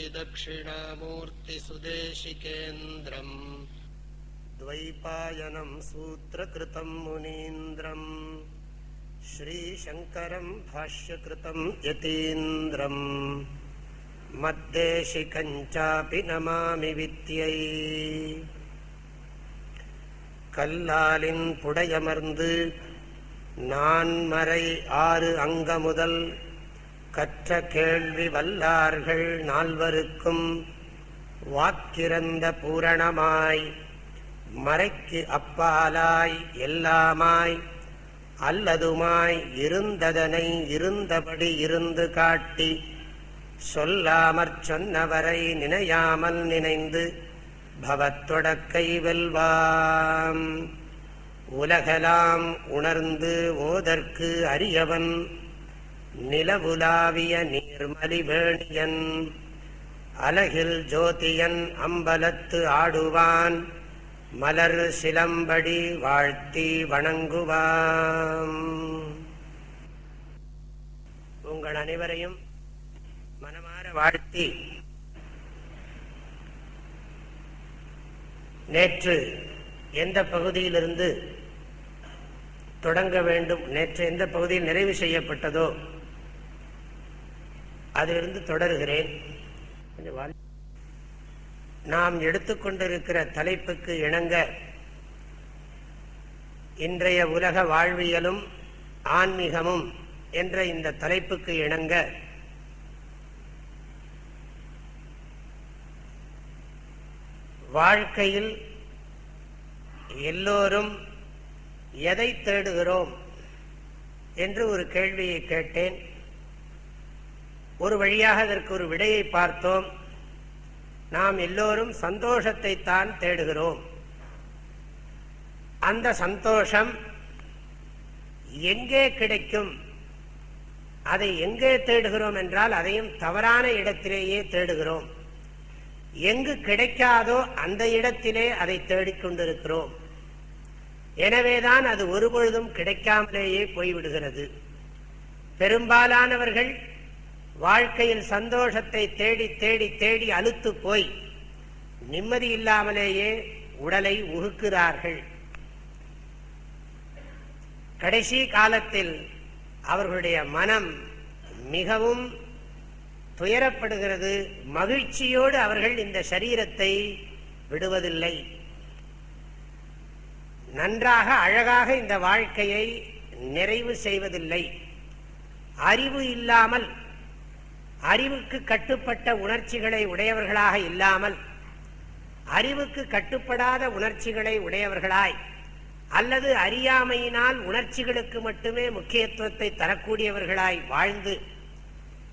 श्रीदक्षिणामूर्तिसुदेशिकेन्द्रम् द्वैपायनम् सूत्रकृतम् मुनीन्द्रम् श्रीशङ्करम् भाष्यकृतम् यतीन्द्रम् मद्देशिकञ्चापि नमामि विद्यै கல்லாலின் புடையமர்ந்து நான்மறை ஆறு அங்கமுதல் கற்ற கேள்வி வல்லார்கள் நால்வருக்கும் வாக்கிறந்த பூரணமாய் மறைக்கு அப்பாலாய் எல்லாமாய் அல்லதுமாய் இருந்ததனை இருந்தபடி இருந்து காட்டி சொல்லாமற் சொன்னவரை நினையாமல் நினைந்து பவத்தொடக்கை வெல்வாம். உலகலாம் உணர்ந்து ஓதற்கு அரியவன் நிலவுலாவிய நீர்மலிவேணியன் அலகில் ஜோதியன் அம்பலத்து ஆடுவான் மலர் சிலம்படி வாழ்த்தி வணங்குவாம். உங்கள் அனைவரையும் மனமாற வாழ்த்தி நேற்று எந்த பகுதியிலிருந்து தொடங்க வேண்டும் நேற்று எந்த பகுதியில் நிறைவு செய்யப்பட்டதோ அதிலிருந்து தொடர்கிறேன். நாம் எடுத்துக்கொண்டிருக்கிற தலைப்புக்கு இணங்க இன்றைய உலக வாழ்வியலும் ஆன்மீகமும் என்ற இந்த தலைப்புக்கு இணங்க வாழ்க்கையில் எல்லோரும் எதை தேடுகிறோம்? என்று ஒரு கேள்வியை கேட்டேன். ஒரு வழியாக அதற்கு ஒரு விடையை பார்த்தோம். நாம் எல்லோரும் சந்தோஷத்தை தான் தேடுகிறோம். அந்த சந்தோஷம் எங்கே கிடைக்கும்? அதை எங்கே தேடுகிறோம் என்றால் அதையும் தவறான இடத்திலேயே தேடுகிறோம். எங்கு கிடைக்காதோ அந்த இடத்திலே அதை தேடிக்கொண்டிருக்கிறோம் எனவேதான் அது ஒருபொழுதும் கிடைக்காமலேயே போய்விடுகிறது. பெரும்பாலானவர்கள் வாழ்க்கையில் சந்தோஷத்தை தேடி தேடி தேடி அழுத்து போய் நிம்மதி இல்லாமலேயே உடலை உகுக்கிறார்கள். கடைசி காலத்தில் அவர்களுடைய மனம் மிகவும் துயரப்படுகிறது. மகிழ்ச்சியோடு அவர்கள் இந்த சரீரத்தை விடுவதில்லை. நன்றாக அழகாக இந்த வாழ்க்கையை நிறைவு செய்வதில்லை. அறிவு இல்லாமல் அறிவுக்கு கட்டுப்பட்ட உணர்ச்சிகளை உடையவர்களாக இல்லாமல் அறிவுக்கு கட்டுப்படாத உணர்ச்சிகளை உடையவர்களாய் அல்லது அறியாமையினால் உணர்ச்சிகளுக்கு மட்டுமே முக்கியத்துவத்தை தரக்கூடியவர்களாய் வாழ்ந்து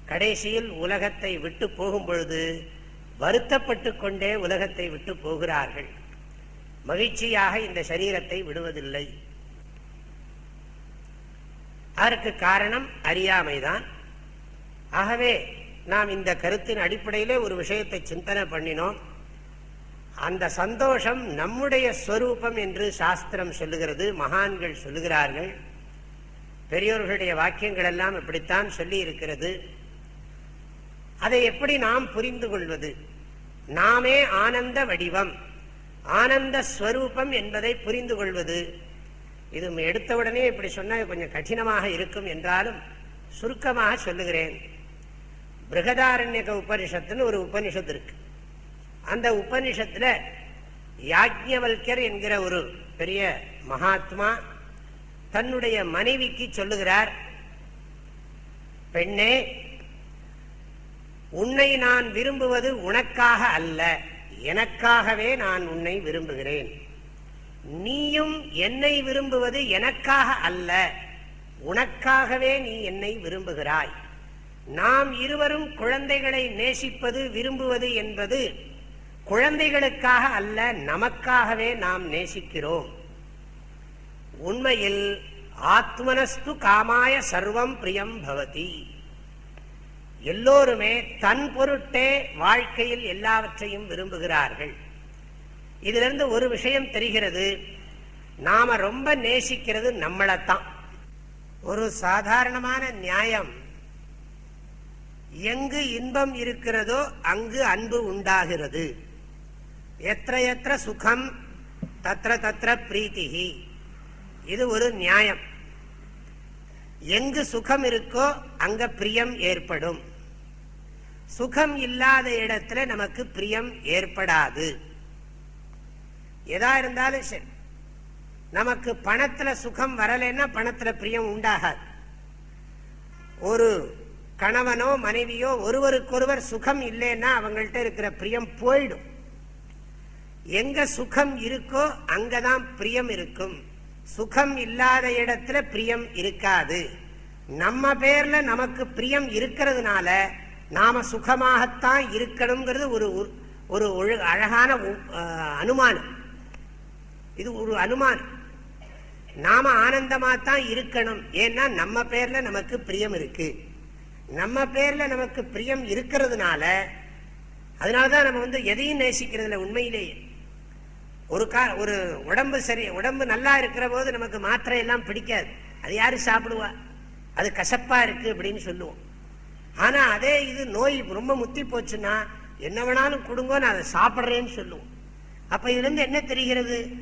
கடைசியில் உலகத்தை விட்டு போகும் பொழுது வருத்தப்பட்டு கொண்டே உலகத்தை விட்டு போகிறார்கள். மகிழ்ச்சியாக இந்த சரீரத்தை விடுவதில்லை. அதற்கு காரணம் அறியாமைதான். ஆகவே நாம் இந்த கருத்தின் அடிப்படையிலே ஒரு விஷயத்தை சிந்தனை பண்ணினோம். அந்த சந்தோஷம் நம்முடைய ஸ்வரூபம் என்று சாஸ்திரம் சொல்லுகிறது மகான்கள் சொல்லுகிறார்கள். பெரியோர்களுடைய வாக்கியங்கள் எல்லாம் இப்படித்தான் சொல்லி இருக்கிறது அதை எப்படி நாம் புரிந்து கொள்வது? நாமே ஆனந்த வடிவம் ஆனந்த ஸ்வரூபம் என்பதை புரிந்து கொள்வது. இது எடுத்தவுடனே இப்படி சொன்னால் கொஞ்சம் கடினமாக இருக்கும் என்றாலும் சுருக்கமாக சொல்லுகிறேன். பிருகதாரண்யக உபனிஷத்துன்னு ஒரு உபனிஷத்து இருக்கு. அந்த உபனிஷத்துல யாஜ்யவல்யர் என்கிற ஒரு பெரிய மகாத்மா தன்னுடைய மனைவிக்கு சொல்லுகிறார் பெண்ணே உன்னை நான் விரும்புவது உனக்காக அல்ல எனக்காகவே நான் உன்னை விரும்புகிறேன். நீயும் என்னை விரும்புவது எனக்காக அல்ல உனக்காகவே நீ என்னை விரும்புகிறாய். நாம் இருவரும் குழந்தைகளை நேசிப்பது விரும்புவது என்பது குழந்தைகளுக்காக அல்ல நமக்காகவே நாம் நேசிக்கிறோம். உண்மையில் ஆத்மனஸ்து காமாய சர்வம் பிரியம் பவதி. எல்லோருமே தன் பொருட்டே வாழ்க்கையில் எல்லாவற்றையும் விரும்புகிறார்கள். இதிலிருந்து ஒரு விஷயம் தெரிகிறது நாம ரொம்ப நேசிக்கிறது நம்மளைத்தான். ஒரு சாதாரணமான நியாயம் எங்கு இன்பம் இருக்கிறதோ அங்கு அன்பு உண்டாகிறது. எத்த எத்த சுகம் தத்திர தத்திர பிரீத்திகி இது ஒரு நியாயம். எங்கு சுகம் இருக்கோ அங்க பிரியம் ஏற்படும். சுகம் இல்லாத இடத்துல நமக்கு பிரியம் ஏற்படாது. எதா இருந்தாலும் சரி. நமக்கு பணத்துல சுகம் வரலைன்னா பணத்துல பிரியம் உண்டாகாது. ஒரு கணவனோ மனைவியோ ஒருவருக்கொருவர் சுகம் இல்லைன்னா அவங்கள்ட்ட இருக்கிற பிரியம் போயிடும். எங்க சுகம் இருக்கோ அங்கதான் பிரியம் இருக்கும். சுகம் இல்லாத இடத்துல பிரியம் இருக்காது. நம்ம பேர்ல நமக்கு பிரியம் இருக்கிறதுனால நாம சுகமாகத்தான் இருக்கணுங்கிறது ஒரு ஒரு அழகான அனுமானம். இது ஒரு அனுமானம். நாம ஆனந்தமா தான் இருக்கணும். ஏன்னா நம்ம பேர்ல நமக்கு பிரியம் இருக்கு. நம்ம பேர்ல நமக்கு பிரியம் இருக்கிறதுனால அதனாலதான் நம்ம வந்து எதையும் நேசிக்கிறதுல உண்மையிலேயே ஒரு கா ஒரு உடம்பு சரி உடம்பு நல்லா இருக்கிற போது நமக்கு மாத்திரை எல்லாம் பிடிக்காது. அது யாரு சாப்பிடுவா? அது கசப்பா இருக்கு அப்படின்னு சொல்லுவோம். ஆனா அதே இது நோய் ரொம்ப முத்தி போச்சுன்னா என்ன வேணாலும் கொடுங்க நான் அதை சாப்பிட்றேன்னு சொல்லுவோம். அப்ப இதுல இருந்து என்ன தெரிகிறது?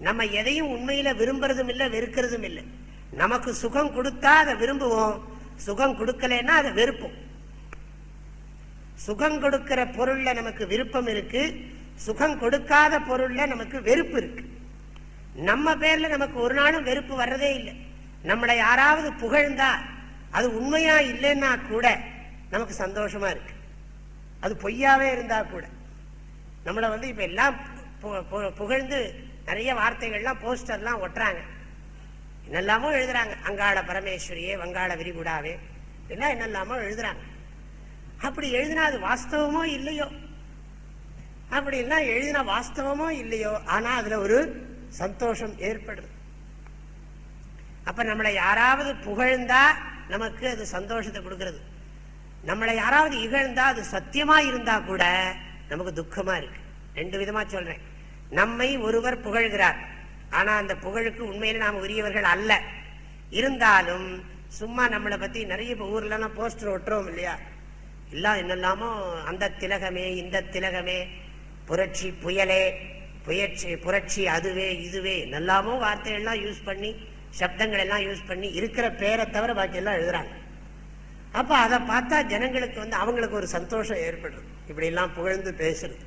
நம்ம எதையும் உண்மையில விரும்புறதும் இல்லை வெறுக்கிறதும் இல்லை. நமக்கு சுகம் கொடுத்தா அதை விரும்புவோம். சுகம் கொடுக்கலன்னா அது வெறுப்பும் சுகம் கொடுக்கிற பொருள்ல நமக்கு விருப்பம் இருக்கு. சுகம் கொடுக்காத பொருள்ல நமக்கு வெறுப்பு இருக்கு. நம்ம பேர்ல நமக்கு ஒரு நாளும் வெறுப்பு வர்றதே இல்லை. நம்மளை யாராவது புகழ்ந்தா அது உண்மையா இல்லைன்னா கூட நமக்கு சந்தோஷமா இருக்கு. அது பொய்யாவே இருந்தா கூட. நம்மளை வந்து இப்ப எல்லாம் புகழ்ந்து நிறைய வார்த்தைகள்லாம் போஸ்டர்லாம் ஒட்டுறாங்க. என்னெல்லாமோ எழுதுறாங்க. அங்காள பரமேஸ்வரியே வங்காள விரிகுடாவே. எல்லாம் என்னெல்லாமோ எழுதுறாங்க. அப்படி எழுதினா அது வாஸ்தவமோ இல்லையோ? அப்படி எல்லாம் எழுதின வாஸ்தவமோ இல்லையோ? ஆனா அதுல ஒரு சந்தோஷம் ஏற்படுது. அப்ப நம்மளை யாராவது புகழ்ந்தா நமக்கு அது சந்தோஷத்தை கொடுக்கறது. நம்மளை யாராவது இகழ்ந்தா அது சத்தியமா இருந்தா கூட நமக்கு துக்கமா இருக்கு. ரெண்டு விதமா சொல்றேன். நம்மை ஒருவர் புகழ்கிறார். ஆனா அந்த புகழுக்கு உண்மையில நாம் உரியவர்கள் அல்ல. இருந்தாலும் சும்மா நம்மளை பத்தி நிறைய இப்போ ஊர்லலாம் போஸ்டர் ஒட்டுறோம் இல்லையா? எல்லாம் என்னெல்லாமோ அந்த திலகமே இந்த திலகமே புரட்சி புயலே புயற்சி புரட்சி அதுவே இதுவே நல்லாமோ வார்த்தைகள்லாம் யூஸ் பண்ணி சப்தங்கள் எல்லாம் யூஸ் பண்ணி இருக்கிற பேரை தவிர பாக்கி எல்லாம் எழுதுறாங்க. அப்ப அதை பார்த்தா ஜனங்களுக்கு வந்து அவங்களுக்கு ஒரு சந்தோஷம் ஏற்படுது. இப்படி எல்லாம் புகழ்ந்து பேசுறது.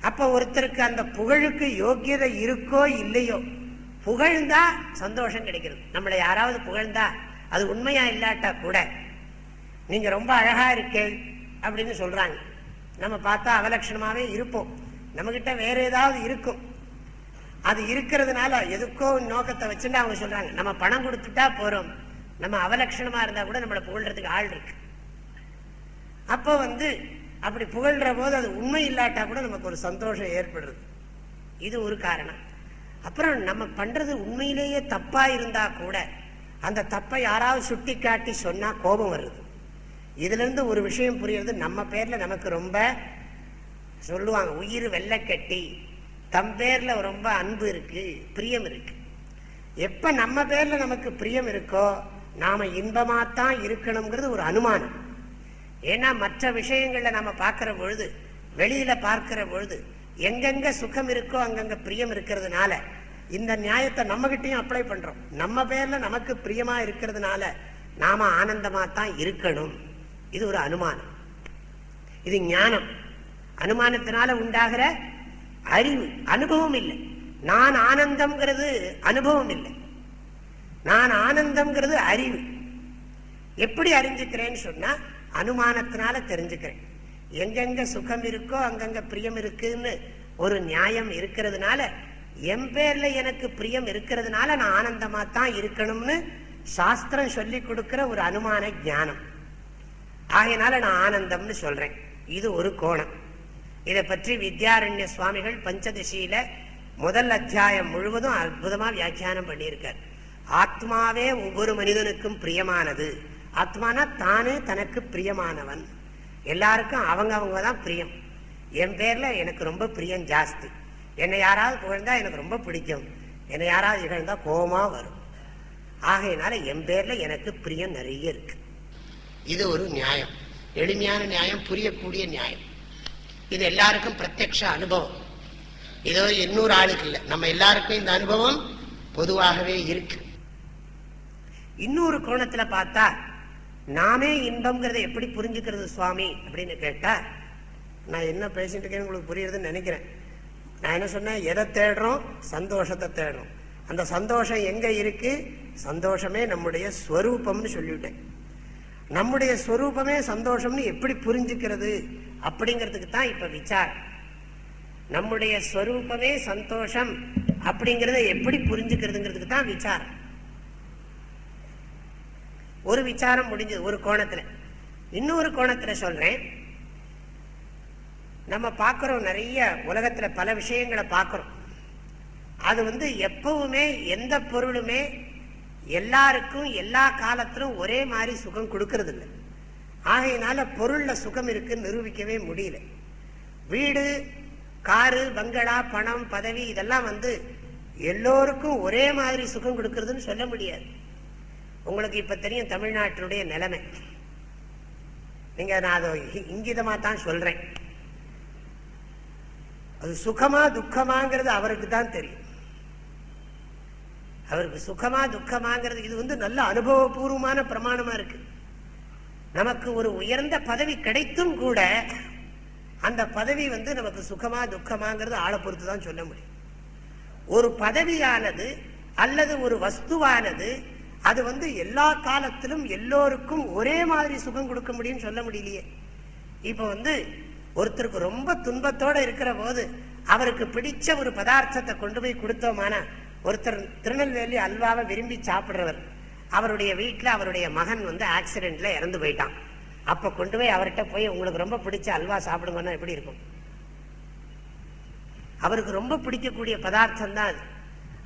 அப்ப ஒருத்தருக்கு அந்த புகழுக்கு யோக்கியதை இருக்கோ இல்லையோ புகழ்ந்தா சந்தோஷம் கிடைக்கிறது. நம்மளை யாராவது புகழ்ந்தா அது உண்மையா இல்லாட்டா கூட நீங்க ரொம்ப அழகா இருக்கே அப்படின்னு சொல்றாங்க. நம்ம பார்த்தா அவலட்சணமாவே இருப்போம். நம்ம கிட்ட வேற ஏதாவது இருக்கும். அது இருக்கிறதுனால எதுக்கோ நோக்கத்தை வச்சுட்டு அவங்க சொல்றாங்க. நம்ம பணம் கொடுத்துட்டா போறோம். நம்ம அவலட்சணமா இருந்தா கூட நம்மளை புகழ்றதுக்கு ஆள் இருக்கு. அப்போ வந்து அப்படி புகழ்ற போது அது உண்மை இல்லாட்டா கூட நமக்கு ஒரு சந்தோஷம் ஏற்படுறது இது ஒரு காரணம். அப்புறம் நம்ம பண்றது உண்மையிலேயே தப்பா இருந்தா கூட அந்த தப்பை யாராவது சுட்டி காட்டி சொன்னா கோபம் வருது. இதுல இருந்து ஒரு விஷயம் புரியுறது நம்ம பேர்ல நமக்கு ரொம்ப சொல்லுவாங்க உயிர் வெள்ளை கட்டி தம் பேர்ல ரொம்ப அன்பு இருக்கு பிரியம் இருக்கு. எப்ப நம்ம பேர்ல நமக்கு பிரியம் இருக்கோ நாம இன்பமாத்தான் இருக்கணுங்கிறது ஒரு அனுமானம். ஏன்னா மற்ற விஷயங்கள்ல நம்ம பார்க்கிற பொழுது வெளியில பார்க்கிற பொழுது எங்கெங்க சுகம் இருக்கோ அங்கங்க பிரியம் இருக்கிறதுனால இந்த நியாயத்தை நம்ம கிட்டையும் அப்ளை பண்றோம். நம்ம பேர்ல நமக்கு பிரியமா இருக்கிறதுனால நாம ஆனந்தமா தான் இருக்கணும். இது ஒரு அனுமானம். இது ஞானம். அனுமானத்தினால உண்டாகிற அறிவு அனுபவம் இல்லை. நான் ஆனந்தம்ங்கிறது அனுபவம் இல்லை. நான் ஆனந்தம்ங்கிறது அறிவு. எப்படி அறிஞ்சுக்கிறேன்னு சொன்னா அனுமானத்தினால தெரிஞ்சுக்கிறேன். எங்கெங்க சுகம் இருக்கோ அங்கங்க பிரியம் இருக்குன்னு ஒரு நியாயம் இருக்கிறதுனால என் பேர்ல எனக்கு பிரியம் இருக்கிறதுனால நான் ஆனந்தமா தான் இருக்கணும்னு சாஸ்திரம் சொல்லி கொடுக்கிற ஒரு அனுமான ஞானம். ஆகையினால நான் ஆனந்தம்னு சொல்றேன். இது ஒரு கோணம். இதை பற்றி வித்யாரண்ய சுவாமிகள் பஞ்சதசியில முதல் அத்தியாயம் முழுவதும் அற்புதமா வியாக்கியானம் பண்ணியிருக்கார். ஆத்மாவே ஒவ்வொரு மனிதனுக்கும் பிரியமானது. ஆத்மானா தானே தனக்கு பிரியமானவன். எல்லாருக்கும் அவங்க அவங்க தான் பிரியம். என் பேர்ல எனக்கு ரொம்ப பிரியம் ஜாஸ்தி. என்னை யாராவது புகழ்ந்தா எனக்கு ரொம்ப பிடிக்கும். என்னை யாராவது இகழ்ந்தா கோபமா வரும். ஆகையினால என் பேர்ல எனக்கு பிரியம் நிறைய இருக்கு. இது ஒரு நியாயம். எளிமையான நியாயம் புரியக்கூடிய நியாயம். இது எல்லாருக்கும் பிரத்யக்ஷ அனுபவம். இதோ இன்னொரு ஆளுக்கு இல்லை. நம்ம எல்லாருக்கும் இந்த அனுபவம் பொதுவாகவே இருக்கு. இன்னொரு கோணத்துல பார்த்தா நாமே இன்பம்ங்கிறத எப்படி புரிஞ்சுக்கிறது சுவாமி அப்படின்னு கேட்டா நான் என்ன பேசிட்டு இருக்கேன்னு உங்களுக்கு புரியுறதுன்னு நினைக்கிறேன். நான் என்ன சொன்னேன்? எதை தேடுறோம்? சந்தோஷத்தை தேடுறோம். அந்த சந்தோஷம் எங்க இருக்கு? சந்தோஷமே நம்முடைய ஸ்வரூபம்னு சொல்லிவிட்டேன். நம்முடைய ஸ்வரூபமே சந்தோஷம்னு எப்படி புரிஞ்சுக்கிறது? அப்படிங்கிறதுக்கு தான் இப்ப விசாரம். நம்முடைய ஸ்வரூபமே சந்தோஷம் அப்படிங்கிறத எப்படி புரிஞ்சுக்கிறதுங்கிறதுக்கு தான் விசாரம். ஒரு விசாரம் முடிஞ்சது ஒரு கோணத்துல. இன்னொரு கோணத்துல சொல்றேன். நம்ம பார்க்கிறோம் நிறைய உலகத்துல பல விஷயங்களை பார்க்கிறோம். அது வந்து எப்பவுமே எந்த பொருளுமே எல்லாருக்கும் எல்லா காலத்திலும் ஒரே மாதிரி சுகம் கொடுக்கறது இல்லை ஆகையினால பொருள்ல சுகம் இருக்குன்னு நிரூபிக்கவே முடியல. வீடு காரு பங்களா பணம் பதவி இதெல்லாம் வந்து எல்லோருக்கும் ஒரே மாதிரி சுகம் கொடுக்கறதுன்னு சொல்ல முடியாது. உங்களுக்கு இப்போ தெரியும் தமிழ்நாட்டினுடைய நிலைமை. நீங்கள் நான் அதை இங்கிதமா தான் சொல்றேன். அது சுகமா துக்கமாங்கிறது அவருக்கு தான் தெரியும். அவருக்கு சுகமா துக்கமாங்கிறது இது வந்து நல்ல அனுபவபூர்வமான பிரமாணமா இருக்கு. நமக்கு ஒரு உயர்ந்த பதவி கிடைத்தும் கூட அந்த பதவி வந்து நமக்கு சுகமா துக்கமாங்கிறது ஆளை பொறுத்து தான் சொல்ல முடியும். ஒரு பதவியானது அல்லது ஒரு வஸ்துவானது அது வந்து எல்லா காலத்திலும் எல்லோருக்கும் ஒரே மாதிரி சுகம் கொடுக்க முடியும்னு சொல்ல முடியலையே. இப்போ வந்து ஒருத்தருக்கு ரொம்ப துன்பத்தோட இருக்கிற போது அவருக்கு பிடிச்ச ஒரு பதார்த்தத்தை கொண்டு போய் கொடுத்தோமானா ஒருத்தர் திருநெல்வேலி அல்வாவை விரும்பி சாப்பிடுறவர். அவருடைய வீட்டுல அவருடைய மகன் வந்து ஆக்சிடென்ட்ல இறந்து போயிட்டான். அப்போ கொண்டு போய் அவர்கிட்ட போய் உங்களுக்கு ரொம்ப பிடிச்ச அல்வா சாப்பிடுங்கன்னா எப்படி இருக்கும்? அவருக்கு ரொம்ப பிடிக்கக்கூடிய பதார்த்தம் தான் அது.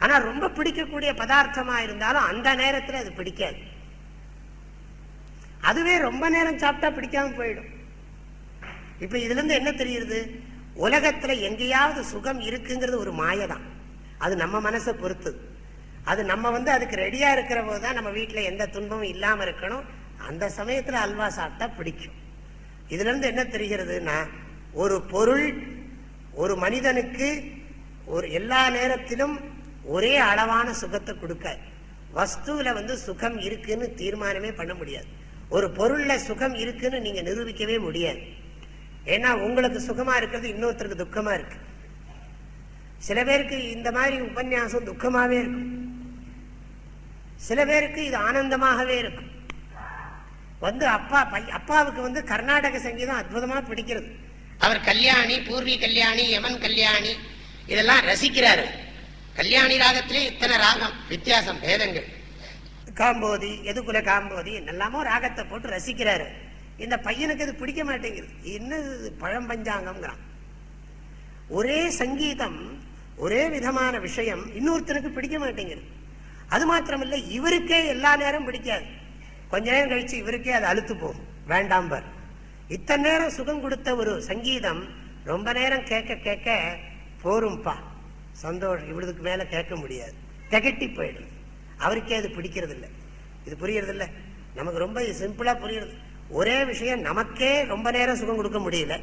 ஆனா ரொம்ப பிடிக்கக்கூடிய பதார்த்தமா இருந்தாலும் அந்த நேரத்துல அது பிடிக்காது. அதுவே ரொம்ப நேரம் சாப்பிட்டா பிடிக்காம போயிடும். இப்ப இதுல இருந்து என்ன தெரியுது? உலகத்துல எங்கேயாவது சுகம் இருக்குங்கிறது ஒரு மாயதான். அது நம்ம மனசை பொறுத்து. அது நம்ம வந்து அதுக்கு ரெடியா இருக்கிற போதுதான் நம்ம வீட்டுல எந்த துன்பமும் இல்லாம இருக்கணும். அந்த சமயத்துல அல்வா சாப்பிட்டா பிடிக்கும். இதுல இருந்து என்ன தெரிகிறதுனா ஒரு பொருள் ஒரு மனிதனுக்கு ஒரு எல்லா நேரத்திலும் ஒரே அளவான சுகத்தை கொடுக்காது வஸ்துவில வந்து சுகம் இருக்குன்னு தீர்மானமே பண்ண முடியாது. ஒரு பொருள்ல சுகம் இருக்குன்னு நீங்க நிரூபிக்கவே முடியாது. ஏன்னா உங்களுக்கு சுகமா இருக்கிறது இன்னொருத்தருக்கு துக்கமா இருக்கு. சில பேருக்கு இந்த மாதிரி உபன்யாசம் துக்கமாவே இருக்கும். சில பேருக்கு இது ஆனந்தமாகவே இருக்கும். வந்து அப்பா பை- அப்பாவுக்கு வந்து கர்நாடக சங்கீதம் அற்புதமா பிடிக்கிறது. அவர் கல்யாணி பூர்வி கல்யாணி யமன் கல்யாணி இதெல்லாம் ரசிக்கிறாரு. கல்யாணி ராகத்திலே இத்தனை ராகம் வித்தியாசம் பேதங்கள். காம்போதி எதுக்குல காம்போதி? எல்லாமோ ராகத்தை போட்டு ரசிக்கிறாரு. இந்த பையனுக்கு இது பிடிக்க மாட்டேங்குது. என்னது பழம் பழம்பஞ்சாங்கம்ங்கிறான் ஒரே சங்கீதம் ஒரே விதமான விஷயம் இன்னொருத்தனுக்கு பிடிக்க மாட்டேங்குது. அது மாத்திரமில்ல இவருக்கே எல்லா நேரம் பிடிக்காது. கொஞ்ச நேரம் கழிச்சு இவருக்கே அது அழுத்து போகும். வேண்டாம் பார். இத்தனை நேரம் சுகம் கொடுத்த ஒரு சங்கீதம் ரொம்ப நேரம் கேட்க கேட்க போரும்பா. சந்தோஷம் இவ்வளவுக்கு மேல கேட்க முடியாது. திகட்டி போயிடும். அவருக்கே அது பிடிக்கிறது இல்லை இது புரியறது இல்லை நமக்கு ரொம்ப சிம்பிளா புரியுறது. ஒரே விஷயம் நமக்கே ரொம்ப நேரம் சுகம் கொடுக்க முடியல.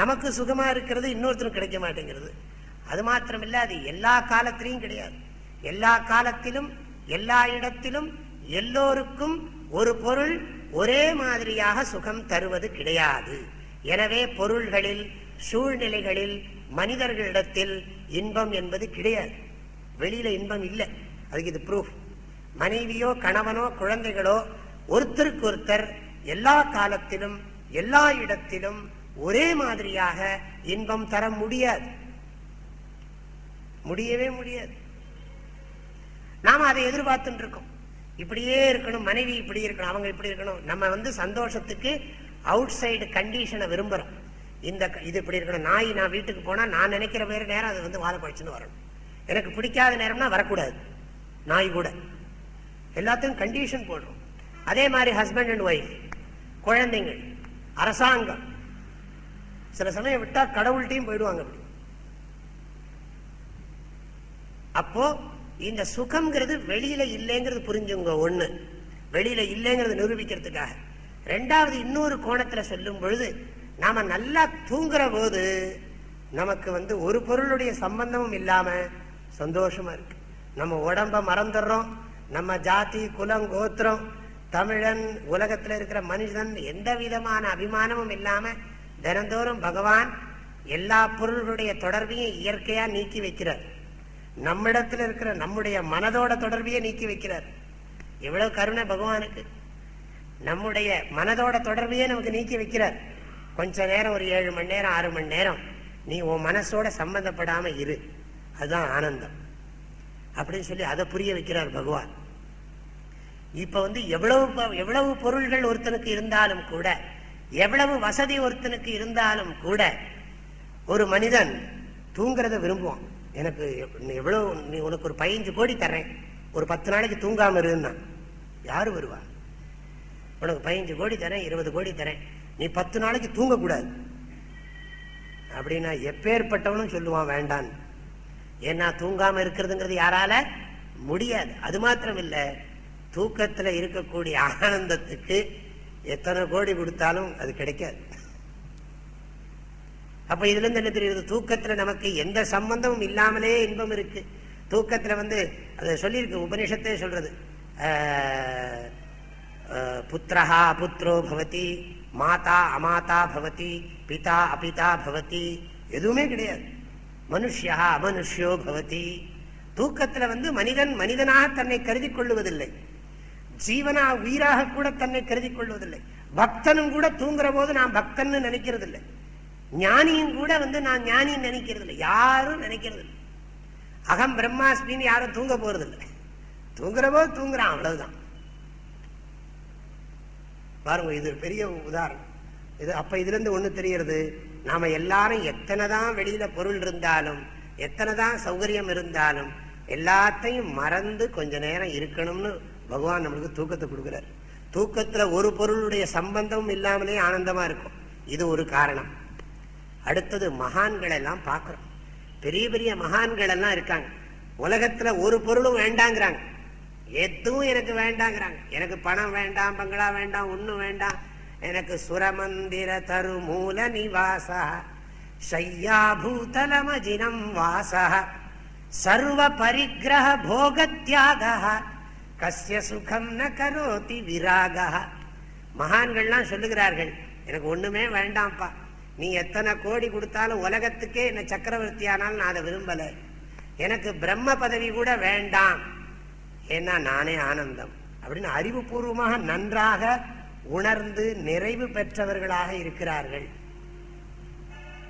நமக்கு சுகமா இருக்கிறது இன்னொருத்தரும் கிடைக்க மாட்டேங்கிறது. அது மாத்திரமில்ல அது எல்லா காலத்திலையும் கிடையாது. எல்லா காலத்திலும் எல்லா இடத்திலும் எல்லோருக்கும் ஒரு பொருள் ஒரே மாதிரியாக சுகம் தருவது கிடையாது. எனவே பொருள்களில் சூழ்நிலைகளில் மனிதர்களிடத்தில் இன்பம் என்பது கிடையாது. வெளியில இன்பம் இல்லை. அதுக்கு இது ப்ரூஃப் மனைவியோ கணவனோ குழந்தைகளோ ஒருத்தருக்கு ஒருத்தர் எல்லா காலத்திலும் எல்லா இடத்திலும் ஒரே மாதிரியாக இன்பம் தர முடியாது. முடியவே முடியாது. நாம அதை எதிர்பார்த்துட்டு இருக்கோம் இப்படியே இருக்கணும் மனைவி இப்படி இருக்கணும் அவங்க இப்படி இருக்கணும். நம்ம வந்து சந்தோஷத்துக்கு அவுட் சைடு கண்டிஷனை விரும்புறோம். இந்த இது இப்படி இருக்கணும். நாய் நான் வீட்டுக்கு போனா நான் நினைக்கிற பேர் நேரம் அது வந்து வாழை குழைச்சுன்னு வரணும் எனக்கு பிடிக்காத நேரம்னா வரக்கூடாது. நாய் கூட. எல்லாத்தையும் கண்டிஷன் போடுறோம். அதே மாதிரி ஹஸ்பண்ட் அண்ட் ஒய்ஃப் குழந்தைங்கள் அரசாங்கம். சில சமயம் விட்டா கடவுள்கிட்டையும் போயிடுவாங்க அப்படி. அப்போ இந்த சுகம்ங்கிறது வெளியில இல்லைங்கிறது புரிஞ்சுங்க. ஒண்ணு வெளியில இல்லைங்கிறது நிரூபிக்கிறதுக்காக. ரெண்டாவது இன்னொரு கோணத்துல சொல்லும் பொழுது நாம நல்லா தூங்குற போது நமக்கு வந்து ஒரு பொருளுடைய சம்பந்தமும் இல்லாம சந்தோஷமா இருக்கு. நம்ம உடம்ப மறந்துடுறோம். நம்ம ஜாதி குலம் கோத்திரம் தமிழன் உலகத்துல இருக்கிற மனிதன் எந்த விதமான அபிமானமும் இல்லாம தினந்தோறும் பகவான் எல்லா பொருளுடைய தொடர்பையும் இயற்கையா நீக்கி வைக்கிறார். நம்மிடத்துல இருக்கிற நம்முடைய மனதோட தொடர்பையே நீக்கி வைக்கிறார். எவ்வளவு கருணை பகவானுக்கு. நம்முடைய மனதோட தொடர்பையே நமக்கு நீக்கி வைக்கிறார். கொஞ்ச நேரம் ஒரு ஏழு மணி நேரம் ஆறு மணி நேரம் நீ உன் மனசோட சம்பந்தப்படாம இரு. அதுதான் ஆனந்தம். அப்படின்னு சொல்லி அதை புரிய வைக்கிறார் பகவான். இப்ப வந்து எவ்வளவு ப- எவ்வளவு பொருள்கள் ஒருத்தனுக்கு இருந்தாலும் கூட எவ்வளவு வசதி ஒருத்தனுக்கு இருந்தாலும் கூட ஒரு மனிதன் தூங்குறத விரும்புவான். எனக்கு நீ எவ்வளவு நீ உனக்கு ஒரு பதினஞ்சு கோடி தர்றேன். ஒரு பத்து நாளைக்கு தூங்காம இருந்தான் யாரு வருவா? உனக்கு பதினஞ்சு கோடி தரேன் இருபது கோடி தரேன் நீ பத்து நாளைக்கு தூங்கக்கூடாது. அப்படின்னா எப்பேற்பட்டவனும் சொல்லுவான் வேண்டான் ஏன்னா தூங்காம இருக்கிறதுங்கிறது யாரால? முடியாது. அது மாத்திரம் இல்லை தூக்கத்துல இருக்கக்கூடிய ஆனந்தத்துக்கு எத்தனை கோடி கொடுத்தாலும் அது கிடைக்காது. அப்ப இதுல இருந்து என்ன தெரியுது? தூக்கத்துல நமக்கு எந்த சம்பந்தமும் இல்லாமலே இன்பம் இருக்கு. தூக்கத்துல வந்து அதை சொல்லியிருக்கு உபனிஷத்தே சொல்றது. ஆஹ், புத்திரஹா புத்திரோ பவதி மாதா அமாதா பவதி பிதா அபிதா பவதி எதுவுமே கிடையாது. மனுஷ்யா அமனுஷ்யோ பவதி. தூக்கத்துல வந்து மனிதன் மனிதனாக தன்னை கருதி கொள்ளுவதில்லை. ஜீவனா உயிராக கூட தன்னை கருதி கொள்வதில்லை. பக்தனும் கூட தூங்குற போது நான் பக்தன்னு நினைக்கிறது இல்லை ஞானியும் கூட வந்து நான் ஞானின்னு நினைக்கிறது இல்லை யாரும் நினைக்கிறது இல்லை அகம் பிரம்மாஸ்மின்னு யாரும் தூங்க போறது இல்லை தூங்குற போது தூங்குறான் அவ்வளவுதான். பாருங்க இது பெரிய உதாரணம். இது அப்ப இதுல இருந்து ஒண்ணு தெரியறது நாம எல்லாரும் எத்தனை தான் வெளியில பொருள் இருந்தாலும் எத்தனை தான் சௌகரியம் இருந்தாலும் எல்லாத்தையும் மறந்து கொஞ்ச நேரம் இருக்கணும்னு பகவான் நம்மளுக்கு தூக்கத்தை கொடுக்குறாரு. தூக்கத்துல ஒரு பொருளுடைய சம்பந்தமும் இல்லாமலே ஆனந்தமா இருக்கும். இது ஒரு காரணம். அடுத்தது மகான்கள் எல்லாம் பார்க்குறோம். பெரிய பெரிய மகான்கள் எல்லாம் இருக்காங்க. உலகத்துல ஒரு பொருளும் வேண்டாங்கிறாங்க. எதுவும் எனக்கு வேண்டாங்கிறாங்க. எனக்கு பணம் வேண்டாம் பங்களா வேண்டாம் ஒண்ணும் வேண்டாம். எனக்கு சுரமந்திர தரு மூல நிவாச. ஷையா பூதலமஜினம் வாச. சர்வ பரிகிரக சுகம் ந கரோதி விராக. மகான்கள்லாம் சொல்லுகிறார்கள் எனக்கு ஒண்ணுமே வேண்டாம்ப்பா. நீ எத்தனை கோடி கொடுத்தாலும் உலகத்துக்கே என்ன சக்கரவர்த்தி ஆனாலும் நான் அதை விரும்பல. எனக்கு பிரம்ம பதவி கூட வேண்டாம். ஏன்னா நானே ஆனந்தம் அப்படின்னு அறிவுபூர்வமாக நன்றாக உணர்ந்து நிறைவு பெற்றவர்களாக இருக்கிறார்கள்.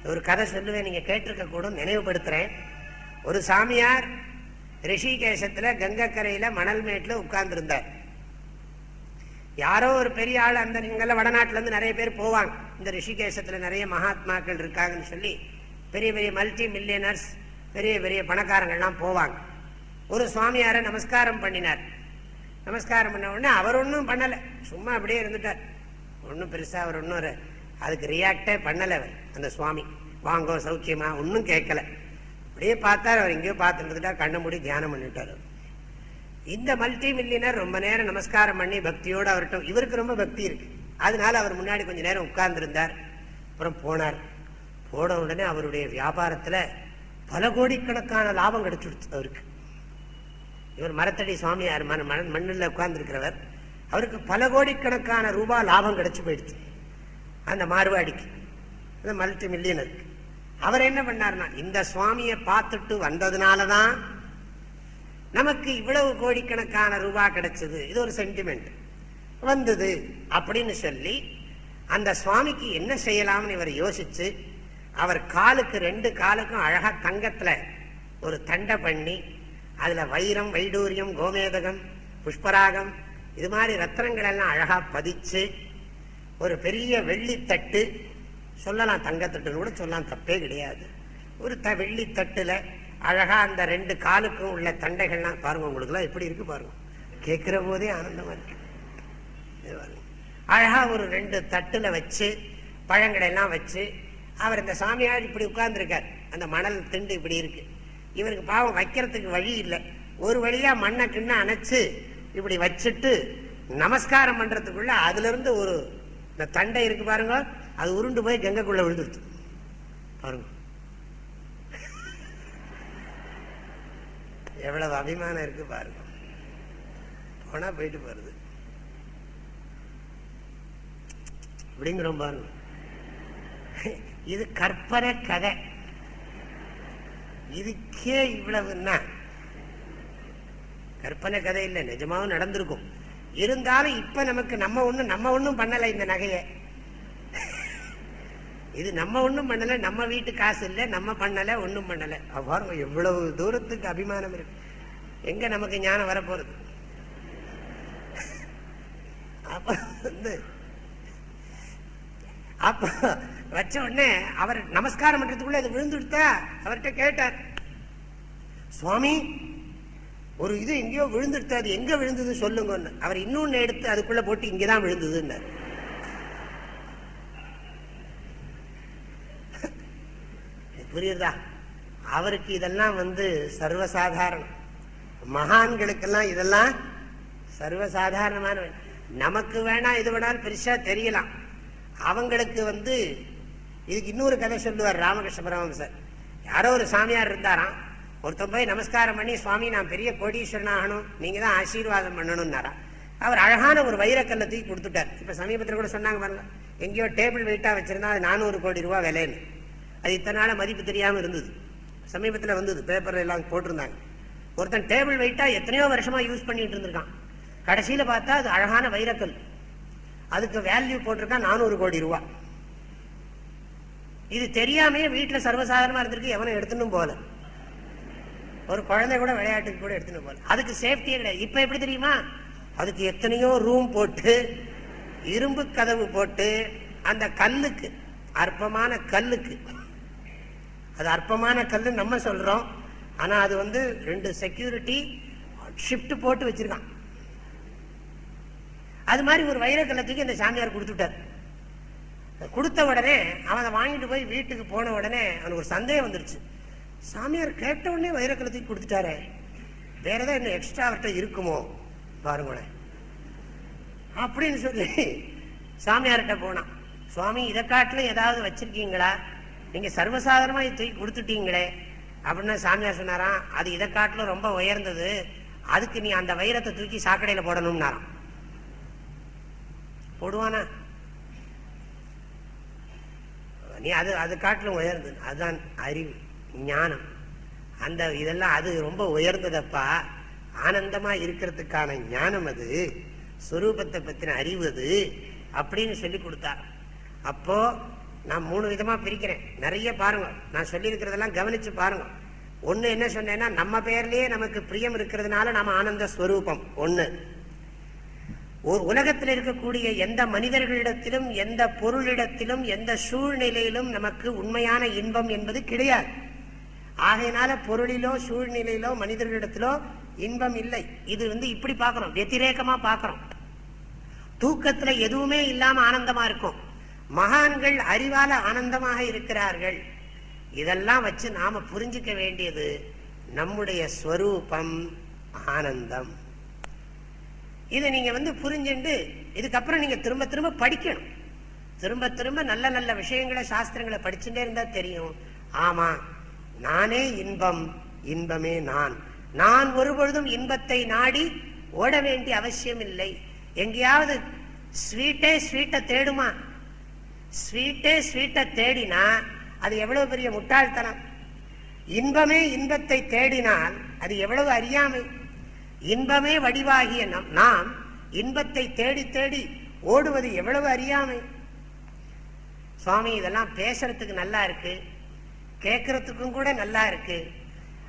ஒரு கதை சொல்லுவேன் நீங்க கேட்டிருக்க கூட நினைவுபடுத்துறேன். ஒரு சாமியார் ரிஷிகேசத்துல கங்கக்கரையில மணல் மேட்ல உட்கார்ந்து இருந்தார் யாரோ ஒரு பெரிய ஆள் அந்த இங்கெல்லாம் வடநாட்டுல இருந்து நிறைய பேர் போவாங்க. இந்த ரிஷிகேசத்துல நிறைய மகாத்மாக்கள் இருக்காங்கன்னு சொல்லி பெரிய பெரிய மல்டி மில்லியனர்ஸ் பெரிய பெரிய பணக்காரங்கள்லாம் போவாங்க. ஒரு சுவாமியாரை நமஸ்காரம் பண்ணினார். நமஸ்காரம் பண்ண உடனே அவர் ஒன்றும் பண்ணலை. சும்மா அப்படியே இருந்துட்டார். ஒன்றும் பெருசாக அவர் ஒன்றும் அதுக்கு ரியாக்டே பண்ணலை அவர் அந்த சுவாமி. வாங்கோ சௌக்கியமா ஒன்றும் கேட்கல. அப்படியே பார்த்தார் அவர் எங்கேயோ பார்த்துட்டு இருந்துட்டார் கண்ணை மூடி தியானம் பண்ணிட்டார் இந்த மல்டி மில்லியனர் ரொம்ப நேரம் நமஸ்காரம் பண்ணி பக்தியோடு அவர்கிட்ட இவருக்கு ரொம்ப பக்தி இருக்கு. அதனால அவர் முன்னாடி கொஞ்ச நேரம் உட்கார்ந்துருந்தார். அப்புறம் போனார். போன உடனே அவருடைய வியாபாரத்தில் பல கோடிக்கணக்கான லாபம் கிடைச்சிடுச்சு அவருக்கு. இவர் மரத்தடி சுவாமியார் மண் மண் மண்ணில் உட்கார்ந்துருக்கிறவர். அவருக்கு பல கோடிக்கணக்கான ரூபா லாபம் கிடைச்சு போயிடுச்சு. அந்த மார்வாடிக்கு. அந்த மல்டி மில்லியனருக்கு அவர் என்ன பண்ணார்னா இந்த சுவாமியை பார்த்துட்டு வந்ததுனால தான் நமக்கு இவ்வளவு கோடிக்கணக்கான ரூபா கிடைச்சது. இது ஒரு சென்டிமெண்ட் வந்தது அப்படின்னு சொல்லி அந்த சுவாமிக்கு என்ன செய்யலாம்னு இவர் யோசிச்சு அவர் காலுக்கு ரெண்டு காலுக்கும் அழகா தங்கத்துல ஒரு தண்டை பண்ணி அதுல வைரம் வைடூரியம் கோமேதகம் புஷ்பராகம் இது மாதிரி ரத்னங்கள் எல்லாம் அழகா பதிச்சு ஒரு பெரிய வெள்ளித்தட்டு சொல்லலாம் தங்கத்தட்டுன்னு கூட சொல்லலாம் தப்பே கிடையாது. ஒரு த வெள்ளித்தட்டுல அழகா அந்த ரெண்டு காலுக்கும் உள்ள தண்டைகள்லாம் பாருங்க உங்களுக்குலாம் எப்படி இருக்கு பாருங்க. கேட்கிற போதே ஆனந்தமா இருக்கு. அழகா ஒரு ரெண்டு தட்டுல வச்சு பழங்களை எல்லாம் வச்சு அவர் இந்த சாமியார் இப்படி உட்கார்ந்துருக்கார். அந்த மணல் திண்டு இப்படி இருக்கு. இவருக்கு பாவம் வைக்கிறதுக்கு வழி இல்லை. ஒரு வழியா மண்ணை கிண்ண அணைச்சு இப்படி வச்சுட்டு நமஸ்காரம் பண்றதுக்குள்ள அதுல இருந்து ஒரு இந்த தண்டை இருக்கு பாருங்க. அது உருண்டு போய் கங்கைக்குள்ள விழுந்துருச்சு பாருங்க. எவ்வளவு அபிமானம் இருக்கு பாருங்க. போனா போயிட்டு போறது. அப்படிங்கிறோம் பாருங்க. இது கற்பனை கதை. இதுக்கே இவ்வளவுன்னா கற்பனை கதை இல்லை நிஜமாவும் நடந்திருக்கும். இருந்தாலும் இப்ப நமக்கு நம்ம ஒண்ணும் நம்ம ஒண்ணும் பண்ணல இந்த நகையை. இது நம்ம ஒண்ணும் பண்ணல நம்ம வீட்டு காசு இல்லை நம்ம பண்ணல ஒண்ணும் பண்ணல. அவ்வாறு பாருங்க எவ்வளவு தூரத்துக்கு அபிமானம் இருக்கு. எங்க நமக்கு ஞானம் வரப்போறது அப்ப வந்து அப்போ வச்ச உடனே அவர் நமஸ்காரம் பண்றதுக்குள்ள விழுந்து விழுந்துடுத்தா அவர்கிட்ட கேட்டார் சுவாமி ஒரு இது எங்கேயோ விழுந்துடுத்து அது எங்க விழுந்தது சொல்லுங்கன்னு. அவர் இன்னொன்னு எடுத்து அதுக்குள்ள போட்டு இங்கதான் விழுந்ததுன்னார். புரியுதா? அவருக்கு இதெல்லாம் வந்து சர்வசாதாரணம். மகான்களுக்கெல்லாம் இதெல்லாம் சர்வசாதாரணமான நமக்கு வேணா இது வேணாலும் பெருசா தெரியலாம். அவங்களுக்கு வந்து இதுக்கு இன்னொரு கதை சொல்லுவார் ராமகிருஷ்ண பரமஹம்சர் யாரோ ஒரு சாமியார் இருந்தாராம். ஒருத்தன் போய் நமஸ்காரம் பண்ணி சுவாமி நான் பெரிய கோடீஸ்வரன் ஆகணும். நீங்க தான் ஆசீர்வாதம் பண்ணணும்னாராம். அவர் அழகான ஒரு வைரக்கல்லை தூக்கி கொடுத்துட்டார். இப்ப சமீபத்தில் கூட சொன்னாங்க பாருங்க. எங்கேயோ டேபிள் வெயிட்டா வச்சிருந்தா அது நானூறு கோடி ரூபாய் விலைன்னு. அது இத்தனை நாள மதிப்பு தெரியாம இருந்தது. சமீபத்தில் வந்தது. பேப்பர்ல எல்லாம் போட்டிருந்தாங்க. ஒருத்தன் டேபிள் வெயிட்டா எத்தனையோ வருஷமா யூஸ் பண்ணிட்டு இருந்திருக்கான். கடைசியில பார்த்தா அது அழகான வைரக்கல். அதுக்கு வேல்யூ போட்டிருக்கான் நானூறு கோடி ரூபாய் இது தெரியாமே வீட்டுல சர்வசாதாரணமா இருந்திருக்கு எவனும் எடுத்துன்னு போல. ஒரு குழந்தை கூட விளையாட்டுக்கு கூட எடுத்துன்னு போல. அதுக்கு சேஃப்டியே கிடையாது. இப்ப எப்படி தெரியுமா? அதுக்கு எத்தனையோ ரூம் போட்டு இரும்பு கதவு போட்டு அந்த கல்லுக்கு அற்பமான கல்லுக்கு. அது அற்பமான கல் நம்ம சொல்றோம். ஆனா அது வந்து ரெண்டு செக்யூரிட்டி ஷிஃப்ட் போட்டு வச்சிருக்கான். அது மாதிரி ஒரு வைரக்கல்லத்துக்கு இந்த சாமியார் கொடுத்துட்டார். கொடுத்த உடனே அவன் அதை வாங்கிட்டு போய் வீட்டுக்கு போன உடனே அவனுக்கு ஒரு சந்தேகம் வந்துருச்சு. சாமியார் கேட்ட உடனே வைரக்கலத்துக்கு கொடுத்துட்டாரே. வேற ஏதாவது இன்னும் எக்ஸ்ட்ரா அவர்கிட்ட இருக்குமோ? பாருங்களேன். அப்படின்னு சொல்லி சாமியார்கிட்ட போனான். சுவாமி இதை காட்டிலும் ஏதாவது வச்சிருக்கீங்களா? நீங்க சர்வசாதாரணமாக இதை தூக்கி கொடுத்துட்டீங்களே. அப்படின்னு சாமியார் சொன்னாராம். அது இதை காட்டிலும் ரொம்ப உயர்ந்தது. அதுக்கு நீ அந்த வைரத்தை தூக்கி சாக்கடையில போடணும்னாராம். போடுவானா? நீ அது அது காட்டிலும் உயர்ந்தது. அதுதான் அறிவு ஞானம். அந்த இதெல்லாம் அது ரொம்ப உயர்ந்ததப்பா? ஆனந்தமா இருக்கிறதுக்கான ஞானம் அது. ஸ்வரூபத்தை பற்றின அறிவு அது அப்படின்னு சொல்லி கொடுத்தா. அப்போ நான் மூணு விதமா பிரிக்கிறேன். நிறைய பாருங்க. நான் சொல்லியிருக்கிறதெல்லாம் கவனித்து கவனிச்சு பாருங்க. ஒன்று என்ன சொன்னேன்னா நம்ம பேர்லேயே நமக்கு பிரியம் இருக்கிறதுனால நம்ம ஆனந்த ஸ்வரூபம். ஒன்று ஒரு உலகத்தில் இருக்கக்கூடிய எந்த மனிதர்களிடத்திலும் எந்த பொருளிடத்திலும் எந்த சூழ்நிலையிலும் நமக்கு உண்மையான இன்பம் என்பது கிடையாது. ஆகையினால பொருளிலோ சூழ்நிலையிலோ மனிதர்களிடத்திலோ இன்பம் இல்லை. இது வந்து இப்படி பார்க்கிறோம் வெத்திரேகமா பார்க்கிறோம். தூக்கத்துல எதுவுமே இல்லாம ஆனந்தமா இருக்கும். மகான்கள் அறிவால ஆனந்தமாக இருக்கிறார்கள். இதெல்லாம் வச்சு நாம புரிஞ்சுக்க வேண்டியது நம்முடைய ஸ்வரூபம் ஆனந்தம். இதை நீங்க வந்து புரிஞ்சுண்டு இதுக்கப்புறம் நீங்க திரும்ப திரும்ப படிக்கணும். திரும்ப திரும்ப நல்ல நல்ல விஷயங்களை சாஸ்திரங்களை படிச்சுட்டே இருந்தா தெரியும். ஆமா நானே இன்பம் இன்பமே நான். நான் ஒருபொழுதும் இன்பத்தை நாடி ஓட வேண்டிய அவசியம் இல்லை. எங்கேயாவது ஸ்வீட்டே ஸ்வீட்டை தேடுமா? ஸ்வீட்டே ஸ்வீட்டை தேடினா அது எவ்வளவு பெரிய முட்டாள்தனம். இன்பமே இன்பத்தை தேடினால் அது எவ்வளவு அறியாமை. இன்பமே வடிவாகிய நம் நாம் இன்பத்தை தேடி தேடி ஓடுவது எவ்வளவு அறியாமை? சுவாமி இதெல்லாம் பேசுறதுக்கு நல்லா இருக்கு. கேட்கறதுக்கும் கூட நல்லா இருக்கு.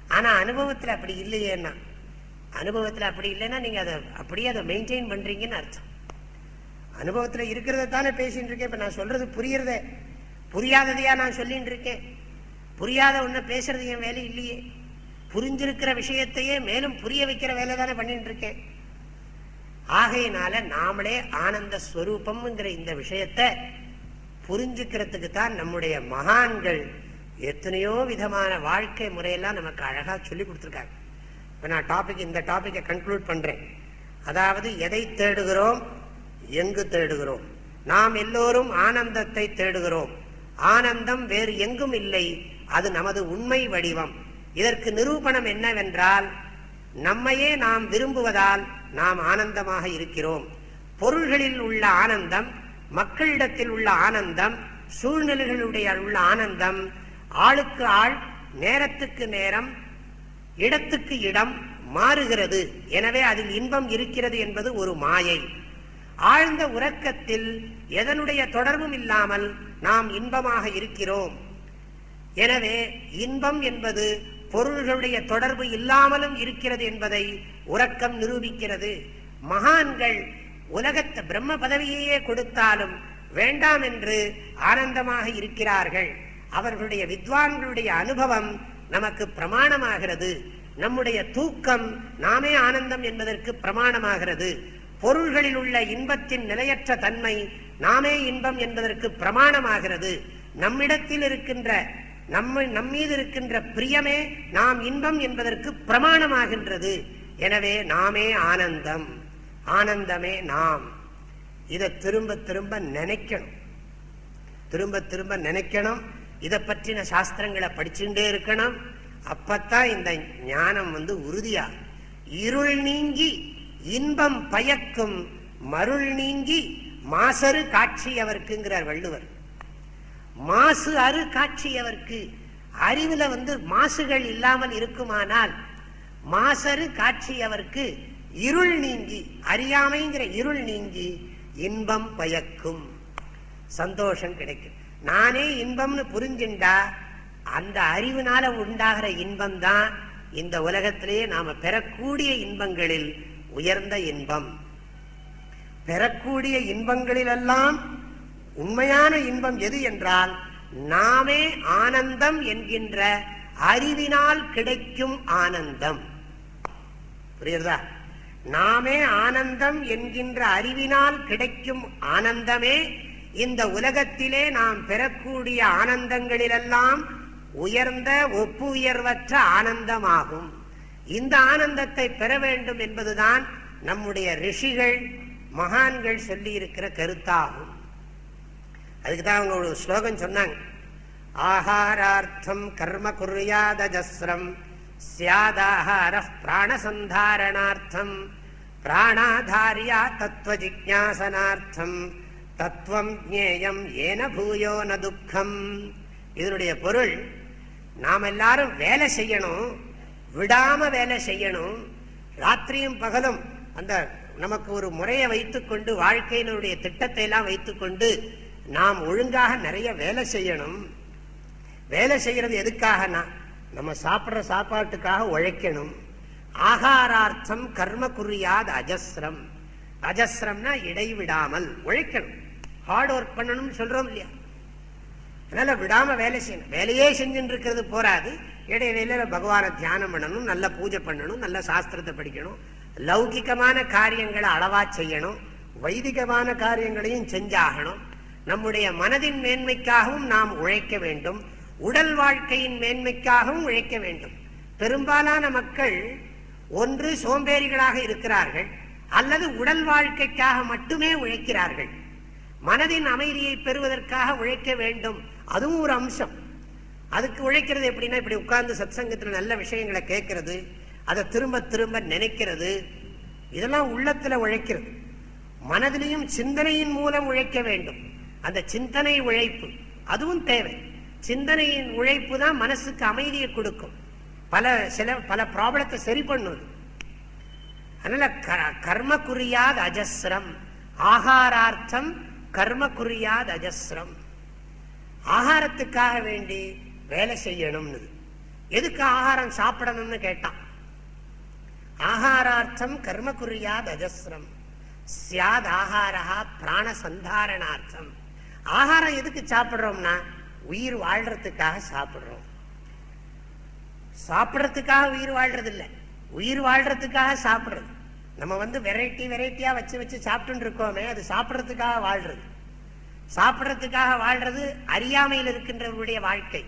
ஆனா அனுபவத்துல அப்படி இல்லையேன்னா அனுபவத்துல அப்படி இல்லைன்னா நீங்க அதை அப்படியே அதை மெயின்டைன் பண்றீங்கன்னு அர்த்தம். அனுபவத்துல இருக்கிறத தானே பேசிட்டு இருக்கேன். இப்ப நான் சொல்றது புரியறத. புரியாததையா நான் சொல்லிட்டு இருக்கேன். புரியாத ஒண்ணு பேசுறது என் வேலை இல்லையே புரிஞ்சிருக்கிற விஷயத்தையே மேலும் புரிய வைக்கிற வேலை தானே பண்ணிட்டு இருக்கேன் ஆகையினால நாமளே ஆனந்த ஸ்வரூபம்ங்கிற இந்த விஷயத்தை புரிஞ்சுக்கிறதுக்கு தான் நம்முடைய மகான்கள் எத்தனையோ விதமான வாழ்க்கை முறையெல்லாம் நமக்கு அழகா சொல்லி கொடுத்துருக்காங்க. இப்போ நான் டாபிக் இந்த டாபிக்கை கன்க்ளூட் பண்றேன். அதாவது எதை தேடுகிறோம்? எங்கு தேடுகிறோம்? நாம் எல்லோரும் ஆனந்தத்தை தேடுகிறோம். ஆனந்தம் வேறு எங்கும் இல்லை. அது நமது உண்மை வடிவம். இதற்கு நிரூபணம் என்னவென்றால் நம்மையே நாம் விரும்புவதால் நாம் ஆனந்தமாக இருக்கிறோம். பொருள்களில் உள்ள ஆனந்தம் மக்களிடத்தில் உள்ள ஆனந்தம் சூழ்நிலைகளுடைய உள்ள ஆனந்தம் ஆளுக்கு ஆள் நேரத்துக்கு நேரம் இடத்துக்கு இடம் மாறுகிறது. எனவே அதில் இன்பம் இருக்கிறது என்பது ஒரு மாயை. ஆழ்ந்த உறக்கத்தில் எதனுடைய தொடர்பும் இல்லாமல் நாம் இன்பமாக இருக்கிறோம். எனவே இன்பம் என்பது பொருள்களுடைய தொடர்பு இல்லாமலும் இருக்கிறது என்பதை உறக்கம் நிரூபிக்கிறது. மகான்கள் உலகத்தை பிரம்ம பதவியையே கொடுத்தாலும் வேண்டாம் என்று ஆனந்தமாக இருக்கிறார்கள். அவர்களுடைய வித்வான்களுடைய அனுபவம் நமக்கு பிரமாணமாகிறது. நம்முடைய தூக்கம் நாமே ஆனந்தம் என்பதற்கு பிரமாணமாகிறது. பொருள்களில் உள்ள இன்பத்தின் நிலையற்ற தன்மை நாமே இன்பம் என்பதற்கு பிரமாணமாகிறது. நம்மிடத்தில் இருக்கின்ற நம்ம நம்மீது இருக்கின்ற பிரியமே நாம் இன்பம் என்பதற்கு பிரமாணமாகின்றது. எனவே நாமே ஆனந்தம். ஆனந்தமே நாம். இதை திரும்ப திரும்ப நினைக்கணும். திரும்ப திரும்ப நினைக்கணும். இதை பற்றின சாஸ்திரங்களை படிச்சுட்டே இருக்கணும். அப்பத்தான் இந்த ஞானம் வந்து உறுதியா. இருள் நீங்கி இன்பம் பயக்கும் மருள் நீங்கி மாசரு காட்சி அவருக்குங்கிறார் வள்ளுவர். மாசு அரு காட்சியவர்க்கு அறிவுல வந்து மாசுகள் இல்லாமல் இருக்குமானால் மாசரு காட்சியவர்க்கு இருள் நீங்கி அறியாமைங்கிற இருள் நீங்கி இன்பம் பயக்கும். சந்தோஷம் கிடைக்கும். நானே இன்பம்னு புரிஞ்சுண்டா அந்த அறிவுனால உண்டாகிற இன்பம் தான் இந்த உலகத்திலேயே நாம பெறக்கூடிய இன்பங்களில் உயர்ந்த இன்பம். பெறக்கூடிய இன்பங்களிலெல்லாம் உண்மையான இன்பம் எது என்றால் நாமே ஆனந்தம் என்கின்ற அறிவினால் கிடைக்கும் ஆனந்தம். புரியுறதா நாமே ஆனந்தம் என்கின்ற அறிவினால் கிடைக்கும் ஆனந்தமே இந்த உலகத்திலே நாம் பெறக்கூடிய ஆனந்தங்களிலெல்லாம் உயர்ந்த ஒப்பு உயர்வற்ற ஆனந்தமாகும். இந்த ஆனந்தத்தை பெற வேண்டும் என்பதுதான் நம்முடைய ரிஷிகள் மகான்கள் சொல்லி இருக்கிற கருத்தாகும். அதுக்கு தான் அவங்க ஒரு ஸ்லோகம் சொன்னாங்க. ஆஹாரார்த்தம் கர்ம குர்யாதஜஸ்ரம் சியாதாஹார பிராணசந்தாரணார்த்தம் பிராணாதாரியா தத்துவ ஜிக்யாசனார்த்தம் தத்துவம் ஜேயம் ஏன பூயோ ந துக்கம். இதனுடைய பொருள் நாம் எல்லாரும் வேலை செய்யணும் விடாம வேலை செய்யணும் ராத்திரியும் பகலும் அந்த நமக்கு ஒரு முறையை வைத்துக்கொண்டு வாழ்க்கையினுடைய திட்டத்தை எல்லாம் வைத்துக்கொண்டு நாம் ஒழுங்காக நிறைய வேலை செய்யணும். வேலை செய்யறது எதுக்காகனா நம்ம சாப்பிட்ற சாப்பாட்டுக்காக உழைக்கணும். ஆகாரார்த்தம் கர்ம குறியாது அஜஸ்ரம். அஜஸ்ரம்னா இடைவிடாமல் உழைக்கணும். ஹார்ட் ஒர்க் பண்ணணும்னு சொல்றோம் இல்லையா? அதனால விடாம வேலை செய்யணும். வேலையே செஞ்சுட்டு இருக்கிறது போராது. இடைவேளையில பகவானை தியானம் பண்ணணும் நல்ல பூஜை பண்ணணும் நல்ல சாஸ்திரத்தை படிக்கணும். லௌகிகமான காரியங்களை அளவா செய்யணும். வைதிகமான காரியங்களையும் செஞ்சாகணும். நம்முடைய மனதின் மேன்மைக்காகவும் நாம் உழைக்க வேண்டும். உடல் வாழ்க்கையின் மேன்மைக்காகவும் உழைக்க வேண்டும். பெரும்பாலான மக்கள் ஒன்று சோம்பேறிகளாக இருக்கிறார்கள் அல்லது உடல் வாழ்க்கைக்காக மட்டுமே உழைக்கிறார்கள். மனதின் அமைதியை பெறுவதற்காக உழைக்க வேண்டும் அதுவும் ஒரு அம்சம். அதுக்கு உழைக்கிறது எப்படின்னா இப்படி உட்கார்ந்து சத் சங்கத்தில் நல்ல விஷயங்களை கேட்கறது அதை திரும்ப திரும்ப நினைக்கிறது. இதெல்லாம் உள்ளத்துல உழைக்கிறது. மனதிலையும் சிந்தனையின் மூலம் உழைக்க வேண்டும். அந்த சிந்தனை உழைப்பு. அதுவும் தேவை. சிந்தனையின் உழைப்பு தான் மனசுக்கு அமைதியை கொடுக்கும். பல சில பல ப்ராப்ளத்தை சரி பண்ணுது அதனால கர்ம குறியாத அஜஸ்ரம். ஆகாரார்த்தம் கர்ம குறியாத அஜஸ்ரம். ஆகாரத்துக்காக வேண்டி வேலை செய்யணும்னு. எதுக்கு ஆகாரம் சாப்பிடணும்னு கேட்டான். ஆகாரார்த்தம் கர்ம குறியாத் அஜஸ்ரம். சியாத் ஆகாரா பிராண சந்தாரணார்த்தம். ஆகாரம் எதுக்கு சாப்பிடுறோம்னா? உயிர் வாழ்றதுக்காக சாப்பிடுறோம். சாப்பிட்றதுக்காக உயிர் வாழ்றது இல்லை உயிர் வாழ்றதுக்காக சாப்பிடுறது. நம்ம வந்து வெரைட்டி வெரைட்டியா வச்சு வச்சு சாப்பிட்டு இருக்கோமே அது சாப்பிட்றதுக்காக வாழ்றது. சாப்பிட்றதுக்காக வாழ்றது அறியாமையில் இருக்கின்றவர்களுடைய வாழ்க்கை.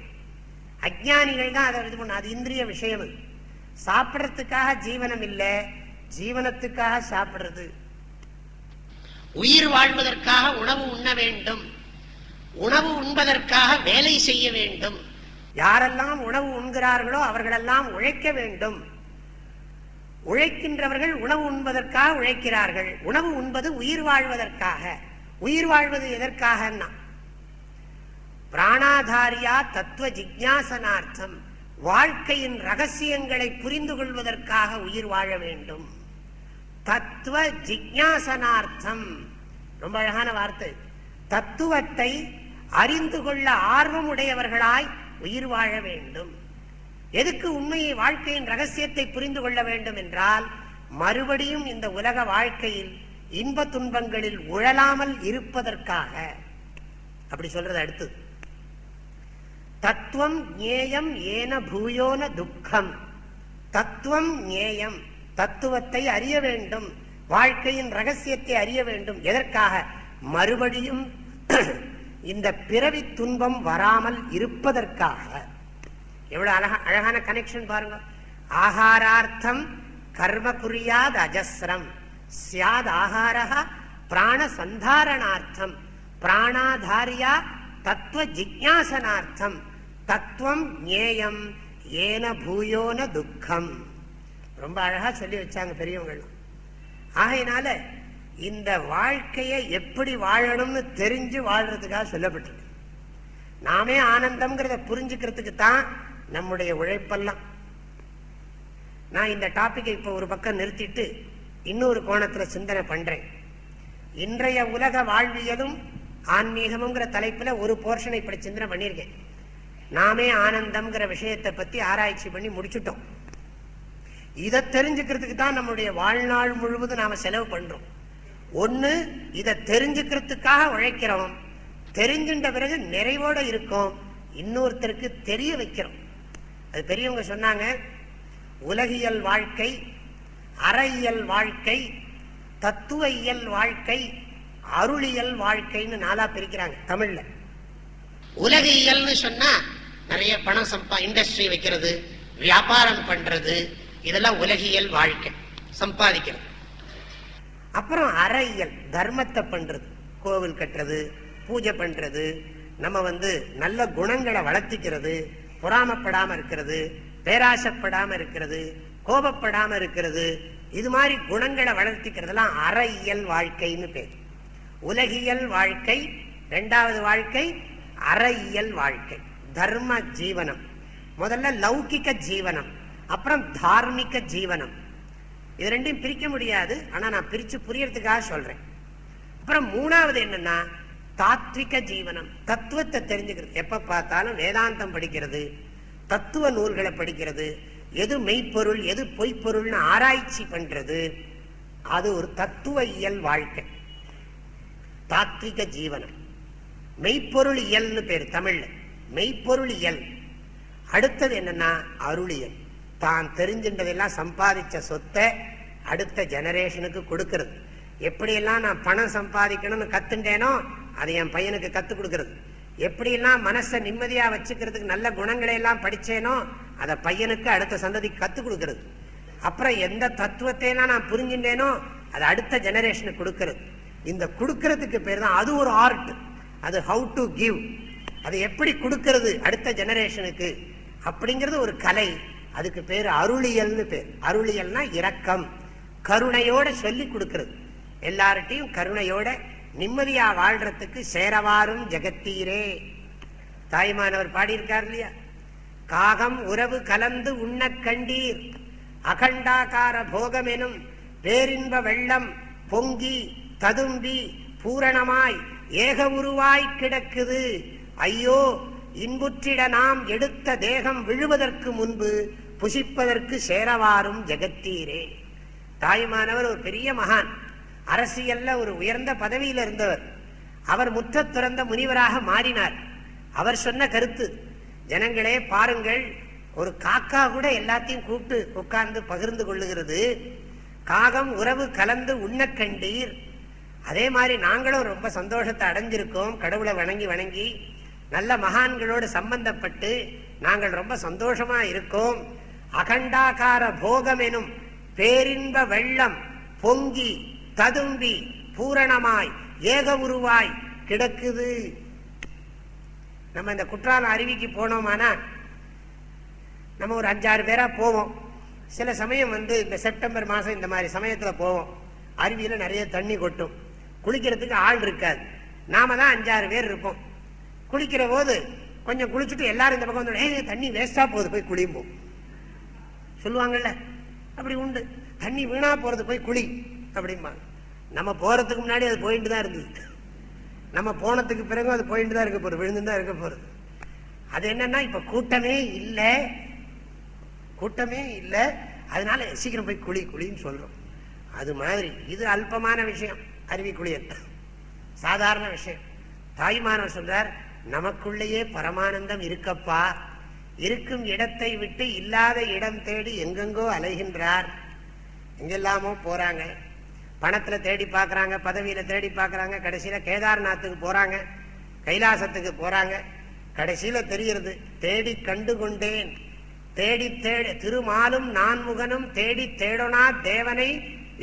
அஜானிகள் தான் அதை இது பண்ண அது இந்திரிய விஷயம் அது. சாப்பிடறதுக்காக ஜீவனம் இல்லை ஜீவனத்துக்காக சாப்பிடுறது. உயிர் வாழ்வதற்காக உணவு உண்ண வேண்டும். உணவு உண்பதற்காக வேலை செய்ய வேண்டும். யாரெல்லாம் உணவு உண்கிறார்களோ அவர்களெல்லாம் உழைக்க வேண்டும். உழைக்கின்றவர்கள் உணவு உண்பதற்காக உழைக்கிறார்கள். உணவு உண்பது உயிர் வாழ்வதற்காக. உயிர் வாழ்வது எதற்காக பிராணாதாரியா தத்துவ ஜிக்யாசனார்த்தம். வாழ்க்கையின் ரகசியங்களை புரிந்து கொள்வதற்காக உயிர் வாழ வேண்டும். தத்துவ ஜிக்யாசனார்த்தம். ரொம்ப அழகான வார்த்தை. தத்துவத்தை அறிந்து கொள்ள ஆர்வம் உடையவர்களாய் உயிர் வாழ வேண்டும். எதுக்கு உண்மையை வாழ்க்கையின் ரகசியத்தை புரிந்து கொள்ள வேண்டும் என்றால் மறுபடியும் இந்த உலக வாழ்க்கையில் இன்ப துன்பங்களில் உழலாமல் இருப்பதற்காக. அப்படி சொல்றது அடுத்து. தத்துவம் ஞேயம் ஏன பூயோன துக்கம். தத்துவம் ஞேயம் தத்துவத்தை அறிய வேண்டும் வாழ்க்கையின் ரகசியத்தை அறிய வேண்டும். எதற்காக? மறுபடியும் இந்த பிறவி துன்பம் வராமல் இருப்பதற்காக. எவ்வளவு அழகா அழகான கனெக்ஷன் பாருங்க. ஆகாரார்த்தம் கர்ம குறியாத் அஜஸ்ரம். சியாத் ஆகாரா பிராண சந்தாரணார்த்தம் பிராணாதாரியா தத்துவ ஜிக்யாசனார்த்தம் தத்துவம் ஞேயம் ஏன பூயோன துக்கம். ரொம்ப அழகா சொல்லி வச்சாங்க பெரியவங்க ஆகையினால இந்த வாழ்க்கையை எப்படி வாழணும்னு தெரிஞ்சு வாழ்றதுக்காக சொல்லப்பட்டிருக்கு. நாமே ஆனந்தம்ங்கிறத புரிஞ்சுக்கிறதுக்கு தான் நம்முடைய உழைப்பெல்லாம். நான் இந்த டாப்பிக்கை இப்போ ஒரு பக்கம் நிறுத்திட்டு இன்னொரு கோணத்துல சிந்தனை பண்றேன். இன்றைய உலக வாழ்வியலும் ஆன்மீகமுங்கிற தலைப்புல ஒரு போர்ஷனை இப்படி சிந்தனை பண்ணியிருக்கேன். நாமே ஆனந்தம்ங்கிற விஷயத்தை பத்தி ஆராய்ச்சி பண்ணி முடிச்சுட்டோம். இதை தெரிஞ்சுக்கிறதுக்கு தான் நம்முடைய வாழ்நாள் முழுவதும் நாம செலவு பண்றோம். ஒண்ணு இதை தெரிஞ்சுக்கிறதுக்காக உழைக்கிறோம். தெரிஞ்சின்ற பிறகு நிறைவோட இருக்கும். இன்னொருத்தருக்கு தெரிய வைக்கிறோம். அது பெரியவங்க சொன்னாங்க உலகியல் வாழ்க்கை அறையியல் வாழ்க்கை தத்துவ இயல் வாழ்க்கை அருளியல் வாழ்க்கைன்னு நாளா பிரிக்கிறாங்க தமிழ்ல. உலகியல்னு சொன்னா நிறைய பணம் சம்பா இண்டஸ்ட்ரி வைக்கிறது வியாபாரம் பண்றது இதெல்லாம் உலகியல் வாழ்க்கை சம்பாதிக்கிறது. அப்புறம் அறையியல் தர்மத்தை பண்றது கோவில் கட்டுறது பூஜை பண்றது நம்ம வந்து நல்ல குணங்களை வளர்த்திக்கிறது பொறாமப்படாம இருக்கிறது பேராசப்படாம இருக்கிறது கோபப்படாம இருக்கிறது இது மாதிரி குணங்களை வளர்த்திக்கிறதுலாம் அறையியல் வாழ்க்கைன்னு பேர். உலகியல் வாழ்க்கை ரெண்டாவது வாழ்க்கை அறையியல் வாழ்க்கை. தர்ம ஜீவனம். முதல்ல லௌகிக்க ஜீவனம் அப்புறம் தார்மிக ஜீவனம். இது ரெண்டையும் பிரிக்க முடியாது. ஆனா நான் பிரிச்சு புரியறதுக்காக சொல்றேன். அப்புறம் மூணாவது என்னன்னா தாத்விக ஜீவனம். தத்துவத்தை தெரிஞ்சுக்கிறது. எப்ப பார்த்தாலும் வேதாந்தம் படிக்கிறது. தத்துவ நூல்களை படிக்கிறது. எது மெய்ப்பொருள் எது பொய்ப்பொருள்னு ஆராய்ச்சி பண்றது. அது ஒரு தத்துவ இயல் வாழ்க்கை. தாத்விக ஜீவனம். மெய்ப்பொருள் இயல்னு பேர் தமிழ்ல. மெய்ப்பொருள் இயல். அடுத்தது என்னன்னா அருளியல். தான் தெரிஞ்சின்றதெல்லாம் சம்பாதிச்ச சொத்தை அடுத்த ஜெனரேஷனுக்கு கொடுக்கறது. எப்படியெல்லாம் நான் பணம் சம்பாதிக்கணும்னு கத்துண்டேனோ அதை என் பையனுக்கு கற்றுக் கொடுக்கறது. எப்படியெல்லாம் மனசை நிம்மதியாக வச்சுக்கிறதுக்கு நல்ல குணங்களை எல்லாம் படித்தேனோ அதை பையனுக்கு அடுத்த சந்ததிக்கு கற்றுக் கொடுக்கறது. அப்புறம் எந்த தத்துவத்தையெல்லாம் நான் புரிஞ்சின்றேனோ அதை அடுத்த ஜெனரேஷனுக்கு கொடுக்கறது. இந்த கொடுக்கறதுக்கு பேர் தான் அது ஒரு ஆர்ட் அது ஹவு டு கிவ் அது எப்படி கொடுக்கறது அடுத்த ஜெனரேஷனுக்கு அப்படிங்கிறது ஒரு கலை. அதுக்கு பேர் அருளியல்னு பேர். அருளியல்னா இரக்கம். கருணையோட சொல்லி கொடுக்கறது. எல்லார்ட்டையும் கருணையோட நிம்மதியா வாழ்றதுக்கு சேரவாரும் ஜெகத்தீரே. தாய்மானவர் பாடியிருக்கார் இல்லையா? காகம் உறவு கலந்து உண்ண கண்டீர். அகண்டாகார போகம் எனும் பேரின்ப வெள்ளம் பொங்கி ததும்பி பூரணமாய் ஏக உருவாய் கிடக்குது. ஐயோ இன்புற்றிட நாம் எடுத்த தேகம் விழுவதற்கு முன்பு புசிப்பதற்கு சேரவாரும் ஜெகத்தீரே. தாயுமானவர் ஒரு பெரிய மகான். அரசியல்ல ஒரு உயர்ந்த பதவியில் இருந்தவர். அவர் முற்ற துறந்த முனிவராக மாறினார். அவர் சொன்ன கருத்து ஜனங்களே பாருங்கள் ஒரு காக்கா கூட எல்லாத்தையும் கூப்பிட்டு உட்கார்ந்து பகிர்ந்து கொள்ளுகிறது. காகம் உறவு கலந்து உண்ண கண்டீர். அதே மாதிரி நாங்களும் ரொம்ப சந்தோஷத்தை அடைஞ்சிருக்கோம். கடவுளை வணங்கி வணங்கி நல்ல மகான்களோடு சம்பந்தப்பட்டு நாங்கள் ரொம்ப சந்தோஷமா இருக்கோம். அகண்டாகார போகம் எனும் பேரின்ப வெள்ளம் பொங்கி ததும்பி பூரணமாய் ஏக உருவாய் கிடக்குது. நம்ம இந்த குற்றாலம் அருவிக்கு போனோமானா நம்ம ஒரு அஞ்சாறு பேரா போவோம். சில சமயம் வந்து இந்த செப்டம்பர் மாதம் இந்த மாதிரி சமயத்தில் போவோம். அருவியில் நிறைய தண்ணி கொட்டும். குளிக்கிறதுக்கு ஆள் இருக்காது. நாம தான் அஞ்சாறு பேர் இருப்போம். குளிக்கிற போது கொஞ்சம் குளிச்சுட்டு எல்லாரும் இந்த பக்கம் வந்து தண்ணி வேஸ்டா போகுது போய் குளிப்போம் சொல்லுவாங்கல்ல? அப்படி உண்டு. தண்ணி வீணா போறது போய் குழி அப்படிம்பாங்க. நம்ம போறதுக்கு முன்னாடி அது போயிட்டு தான் இருந்தது. நம்ம போனதுக்கு பிறகு அது போயிட்டு தான் இருக்க போறது விழுந்து தான் இருக்க போறது அது என்னன்னா இப்ப கூட்டமே இல்லை. கூட்டமே இல்லை. அதனால சீக்கிரம் போய் குழி குழின்னு சொல்றோம். அது மாதிரி இது அல்பமான விஷயம் அருவி குளியல். சாதாரண விஷயம். தாய்மானவர் சொல்றார் நமக்குள்ளேயே பரமானந்தம் இருக்கப்பா. இருக்கும் இடத்தை விட்டு இல்லாத இடம் தேடி எங்கெங்கோ அலைகின்றார். எங்கெல்லாமோ போறாங்க. பணத்துல தேடி பார்க்கறாங்க பதவியில தேடி பார்க்கறாங்க கடைசியில கேதார்நாத்துக்கு போறாங்க கைலாசத்துக்கு போறாங்க. கடைசியில தெரிகிறது தேடி கண்டு கொண்டேன் தேடி தேடி திருமாலும் நான்முகனும் தேடி தேடனா தேவனை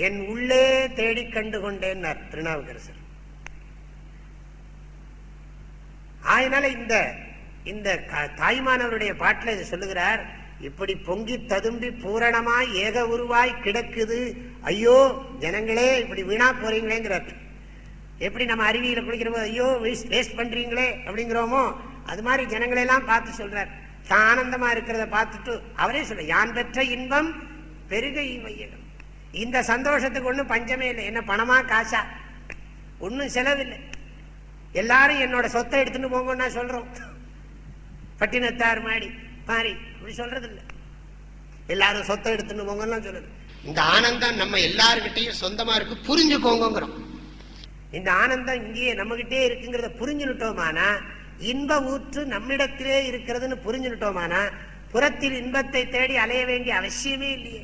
என் உள்ளே தேடி கண்டு கொண்டேன் திருநாவுக்கரசர். அதனால இந்த இந்த தாய்மானவருடைய பாட்டுல இது சொல்லுகிறார் இப்படி பொங்கி ததும்பி பூரணமாய் ஏக உருவாய் கிடக்குது. ஐயோ ஜனங்களே இப்படி வீணா போறீங்களேங்கிறார். எப்படி நம்ம அருவியில குளிக்கிற போது ஐயோ வேஸ்ட் பண்றீங்களே அப்படிங்கிறோமோ அது மாதிரி ஜனங்களெல்லாம் பார்த்து சொல்றார். தான் ஆனந்தமா இருக்கிறத பார்த்துட்டு அவரே சொல்ற யான் பெற்ற இன்பம் பெருகை வையகம். இந்த சந்தோஷத்துக்கு ஒண்ணும் பஞ்சமே இல்லை. என்ன பணமா காசா? ஒண்ணும் செலவில்லை. எல்லாரும் என்னோட சொத்தை எடுத்துட்டு போங்கன்னு நான் சொல்றோம். பட்டினத்தார் மாடி பாரி அப்படி சொல்றது இல்ல எல்லாரும் சொத்தை எடுத்துன்னு போங்கன்னு சொல்லுது. இந்த ஆனந்தம் நம்ம எல்லாருக்கிட்டையும் சொந்தமா இருக்கு புரிஞ்சுக்கோங்கிறோம் இந்த ஆனந்தம் இங்கேயே நம்ம கிட்டே இருக்குங்கிறத புரிஞ்சுட்டோமானா இன்ப ஊற்று நம்மிடத்திலே இருக்கிறதுன்னு புரிஞ்சுட்டோமானா புறத்தில் இன்பத்தை தேடி அலைய வேண்டிய அவசியமே இல்லையே.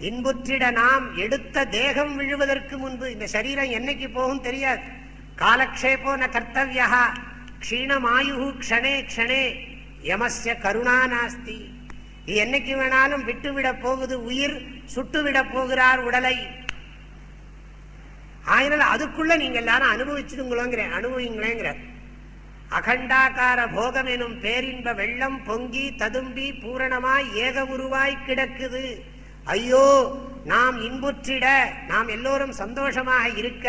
இன்புற்றிட நாம் எடுத்த தேகம் விழுவதற்கு முன்பு இந்த சரீரம் என்னைக்கு போகும் தெரியாது. காலக்ஷேபோ ந கர்த்தவியா க்ஷீணமாயு க்ஷணே க்ஷணே யமஸ்ய கருணா நாஸ்தி. இது என்னைக்கு வேணாலும் விட்டுவிட போகுது உயிர் சுட்டுவிட போகிறார் உடலை. ஆயினால் அதுக்குள்ள நீங்க எல்லாரும் அனுபவிச்சுடுங்களோங்கிற அனுபவிங்களேங்கிற. அகண்டாக்கார போகம் எனும் பேரின்ப வெள்ளம் பொங்கி ததும்பி பூரணமாய் ஏக உருவாய் கிடக்குது. ஐயோ நாம் இன்புற்றிட நாம் எல்லோரும் சந்தோஷமாக இருக்க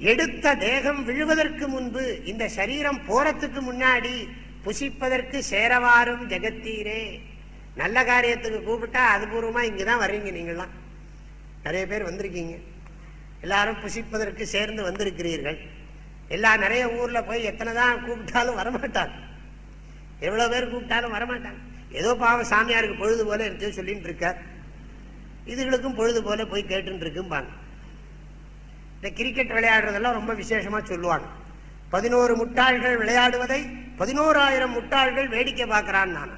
எடுத்த தேகம் விழுவதற்கு முன்பு இந்த சரீரம் போறதுக்கு முன்னாடி புசிப்பதற்கு சேரவாரும் ஜெகத்தீரே. நல்ல காரியத்துக்கு கூப்பிட்டா அது பூர்வமா இங்கதான் வர்றீங்க நீங்களாம் நிறைய பேர் வந்திருக்கீங்க. எல்லாரும் புசிப்பதற்கு சேர்ந்து வந்திருக்கிறீர்கள். எல்லா நிறைய ஊர்ல போய் எத்தனை தான் கூப்பிட்டாலும் வரமாட்டாங்க. எவ்வளவு பேர் கூப்பிட்டாலும் வரமாட்டாங்க. ஏதோ பாவம் சாமியாருக்கு பொழுது போல எடுத்து சொல்லிட்டு இருக்கார். இதுகளுக்கும் பொழுது போல போய் கேட்டுன்னு இருக்கும்பாங்க. இந்த கிரிக்கெட் விளையாடுறதெல்லாம் ரொம்ப விசேஷமா சொல்லுவாங்க. பதினோரு முட்டாள்கள் விளையாடுவதை பதினோராயிரம் முட்டாள்கள் வேடிக்கை பார்க்கறான் நான்.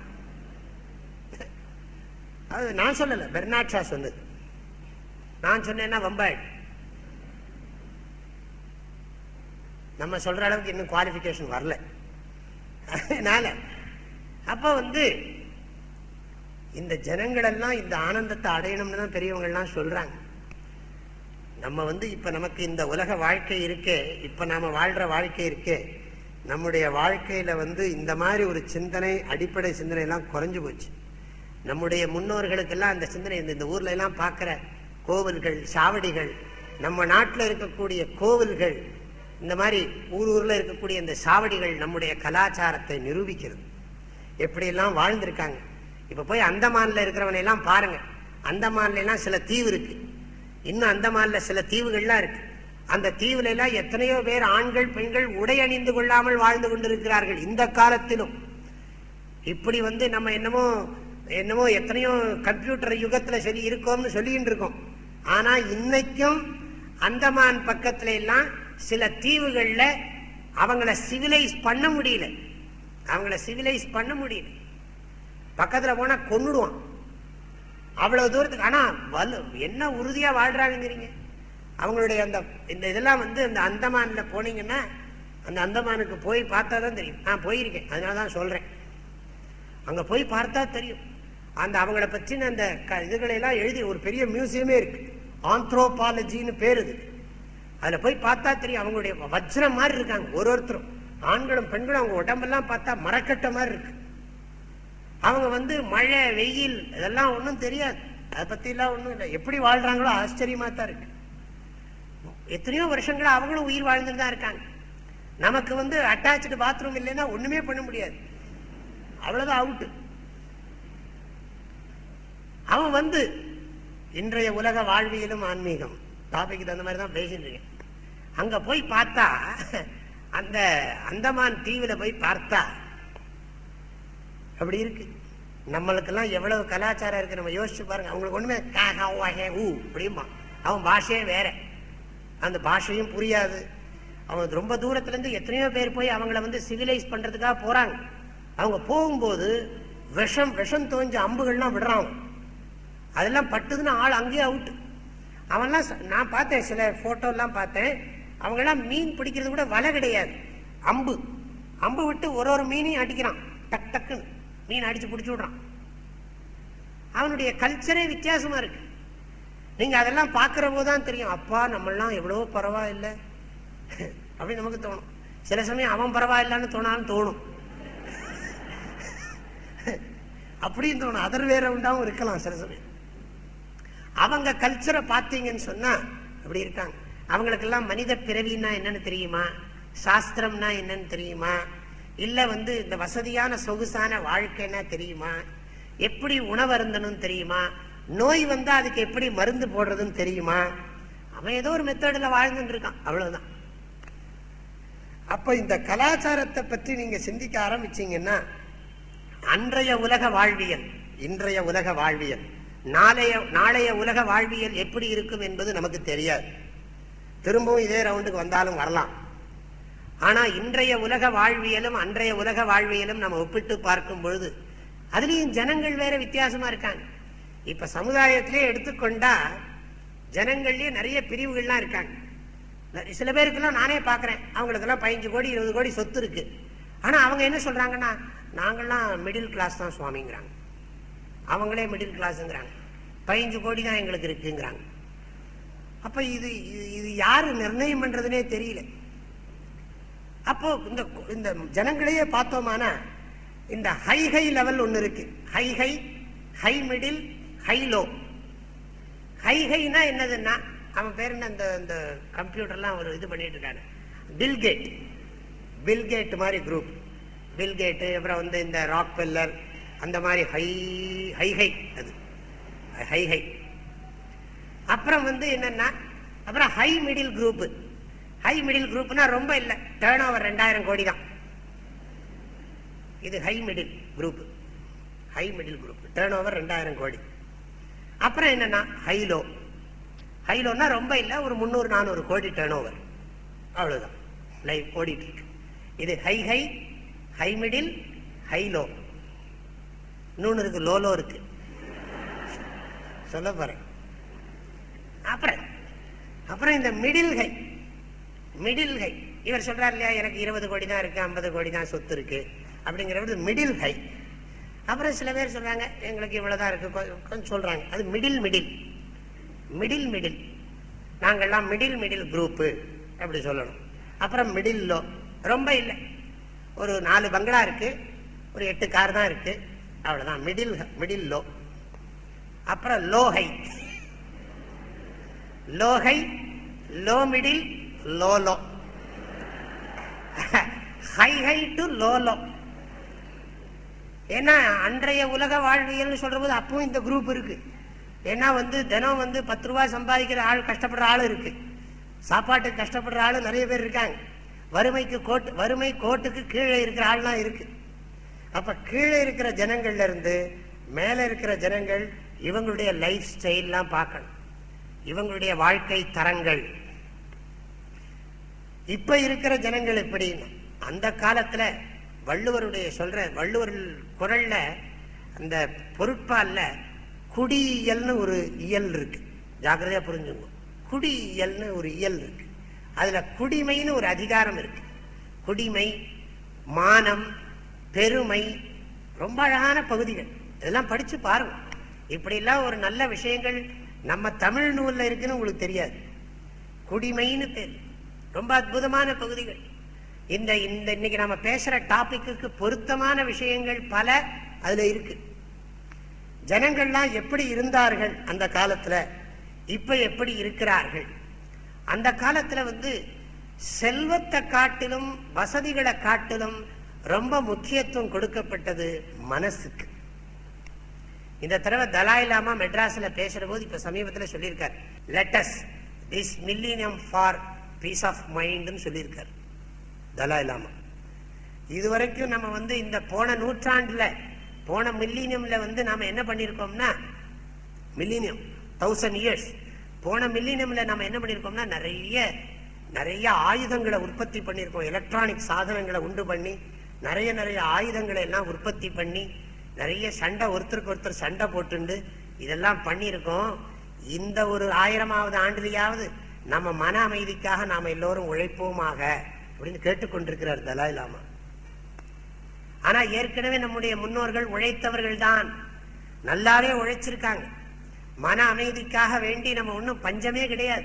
அது நான் சொல்லலை பெர்னாட்ஷா சொன்னது. நான் சொன்னேன்னா வம்பாய். நம்ம சொல்ற அளவுக்கு இன்னும் குவாலிஃபிகேஷன் வரல. அதனால அப்ப வந்து இந்த ஜனங்களெல்லாம் இந்த ஆனந்தத்தை அடையணும்னு தான் பெரியவங்க எல்லாம் சொல்றாங்க. நம்ம வந்து இப்போ நமக்கு இந்த உலக வாழ்க்கை இருக்கே இப்போ நாம் வாழ்கிற வாழ்க்கை இருக்கே நம்முடைய வாழ்க்கையில் வந்து இந்த மாதிரி ஒரு சிந்தனை அடிப்படை சிந்தனையெல்லாம் குறைஞ்சு போச்சு. நம்முடைய முன்னோர்களுக்கெல்லாம் அந்த சிந்தனை இந்த இந்த ஊர்ல எல்லாம் கோவில்கள் சாவடிகள் நம்ம நாட்டில் இருக்கக்கூடிய கோவில்கள் இந்த மாதிரி ஊர் ஊரில் இருக்கக்கூடிய இந்த சாவடிகள் நம்முடைய கலாச்சாரத்தை நிரூபிக்கிறது. எப்படியெல்லாம் வாழ்ந்திருக்காங்க? இப்போ போய் அந்தமானில் இருக்கிறவனையெல்லாம் பாருங்கள் பாருங்க சில தீவு இருக்குது இன்னும் அந்தமான்ல சில தீவுகள்லாம் இருக்கு. அந்த தீவுல எல்லாம் எத்தனையோ பேர் ஆண்கள் பெண்கள் உடை அணிந்து கொள்ளாமல் வாழ்ந்து கொண்டிருக்கிறார்கள் இந்த காலத்திலும். இப்படி வந்து நம்ம என்னமோ என்னமோ எத்தனையோ கம்ப்யூட்டர் யுகத்துல சரி இருக்கோம்னு சொல்லிட்டு இருக்கோம். ஆனா இன்னைக்கும் அந்தமான் பக்கத்துல எல்லாம் சில தீவுகள்ல அவங்கள சிவிலைஸ் பண்ண முடியல. அவங்கள சிவிலைஸ் பண்ண முடியல. பக்கத்துல போனா கொன்னுடுவான். அவ்வளவு தூரத்துக்கு ஆனா வலு என்ன உறுதியா வாழ்றாங்கிறீங்க அவங்களுடைய அந்த இந்த இதெல்லாம் வந்து அந்த அந்தமான்ல போனீங்கன்னா அந்த அந்தமானுக்கு போய் பார்த்தா தான் தெரியும். நான் போயிருக்கேன் அதனால தான் சொல்றேன். அங்கே போய் பார்த்தா தெரியும். அந்த அவங்கள பற்றின அந்த க- இதுகளையெல்லாம் எழுதி ஒரு பெரிய மியூசியமே இருக்கு. ஆந்த்ரோபாலஜின்னு பேர் இது. போய் பார்த்தா தெரியும். அவங்களுடைய வஜ்ரம் மாதிரி இருக்காங்க ஒரு ஒருத்தரும். ஆண்களும் பெண்களும் அவங்க உடம்பெல்லாம் பார்த்தா மரக்கட்ட மாதிரி இருக்கு. அவங்க வந்து மழை வெயில் இதெல்லாம் ஒன்றும் தெரியாது. அதை பற்றிலாம் ஒன்றும் இல்லை. எப்படி வாழ்கிறாங்களோ ஆச்சரியமாக தான் இருக்கு. எத்தனையோ வருஷங்களாக அவங்களும் உயிர் வாழ்ந்துட்டு தான் இருக்காங்க. நமக்கு வந்து அட்டாச்சு பாத்ரூம் இல்லைன்னா ஒன்றுமே பண்ண முடியாது. அவ்வளோதான் அவுட்டு அவன் வந்து இன்றைய உலக வாழ்வியலும் ஆன்மீகம். டாபிக் தகுந்த மாதிரி தான் பேசிட்டு அங்கே போய் பார்த்தா அந்த அந்தமான் தீவில் போய் பார்த்தா அப்படி இருக்கு. நம்மளுக்கெல்லாம் எவ்வளவு கலாச்சாரம் இருக்கு நம்ம யோசிச்சு பாருங்க. அவங்களுக்கு ஒண்ணுமே கா, கா, ஊ அப்படிம்பா அவன் பாஷையே வேற. அந்த பாஷையும் புரியாது. அவன் ரொம்ப தூரத்துலேருந்து எத்தனையோ பேர் போய் அவங்கள வந்து சிவிலைஸ் பண்றதுக்காக போறாங்க. அவங்க போகும்போது விஷம் விஷம் தோஞ்ச அம்புகள்லாம் விடுறான் அதெல்லாம் பட்டுதுன்னு ஆள் அங்கேயே அவுட்டு அவன்லாம் நான் பார்த்தேன் சில ஃபோட்டோலாம் பார்த்தேன். அவங்கெல்லாம் மீன் பிடிக்கிறது கூட வலை கிடையாது. அம்பு. அம்பு விட்டு ஒரு ஒரு மீனையும் அடிக்கிறான். டக் டக்குன்னு. மீன் அடிச்சு பிடிச்சி விடுறான். அவனுடைய கல்ச்சரே வித்தியாசமா இருக்கு. நீங்க அதெல்லாம் பார்க்கிற போதுதான் தெரியும். அப்பா நம்மளாம் எவ்வளவோ பரவாயில்லை. அப்படின்னு நமக்கு தோணும். சில சமயம் அவன் பரவாயில்லன்னு தோணாலும் தோணும். அப்படியும் தோணும். அதர் வேற உண்டாவும் இருக்கலாம் சில சமயம். அவங்க கல்ச்சரை பார்த்தீங்கன்னு சொன்னா அப்படி இருக்காங்க. அவங்களுக்கெல்லாம் மனித பிறவின்னா என்னன்னு தெரியுமா? சாஸ்திரம்னா என்னன்னு தெரியுமா? இல்லை வந்து இந்த வசதியான சொகுசான வாழ்க்கைன்னா தெரியுமா? எப்படி உணவருந்தணும் தெரியுமா? நோய் வந்தா அதுக்கு எப்படி மருந்து போடுறதுன்னு தெரியுமா? அவன் ஏதோ ஒரு மெத்தடில் வாழ்ந்துட்டு இருக்கான் அவ்வளவுதான். அப்போ இந்த கலாச்சாரத்தை பற்றி நீங்க சிந்திக்க ஆரம்பிச்சீங்கன்னா அன்றைய உலக வாழ்வியல் இன்றைய உலக வாழ்வியல் நாளைய நாளைய உலக வாழ்வியல் எப்படி இருக்கும் என்பது நமக்கு தெரியாது. திரும்பவும் இதே ரவுண்டுக்கு வந்தாலும் வரலாம். ஆனா இன்றைய உலக வாழ்வியலும் அன்றைய உலக வாழ்வியலும் நம்ம ஒப்பிட்டு பார்க்கும் பொழுது அதுலயும் ஜனங்கள் வேற வித்தியாசமா இருக்காங்க. இப்ப சமுதாயத்திலே எடுத்துக்கொண்டா ஜனங்கள்லயே நிறைய பிரிவுகள்லாம் இருக்காங்க. சில பேருக்கெல்லாம் நானே பாக்குறேன். அவங்களுக்கெல்லாம் பதினஞ்சு கோடி இருபது கோடி சொத்து இருக்கு. ஆனா அவங்க என்ன சொல்றாங்கன்னா நாங்கள்லாம் மிடில் கிளாஸ் தான் சுவாமிங்கிறாங்க. அவங்களே மிடில் கிளாஸ்ங்கிறாங்க பதினஞ்சு கோடி தான் எங்களுக்கு இருக்குங்கிறாங்க. அப்ப இது இது- இது யாரு நிர்ணயம் பண்றதுனே தெரியல. அப்போ இந்த இந்த ஜனங்களையே பார்த்தோமானா இந்த ஹை ஹை லெவல் ஒன்று இருக்கு. High high high middle high low. High ஹைனா என்னதுன்னா அவன் பேர் என்ன இந்த இந்த கம்ப்யூட்டர்லாம் ஒரு இது பண்ணிட்டு இருக்காரு பில்கேட் பில்கேட் மாதிரி குரூப் பில்கேட்டு அப்புறம் வந்து இந்த ராக் பெல்லர் அந்த மாதிரி ஹை ஹை ஹை அது. High high. அப்புறம் வந்து என்னன்னா அப்புறம் high middle group high middle குரூப்னா ரொம்ப இல்லை. டேர்ன் ஓவர் ரெண்டாயிரம் கோடி தான். இது high middle group high middle group turn over ரெண்டாயிரம் கோடி. அப்புறம் என்னன்னா ஹைலோ ஹைலோன்னா ரொம்ப இல்லை ஒரு முந்நூறு நானூறு கோடி டேர்ன் ஓவர் அவ்வளவுதான். லைவ் ஓடிட்டு இருக்கு. இது high high high middle high low இன்னொன்று இருக்கு லோலோ இருக்கு. சொல்ல போறேன். அப்புறம் அப்புறம் இந்த மிடில் ஹை மிடில் ஹை இவர் சொல்றாரு இல்லையா எனக்கு இருபது கோடி தான் இருக்கு ஐம்பது கோடி தான் சொத்து இருக்கு. அப்படிங்கிறது மிடில் ஹை அப்புறம் சில பேர் சொல்றாங்க எங்களுக்கு இவ்வளவுதான் இருக்கு கொஞ்சம் சொல்றாங்க. அது மிடில் மிடில் மிடில் மிடில் நாங்கள்லாம் மிடில் மிடில் குரூப்பு அப்படி சொல்லணும். அப்புறம் மிடில் லோ ரொம்ப இல்லை. ஒரு நாலு பங்களா இருக்கு ஒரு எட்டு கார் தான் இருக்கு. அவ்வளவுதான். மிடில் மிடில் லோ அப்புறம் low high low high low middle low low. High high to low ஏன்னா அன்றைய உலக வாழ்வியல்னு சொல்ற போது அப்பவும் இந்த குரூப் இருக்கு. ஏன்னா வந்து தினம் வந்து பத்து ரூபாய் சம்பாதிக்கிற ஆள் கஷ்டப்படுற ஆள் இருக்கு. சாப்பாட்டுக்கு கஷ்டப்படுற ஆள் நிறைய பேர் இருக்காங்க. வறுமைக்கு கோட்டு வறுமை கோட்டுக்கு கீழே இருக்கிற ஆள்லாம் இருக்கு. அப்ப கீழே இருக்கிற ஜனங்கள்ல இருந்து மேல இருக்கிற ஜனங்கள் இவங்களுடைய லைஃப் ஸ்டைல்லாம் பார்க்கணும். இவங்களுடைய வாழ்க்கை தரங்கள். இப்ப இருக்கிற ஜனங்கள் எப்படின்னு அந்த காலத்துல வள்ளுவருடைய சொல்ற வள்ளுவர் குரல்ல அந்த பொருட்பால்ல குடியியல்னு ஒரு இயல் இருக்கு. ஜாகிரதையா புரிஞ்சுங்க குடியியல்னு ஒரு இயல் இருக்கு. அதுல குடிமைன்னு ஒரு அதிகாரம் இருக்கு. குடிமை மானம் பெருமை ரொம்ப அழகான பகுதிகள். இதெல்லாம் படிச்சு பாருங்க. இப்படிலாம் ஒரு நல்ல விஷயங்கள் நம்ம தமிழ் நூலில் இருக்குன்னு உங்களுக்கு தெரியாது. குடிமைன்னு பேர் ரொம்ப அற்புதமான பகுதிகள். இந்த இந்த இன்னைக்கு நம்ம பேசுற டாபிக்கு பொருத்தமான விஷயங்கள் பல அதுல இருக்கு. ஜனங்கள்லாம் எப்படி இருந்தார்கள் அந்த காலத்துல? இப்ப எப்படி இருக்கிறார்கள்? அந்த காலத்துல வந்து செல்வத்தை காட்டிலும் வசதிகளை காட்டிலும் ரொம்ப முக்கியத்துவம் கொடுக்கப்பட்டது மனசுக்கு. இந்த தடவை தலாய் லாமா மெட்ராஸ்ல பேசுற போது இப்ப சமீபத்துல சொல்லியிருக்கார் let's this millennium for peace of மைண்டுன்னு சொல்லியிருக்கார். தலாய் லாமா இதுவரைக்கும் நம்ம வந்து இந்த போன நூற்றாண்டுல போன மில்லினியம்ல வந்து நாம என்ன பண்ணியிருக்கோம்னா மில்லினியம் தௌசண்ட் இயர்ஸ் போன மில்லினியம்ல நம்ம என்ன பண்ணியிருக்கோம்னா நிறைய நிறைய ஆயுதங்களை உற்பத்தி பண்ணியிருக்கோம். எலக்ட்ரானிக் சாதனங்களை உண்டு பண்ணி நிறைய நிறைய ஆயுதங்களை எல்லாம் உற்பத்தி பண்ணி நிறைய சண்டை ஒருத்தருக்கு ஒருத்தர் சண்டை போட்டுண்டு இதெல்லாம் பண்ணியிருக்கோம். இந்த ஒரு ஆயிரமாவது ஆண்டுலையாவது நம்ம மன அமைதிக்காக நாம எல்லோரும் உழைப்போமாக அப்படின்னு கேட்டுக்கொண்டிருக்கிறார் தலாய் லாமா. ஆனா ஏற்கனவே நம்முடைய முன்னோர்கள் உழைத்தவர்கள் தான் நல்லாவே உழைச்சிருக்காங்க. மன அமைதிக்காக வேண்டி நம்ம ஒன்றும் பஞ்சமே கிடையாது.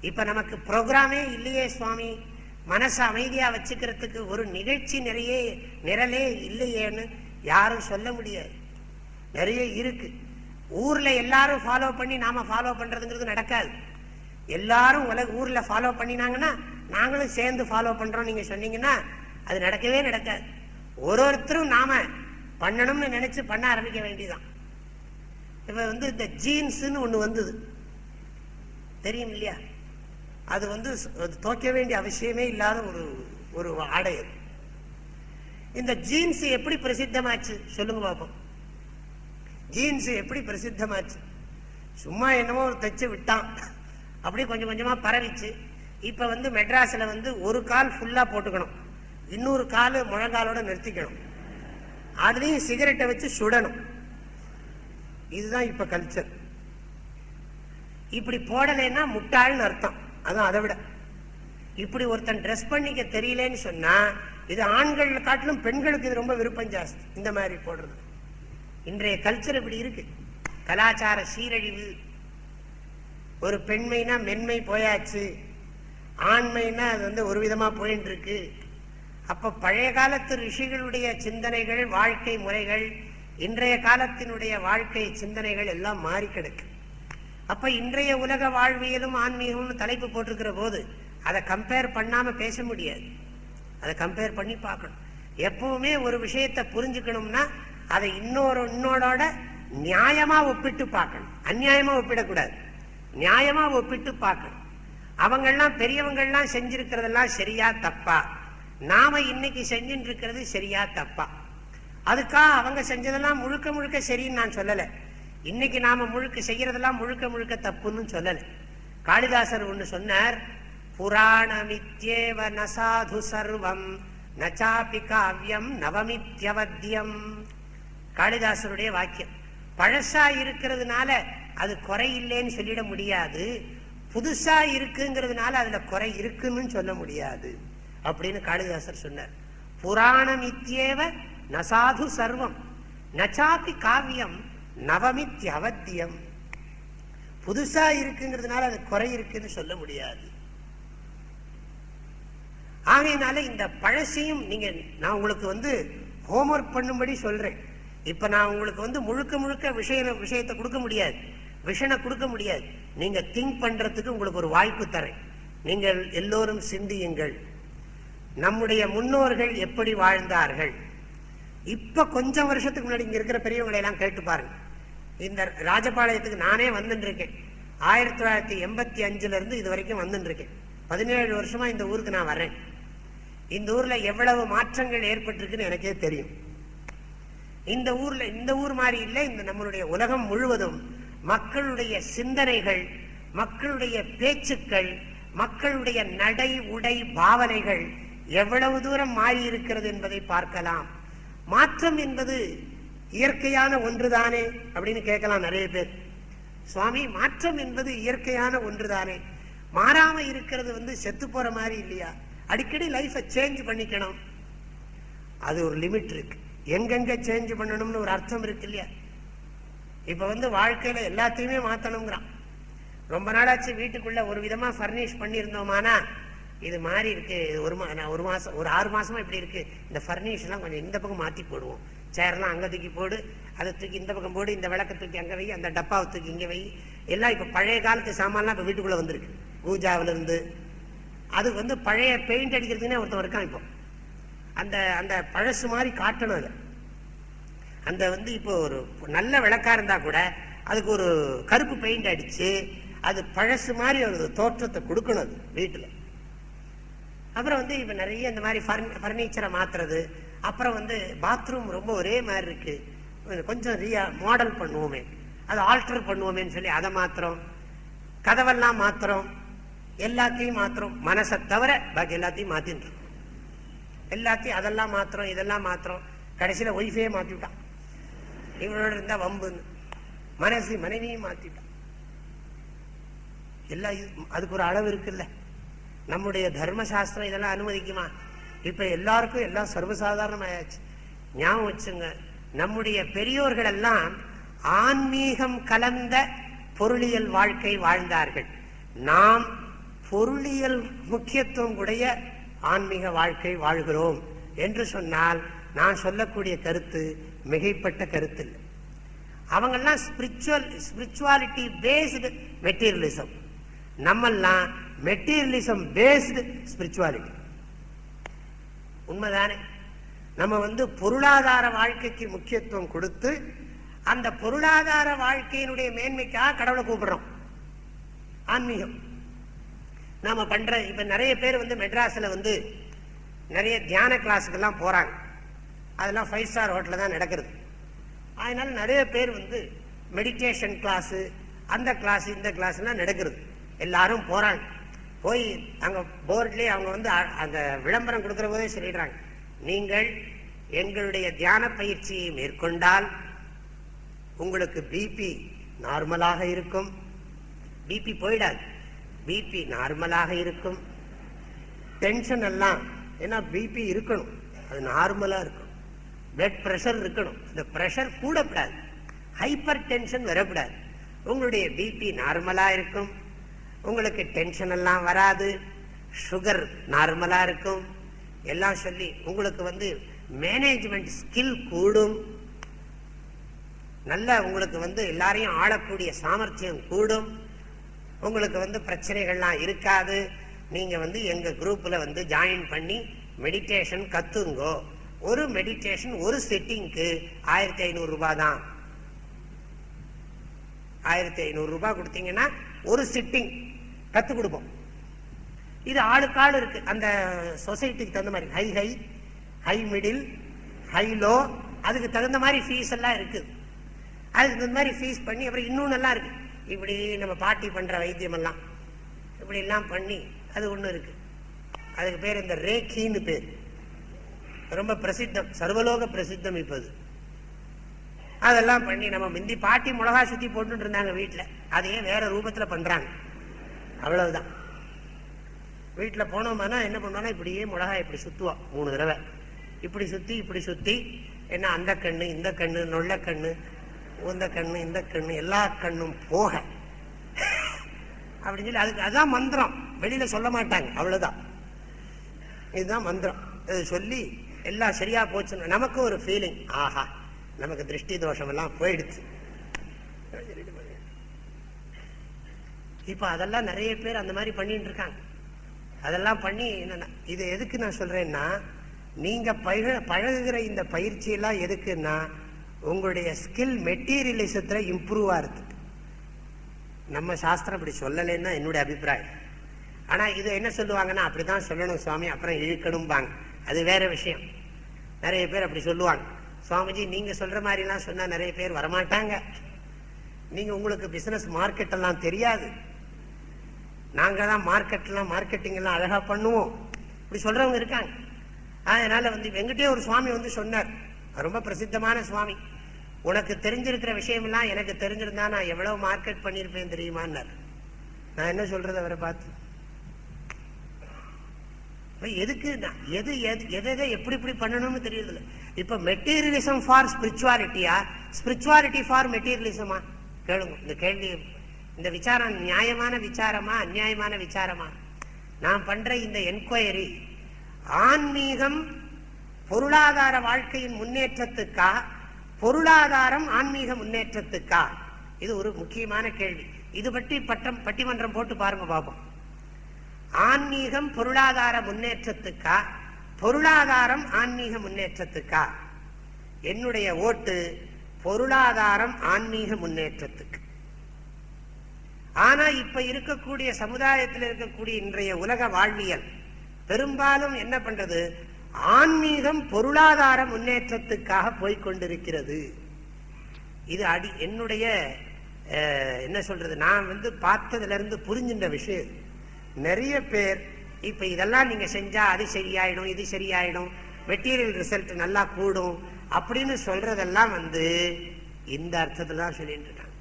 இப்ப நமக்கு ப்ரோக்ராமே இல்லையே சுவாமி. மனசை அமைதியா வச்சுக்கிறதுக்கு ஒரு நிகழ்ச்சி நிறைய நிரலே இல்லையேன்னு யாரும் சொல்ல முடியாது. நிறைய இருக்கு. ஊர்ல எல்லாரும் ஃபாலோ பண்ணி நாம ஃபாலோ பண்றதுங்கிறது நடக்காது. எல்லாரும் உலக ஊர்ல ஃபாலோ பண்ணினாங்கன்னா நாங்களும் சேர்ந்து ஃபாலோ பண்றோம் நீங்க சொன்னீங்கன்னா அது நடக்கவே நடக்காது. ஒரு ஒருத்தரும் நாம பண்ணணும்னு நினைச்சு பண்ண ஆரம்பிக்க வேண்டியதான் இப்ப வந்து இந்த ஜீன்ஸ்ன்னு ஒண்ணு வந்தது. தெரியும் இல்லையா? அது வந்து அது துவைக்க வேண்டிய அவசியமே இல்லாத ஒரு ஒரு ஆடை அது. இந்த ஜீன்ஸ் எப்படி பிரசித்தமாச்சு? சொல்லுங்க பாப்போம். ஜீன்ஸ் எப்படி பிரசித்தமாச்சு? சும்மா என்னமோ ஒரு தைச்சு விட்டான். அப்படியே கொஞ்சம் கொஞ்சமாக பரவிச்சு இப்போ வந்து மெட்ராஸில் வந்து ஒரு கால் ஃபுல்லாக போட்டுக்கணும். இன்னொரு கால் முழங்காலோட நிறுத்திக்கணும். அதுலேயும் சிகரெட்டை வச்சு சுடணும். இதுதான் இப்போ கல்ச்சர் இப்படி போடலைன்னா முட்டாள்னு அர்த்தம். அதுவும் அதை விட. இப்படி ஒருத்தன் ட்ரெஸ் பண்ணிக்க தெரியலன்னு சொன்னால் இது ஆண்கள் காட்டிலும் பெண்களுக்கு இது ரொம்ப விருப்பம் ஜாஸ்தி. இந்த மாதிரி போடுறது. இன்றைய கல்ச்சர் இப்படி இருக்கு. கலாச்சார சீரழிவு ஒரு பெண்மைனா மென்மை போயாச்சு. ஆண்மைனா அது வந்து ஒரு விதமா போயிட்டு இருக்கு அப்ப பழைய காலத்து ரிஷிகளுடைய சிந்தனைகள் வாழ்க்கை முறைகள் இன்றைய காலத்தினுடைய வாழ்க்கை சிந்தனைகள் எல்லாம் மாறி கிடக்கு. அப்ப இன்றைய உலக வாழ்வியலும் ஆன்மீகமும் தலைப்பு போட்டிருக்கிற போது அதை கம்பேர் பண்ணாம பேச முடியாது. அதை கம்பேர் பண்ணி பார்க்கணும். எப்பவுமே ஒரு விஷயத்தை புரிஞ்சுக்கணும்னா அதை இன்னொரு இன்னோட நியாயமா ஒப்பிட்டு பார்க்கணும். அநியாயமா ஒப்பிடக்கூடாது. நியாயமா ஒப்பிட்டு பார்க்கணும். அவங்கெல்லாம் பெரியவங்கள்லாம் செஞ்சிருக்கிறதெல்லாம் சரியா தப்பா. நாம இன்னைக்கு செஞ்சுட்டு இருக்கிறது சரியா தப்பா. அதுக்காக அவங்க செஞ்சதெல்லாம் முழுக்க முழுக்க சரின்னு நான் சொல்லல. இன்னைக்கு நாம முழுக்க செய்யறதெல்லாம் முழுக்க முழுக்க தப்புன்னு சொல்லல. காளிதாசர் ஒன்னு சொன்னார் புராணமித்யேவ நசாது சர்வம் நச்சாபி காவியம் நவமித்யவத்தியம் காளிதாசருடைய வாக்கியம். பழசா இருக்கிறதுனால அது குறை இல்லைன்னு சொல்லிட முடியாது. புதுசா இருக்குங்கிறதுனால அதுல குறை இருக்குன்னு சொல்ல முடியாது. அப்படின்னு காளிதாசர் சொன்னார். புராணம் இத்தியேவ நசாது சர்வம். நச்சாதி காவியம் நவமித்ய அவத்தியம் புதுசா இருக்குங்கிறதுனால அது குறை இருக்குன்னு சொல்ல முடியாது. ஆகையினால இந்த பழசையும் நீங்க நான் உங்களுக்கு வந்து ஹோம்ஒர்க் பண்ணும்படி சொல்றேன். இப்ப நான் உங்களுக்கு வந்து முழுக்க முழுக்க விஷய விஷயத்தை கொடுக்க முடியாது. விஷனை கொடுக்க முடியாது. நீங்க திங்க் பண்றதுக்கு உங்களுக்கு ஒரு வாய்ப்பு தரேன். நீங்கள் எல்லோரும் சிந்தியுங்கள். நம்முடைய முன்னோர்கள் எப்படி வாழ்ந்தார்கள்? இப்ப கொஞ்சம் வருஷத்துக்கு முன்னாடி இங்க இருக்கிற பெரியவங்களை எல்லாம் கேட்டு பாருங்க. இந்த ராஜபாளையத்துக்கு நானே வந்துட்டு இருக்கேன் ஆயிரத்தி தொள்ளாயிரத்தி எண்பத்தி அஞ்சுல இருந்து இது வரைக்கும் வந்துட்டு இருக்கேன் பதினேழு வருஷமா இந்த ஊருக்கு நான் வரேன் இந்த ஊர்ல எவ்வளவு மாற்றங்கள் ஏற்பட்டிருக்குன்னு எனக்கே தெரியும். இந்த ஊர்ல இந்த ஊர் மாதிரி இல்லை இந்த நம்மளுடைய உலகம் முழுவதும். மக்களுடைய சிந்தனைகள் மக்களுடைய பேச்சுக்கள் மக்களுடைய நடை உடை பாவனைகள் எவ்வளவு தூரம் மாறி இருக்கிறது என்பதை பார்க்கலாம். மாற்றம் என்பது இயற்கையான ஒன்றுதானே அப்படின்னு கேட்கலாம் நிறைய பேர். சுவாமி மாற்றம் என்பது இயற்கையான ஒன்றுதானே? மாறாம இருக்கிறது வந்து செத்து போற மாதிரி இல்லையா? அடிக்கடி லைஃபை சேஞ்ச் பண்ணிக்கணும். அது ஒரு லிமிட் இருக்கு. எங்கெங்க சேஞ்ச் பண்ணணும்னு ஒரு அர்த்தம் இருக்கு இல்லையா? இப்ப வந்து வாழ்க்கையில எல்லாத்தையுமே மாத்தணுங்கிறான். ரொம்ப நாளாச்சு வீட்டுக்குள்ள ஒரு விதமா ஃபர்னிஷ் பண்ணியிருந்தோமானா இது மாதிரி இருக்கு. இது ஒரு மா ஒரு மாசம் ஒரு ஆறு மாசமா இப்படி இருக்கு. இந்த ஃபர்னிஷ் எல்லாம் கொஞ்சம் இந்த பக்கம் மாத்தி போடுவோம். சேர்லாம் அங்க தூக்கி போடு அதை தூக்கி இந்த பக்கம் போடு இந்த விளக்க தூக்கி அங்க வை அந்த டப்பாவை தூக்கி இங்க வை. எல்லாம் இப்ப பழைய காலத்து சாமான்லாம் இப்ப வீட்டுக்குள்ள வந்திருக்கு. பூஜாவில இருந்து அது வந்து பழைய பெயிண்ட் அடிக்கிறதுக்குன்னே ஒருத்தன் இருக்கான் இப்போ. அந்த அந்த பழசு மாதிரி காட்டணும் அதை. அந்த வந்து இப்போ ஒரு நல்ல விளக்கா இருந்தால் கூட அதுக்கு ஒரு கருப்பு பெயிண்ட் அடித்து அது பழசு மாதிரி ஒரு தோற்றத்தை கொடுக்கணும் அது வீட்டில். அப்புறம் வந்து இப்போ நிறைய இந்த மாதிரி ஃபர்னிச்சரை மாத்துறது. அப்புறம் வந்து பாத்ரூம் ரொம்ப ஒரே மாதிரி இருக்குது கொஞ்சம் ரியா மாடல் பண்ணுவோமே. அதை ஆல்டர் பண்ணுவோமேன்னு சொல்லி அதை மாத்திரம் கதவெல்லாம் மாத்திரம் எல்லாத்தையும் மாத்திரம் மனசை தவிர பாக்கி எல்லாத்தையும் மாற்றின்னு எல்லாத்தையும் அதெல்லாம் மாத்திரம் இதெல்லாம் மாத்திரம் கடைசியில ஒய்ஃபே மாத்தி விட்டான் இவனோட இருந்தா வம்புன்னு. மனசு மனைவியும் மாத்திட்டான். எல்லா அதுக்கு ஒரு அளவு இருக்குல்ல. நம்முடைய தர்மசாஸ்திரம் இதெல்லாம் அனுமதிக்குமா? இப்ப எல்லாருக்கும் எல்லாம் சர்வசாதாரணமாயாச்சு. ஞாபகம் வச்சுங்க நம்முடைய பெரியோர்கள் எல்லாம் ஆன்மீகம் கலந்த பொருளியல் வாழ்க்கை வாழ்ந்தார்கள். நாம் பொருளியல் முக்கியத்துவம் உடைய ஆன்மீக வாழ்க்கை வாழ்கிறோம் என்று சொன்னால் நான் சொல்லக்கூடிய கருத்து மிகைப்பட்ட கருத்து இல்லை அவங்கெல்லாம் ஸ்பிரிச்சுவல் ஸ்பிரிச்சுவாலிட்டி பேஸ்டு மெட்டீரியலிசம் நம்மெல்லாம் மெட்டீரியலிசம் பேஸ்டு ஸ்பிரிச்சுவாலிட்டி உண்மைதானே? நம்ம வந்து பொருளாதார வாழ்க்கைக்கு முக்கியத்துவம் கொடுத்து அந்த பொருளாதார வாழ்க்கையினுடைய மேன்மைக்காக கடவுளை கூப்பிடுறோம். ஆன்மீகம். நாம பண்ற இப்ப நிறைய பேர் வந்து மெட்ராஸ்ல வந்து நிறைய தியான கிளாஸுக்கெல்லாம் போறாங்க. அதெல்லாம் ஃபைவ் ஸ்டார் ஹோட்டலில் தான் நடக்கிறது. அதனால நிறைய பேர் வந்து மெடிடேஷன் கிளாஸு அந்த கிளாஸ் இந்த கிளாஸ்லாம் நடக்கிறது. எல்லாரும் போறாங்க. போய் அங்கே போர்ட்லேயே அவங்க வந்து அ- அந்த விளம்பரம் கொடுக்குற போதே சொல்லிடுறாங்க. நீங்கள் எங்களுடைய தியான பயிற்சியை மேற்கொண்டால் உங்களுக்கு பிபி நார்மலாக இருக்கும். பிபி போயிடாது. பிபி நார்மலாக இருக்கும். டென்ஷன் எல்லாம் ஏன்னா பிபி இருக்கணும். அது நார்மலாக இருக்கும். பிளட் ப்ரெஷர் இருக்கணும். இந்த ப்ரெஷர் கூடப்படாது ஹைப்பர் டென்ஷன் வரக்கூடாது. உங்களுடைய பிபி நார்மலாக இருக்கும். உங்களுக்கு டென்ஷன் எல்லாம் வராது. சுகர் நார்மலாக இருக்கும். எல்லாம் சொல்லி உங்களுக்கு வந்து மேனேஜ்மெண்ட் ஸ்கில் கூடும். நல்ல உங்களுக்கு வந்து எல்லாரையும் ஆளக்கூடிய சாமர்த்தியம் கூடும். உங்களுக்கு வந்து பிரச்சனைகள்லாம் இருக்காது. நீங்கள் வந்து எங்கள் குரூப்பில் வந்து ஜாயின் பண்ணி மெடிடேஷன் கத்துங்கோ. ஒரு மெடிடேஷன் ஒரு செட்டிங்க்கு ஆயிரத்தி ஐநூறுரூபா தான். ஆயிரத்தி ஐநூறுரூபா கொடுத்தீங்கன்னா ஒரு சிட்டிங் கற்றுக் கொடுப்போம். இது ஆளுக்கு ஆள் இருக்கு. அந்த சொசைட்டிக்கு தகுந்த மாதிரி high high high middle high low அதுக்கு தகுந்த மாதிரி ஃபீஸ் எல்லாம் இருக்குது அதுக்கு தகுந்த மாதிரி ஃபீஸ் பண்ணி அப்புறம் இன்னொன்னு எல்லாம் இருக்கு. இப்படி நம்ம பாட்டி பண்ற வைத்தியம் எல்லாம் இப்படி எல்லாம் பண்ணி அது ஒண்ணு இருக்கு. அதுக்கு பேர் இந்த ரேக்கின்னு பேர். ரொம்ப பிரசித்தம் சர்வலோக பிரசித்தம் இப்போது அதெல்லாம் பண்ணி நம்ம முந்தி பாட்டி மிளகா சுற்றி போட்டுட்டு இருந்தாங்க வீட்டில் அதையே வேற ரூபத்துல பண்றாங்க. அவ்வளவுதான். வீட்டில் போனோம்னா என்ன பண்ணுவோம்னா இப்படியே மிளகாய் இப்படி சுத்துவோம் மூணு தடவை. இப்படி சுத்தி இப்படி சுத்தி என்ன அந்த கண்ணு இந்த கண்ணு நொல்ல கண்ணு இந்த கண்ணு இந்த கண்ணு எல்லா கண்ணும் போக. அப்படின்னு சொல்லி அதுக்கு அதான் மந்திரம். வெளியில சொல்ல மாட்டாங்க அவ்வளவுதான். இதுதான் மந்திரம். இது சொல்லி எல்லாம் சரியா போச்சுன்னு நமக்கு ஒரு ஃபீலிங் ஆஹா நமக்கு திருஷ்டி தோஷம் எல்லாம் போயிடுச்சு. இப்ப அதெல்லாம் நிறைய பேர் அந்த மாதிரி பண்ணிட்டு இருக்காங்க. அதெல்லாம் பண்ணி என்னன்னா இது எதுக்கு நான் சொல்றேன்னா நீங்க பழ பழகுகிற இந்த பயிற்சி எல்லாம் எதுக்குன்னா உங்களுடைய ஸ்கில் மெட்டீரியலிசத்தில் இம்ப்ரூவ் ஆகிறதுக்கு நம்ம சாஸ்திரம் அப்படி சொல்லலைன்னா என்னுடைய அபிப்பிராயம். ஆனால் இது என்ன சொல்லுவாங்கன்னா அப்படி தான் சொல்லணும் சுவாமி அப்புறம் இழுக்கணும்பாங்க. அது வேற விஷயம். நிறைய பேர் அப்படி சொல்லுவாங்க. சுவாமிஜி நீங்கள் சொல்கிற மாதிரிலாம் சொன்னால் நிறைய பேர் வரமாட்டாங்க. நீங்கள் உங்களுக்கு பிஸ்னஸ் மார்க்கெட்டெல்லாம் தெரியாது. நாங்கள் தான் மார்க்கெட்லாம் மார்க்கெட்டிங்லாம் அழகாக பண்ணுவோம். இப்படி சொல்கிறவங்க இருக்காங்க. அதனால் வந்து எங்கிட்டே ஒரு சுவாமி வந்து சொன்னார். ரொம்ப பிரசித்தமான சுவாமி. உனக்கு தெரிஞ்சிருக்கிற விஷயம் எல்லாம் எனக்கு தெரிஞ்சிருந்தா நான் எவ்வளவு மார்க்கெட் பண்ணிருப்பேன் தெரியுமான்னார். நான் என்ன சொல்றது அவரை பார்த்து? எதுக்கு நான் எது எது எதை எப்படி இப்படி பண்ணணும்னு தெரியல இப்ப மெட்டீரியலிசம் ஃபார் ஸ்பிரிச்சுவாலிட்டியா ஸ்பிரிச்சுவாலிட்டி ஃபார் மெட்டீரியலிசமா கேளுங்க இந்த கேள்வி இந்த விசாரம் நியாயமான விசாரமா அநியாயமான விசாரமா? நான் பண்ற இந்த என்கொயரி ஆன்மீகம் பொருளாதார வாழ்க்கையின் முன்னேற்றத்துக்கா? பொருளாதாரம் ஆன்மீக முன்னேற்றத்துக்கா? இது ஒரு முக்கியமான கேள்வி. இது பற்றி பட்டம் பட்டிமன்றம் போட்டு பாருங்க பாப்போம். ஆன்மீகம் பொருளாதார முன்னேற்றத்துக்கா? பொருளாதாரம் ஆன்மீக முன்னேற்றத்துக்கா? என்னுடைய ஓட்டு பொருளாதாரம் ஆன்மீக முன்னேற்றத்துக்கு. ஆனா இப்ப இருக்கக்கூடிய சமுதாயத்தில் இருக்கக்கூடிய இன்றைய உலக வாழ்வியல் பெரும்பாலும் என்ன பண்றது? ஆன்மீகம் பொருளாதார முன்னேற்றத்துக்காக போய்கொண்டிருக்கிறது இது அடி என்னுடைய என்ன சொல்றது நான் வந்து பார்த்ததுல இருந்து புரிஞ்சின்ற விஷயம். நிறைய பேர் இப்ப இதெல்லாம் நீங்க செஞ்சா அது சரியாயிடும் இது சரியாயிடும் மெட்டீரியல் ரிசல்ட் நல்லா கூடும் அப்படின்னு சொல்றதெல்லாம் வந்து இந்த அர்த்தத்துல தான் சொல்லிட்டு இருக்காங்க.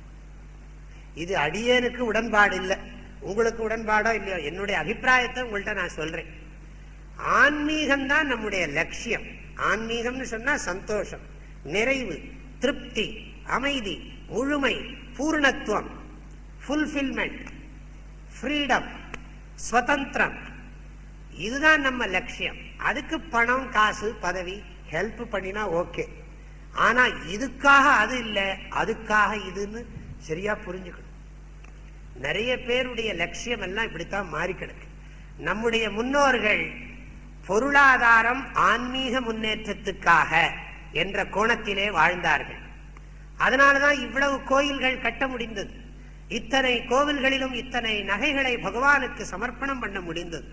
இது அடியனுக்கு உடன்பாடு இல்லை. உங்களுக்கு உடன்பாடோ இல்லையோ என்னுடைய அபிப்பிராயத்தை உங்கள்கிட்ட நான் சொல்றேன். ஆன்மீகம் தான் நம்முடைய லட்சியம். ஆன்மீகம்னு சொன்னா சந்தோஷம் நிறைவு திருப்தி அமைதி முழுமை பூர்ணத்துவம் ஃபுல்ஃபில்மெண்ட் ஃப்ரீடம் ஸ்வதந்திரம் இதுதான் நம்ம லட்சியம். அதுக்கு பணம் காசு பதவி ஹெல்ப் பண்ணினா ஓகே. ஆனா இதுக்காக அது இல்லை அதுக்காக இதுன்னு சரியா புரிஞ்சுக்கணும். நிறைய பேருடைய லட்சியம் எல்லாம் இப்படித்தான் மாறி கிடக்கு. நம்முடைய முன்னோர்கள் பொருளாதாரம் ஆன்மீக முன்னேற்றத்துக்காக என்ற கோணத்திலே வாழ்ந்தார்கள். அதனாலதான் இவ்வளவு கோயில்கள் கட்ட முடிந்தது. இத்தனை கோவில்களிலும் இத்தனை நகைகளை பகவானுக்கு சமர்ப்பணம் பண்ண முடிந்தது.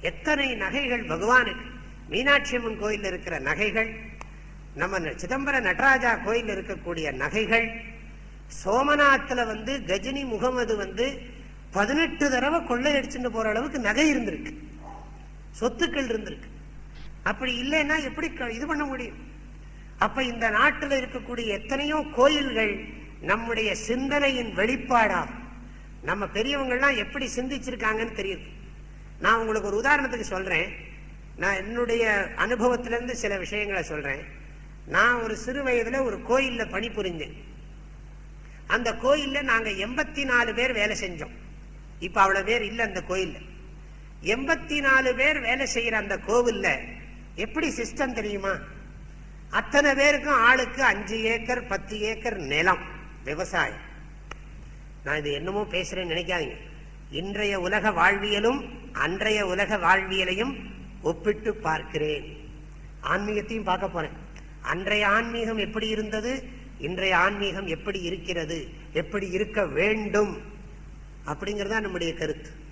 எத்தனை நகைகள் பகவானுக்கு? மீனாட்சி அம்மன் கோயில் இருக்கிற நகைகள் நம்ம சிதம்பர நடராஜா கோயில் இருக்கக்கூடிய நகைகள் சோமநாத்துல வந்து கஜினி முகமது வந்து பதினெட்டு தடவை கொள்ளையடிச்சுட்டு போற அளவுக்கு நகை இருந்திருக்கு. சொத்துக்கள் இருந்திருக்கு. அப்படி இல்லைன்னா எப்படி க- இது பண்ண முடியும்? அப்ப இந்த நாட்டில் இருக்கக்கூடிய எத்தனையோ கோயில்கள் நம்முடைய சிந்தனையின் வெளிப்பாடாகும். நம்ம பெரியவங்கள்லாம் எப்படி சிந்திச்சிருக்காங்கன்னு தெரியுது. நான் உங்களுக்கு ஒரு உதாரணத்துக்கு சொல்றேன். நான் என்னுடைய அனுபவத்திலிருந்து சில விஷயங்களை சொல்றேன். நான் ஒரு சிறு வயதுல ஒரு கோயில்ல பணிபுரிஞ்சேன் அந்த கோயில்ல நாங்க எண்பத்தி நாலு பேர் வேலை செஞ்சோம். இப்ப அவ்வளவு பேர் இல்லை அந்த கோயில்ல. எண்பத்தி நாலு பேர் வேலை செய்யற அந்த கோவில்ல எப்படி சிஸ்டம் தெரியுமா? அத்தனை பேருக்கும் ஆளுக்கு அஞ்சு ஏக்கர் பத்து ஏக்கர் நிலம் விவசாயம். நான் இது என்னமோ பேசுறேன்னு நினைக்காதீங்க. இன்றைய உலக வாழ்வியலும் அன்றைய உலக வாழ்வியலையும் ஒப்பிட்டு பார்க்கிறேன். ஆன்மீகத்தையும் பார்க்க போறேன். அன்றைய ஆன்மீகம் எப்படி இருந்தது? இன்றைய ஆன்மீகம் எப்படி இருக்கிறது? எப்படி இருக்க வேண்டும்? அப்படிங்கறதா நம்முடைய கருத்து.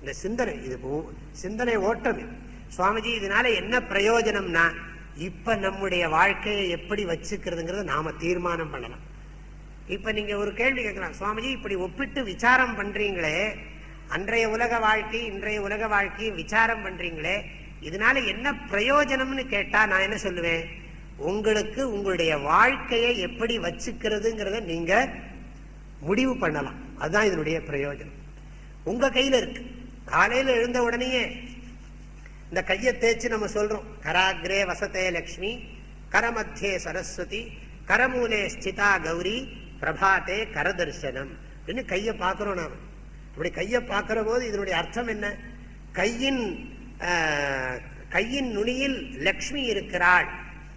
இந்த சிந்தனை இது ஓ- சிந்தனை ஓட்டம். சுவாமிஜி இதனால என்ன பிரயோஜனம்னா இப்ப நம்முடைய வாழ்க்கையை எப்படி வச்சுக்கிறதுங்கிறத நாம தீர்மானம் பண்ணலாம். இப்ப நீங்க ஒரு கேள்வி கேட்கலாம் சுவாமிஜி இப்படி ஒப்பிட்டு விசாரம் பண்றீங்களே அன்றைய உலக வாழ்க்கை இன்றைய உலக வாழ்க்கையை விசாரம் பண்றீங்களே இதனால என்ன பிரயோஜனம்னு கேட்டா நான் என்ன சொல்லுவேன்? உங்களுக்கு உங்களுடைய வாழ்க்கையை எப்படி வச்சுக்கிறதுங்கிறத நீங்க முடிவு பண்ணலாம். அதுதான் இதனுடைய பிரயோஜனம். உங்க கையில இருக்கு. காலையில் எழுந்த உடனேயே இந்த கையை தேய்ச்சி நம்ம சொல்றோம். கராகிரே வசதே லக்ஷ்மி கரமத்தியே சரஸ்வதி கரமூலே ஸ்திதா கௌரி பிரபாத்தே கரதர்சனம் அப்படின்னு கையை பார்க்கிறோம் நாம். இப்படி கையை பார்க்கிற போது இதனுடைய அர்த்தம் என்ன? கையின் கையின் நுனியில் லக்ஷ்மி இருக்கிறாள்.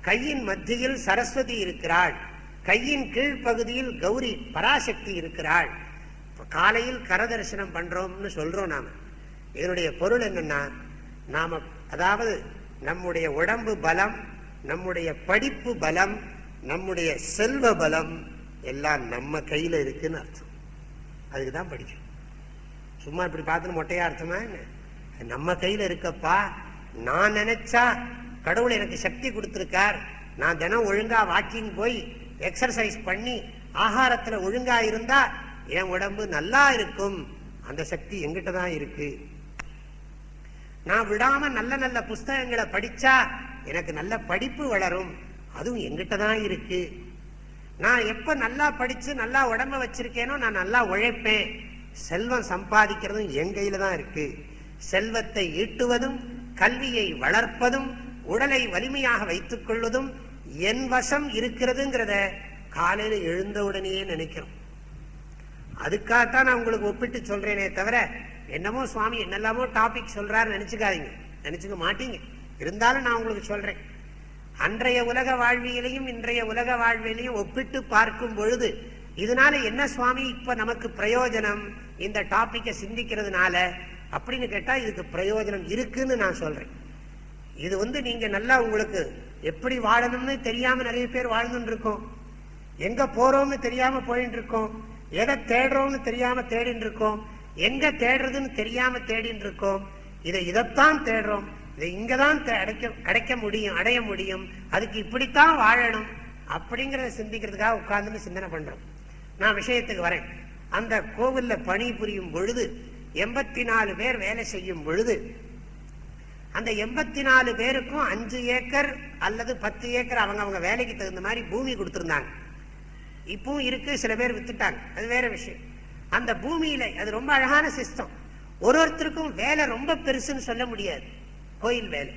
கையின் மத்தியில் சரஸ்வதி இருக்கிறாள். கையின் கீழ்ப்பகுதியில் கௌரி பராசக்தி இருக்கிறாள். காலையில் கரதர்சனம் பண்றோம்னு சொல்றோம் நாம. இதனுடைய பொருள் என்னன்னா நாம அதாவது நம்முடைய உடம்பு பலம் நம்முடைய படிப்பு பலம் நம்முடைய செல்வ பலம் எல்லாம் நம்ம கையில இருக்குன்னு அர்த்தம். அதுக்கு தான் படிக்கணும் சும்மா இப்படி பார்த்துன்னு மொட்டையா அர்த்தமா என்ன? நம்ம கையில இருக்கப்பா. நான் நினைச்சா கடவுள் எனக்கு சக்தி கொடுத்திருக்கார். நான் தினம் ஒழுங்கா வாக்கிங் போய் எக்ஸசைஸ் பண்ணி ஆகாரத்துல ஒழுங்கா இருந்தா என் உடம்பு நல்லா இருக்கும். அந்த சக்தி எங்கிட்ட தான் இருக்கு. நான் விடாம நல்ல நல்ல புஸ்தகங்களை படிச்சா எனக்கு நல்ல படிப்பு வளரும். அதுவும் எங்கிட்ட தான் இருக்கு. நான் எப்ப நல்லா படிச்சு நல்லா உடம்ப வச்சிருக்கேனோ நான் நல்லா உழைப்பேன். செல்வம் சம்பாதிக்கிறதும் என் கையில தான் இருக்கு. செல்வத்தை ஈட்டுவதும் கல்வியை வளர்ப்பதும் உடலை வலிமையாக வைத்துக் கொள்வதும் என் வசம் இருக்கிறதுங்கிறத காலையில எழுந்த உடனேயே நினைக்கிறோம். அதுக்காகத்தான் நான் உங்களுக்கு ஒப்பிட்டு சொல்றேனே தவிர என்னமோ சுவாமி என்னெல்லாமோ டாபிக் சொல்றாரு நினைச்சுக்காதீங்க. நினைச்சுக்க மாட்டீங்க. இருந்தாலும் நான் உங்களுக்கு சொல்றேன். அன்றைய உலக வாழ்வியலையும் இன்றைய உலக வாழ்வியலையும் ஒப்பிட்டு பார்க்கும் பொழுது இதனால என்ன சுவாமி இப்ப நமக்கு பிரயோஜனம்? இந்த டாபிக்கை சிந்திக்கிறதுனால அப்படின்னு கேட்டா இதுக்கு பிரயோஜனம் இருக்குன்னு நான் சொல்றேன். இது வந்து நீங்க நல்லா உங்களுக்கு எப்படி வாழணும்னு தெரியாம நிறைய பேர் வாழ்ந்துட்டு இருக்கோம். எங்க போறோம்னு தெரியாம போயிட்டு இருக்கோம். எதை தேடுறோம்னு தெரியாம தேடிட்டு இருக்கோம். எங்க தேடுறதுன்னு தெரியாம தேடின்னு இருக்கோம் இதை இதைத்தான் தேடுறோம். இதை இங்கதான் அடைக்க அடைக்க முடியும் அடைய முடியும். அதுக்கு இப்படித்தான் வாழணும். அப்படிங்கறத சிந்திக்கிறதுக்காக உட்கார்ந்து சிந்தனை பண்றோம். நான் விஷயத்துக்கு வரேன். அந்த கோவில்ல பணி புரியும் பொழுது எண்பத்தி நாலு பேர் வேலை செய்யும் பொழுது அந்த எண்பத்தி நாலு பேருக்கும் அஞ்சு ஏக்கர் அல்லது பத்து ஏக்கர் அவங்க அவங்க வேலைக்கு தகுந்த மாதிரி பூமி கொடுத்திருந்தாங்க. இப்பவும் இருக்கு சில பேர் வித்துட்டாங்க. அது வேற விஷயம். அந்த பூமியில அது ரொம்ப அழகான சிஸ்டம். ஒரு ஒருத்தருக்கும் வேலை ரொம்ப பெருசுன்னு சொல்ல முடியாது. கோயில் வேலை.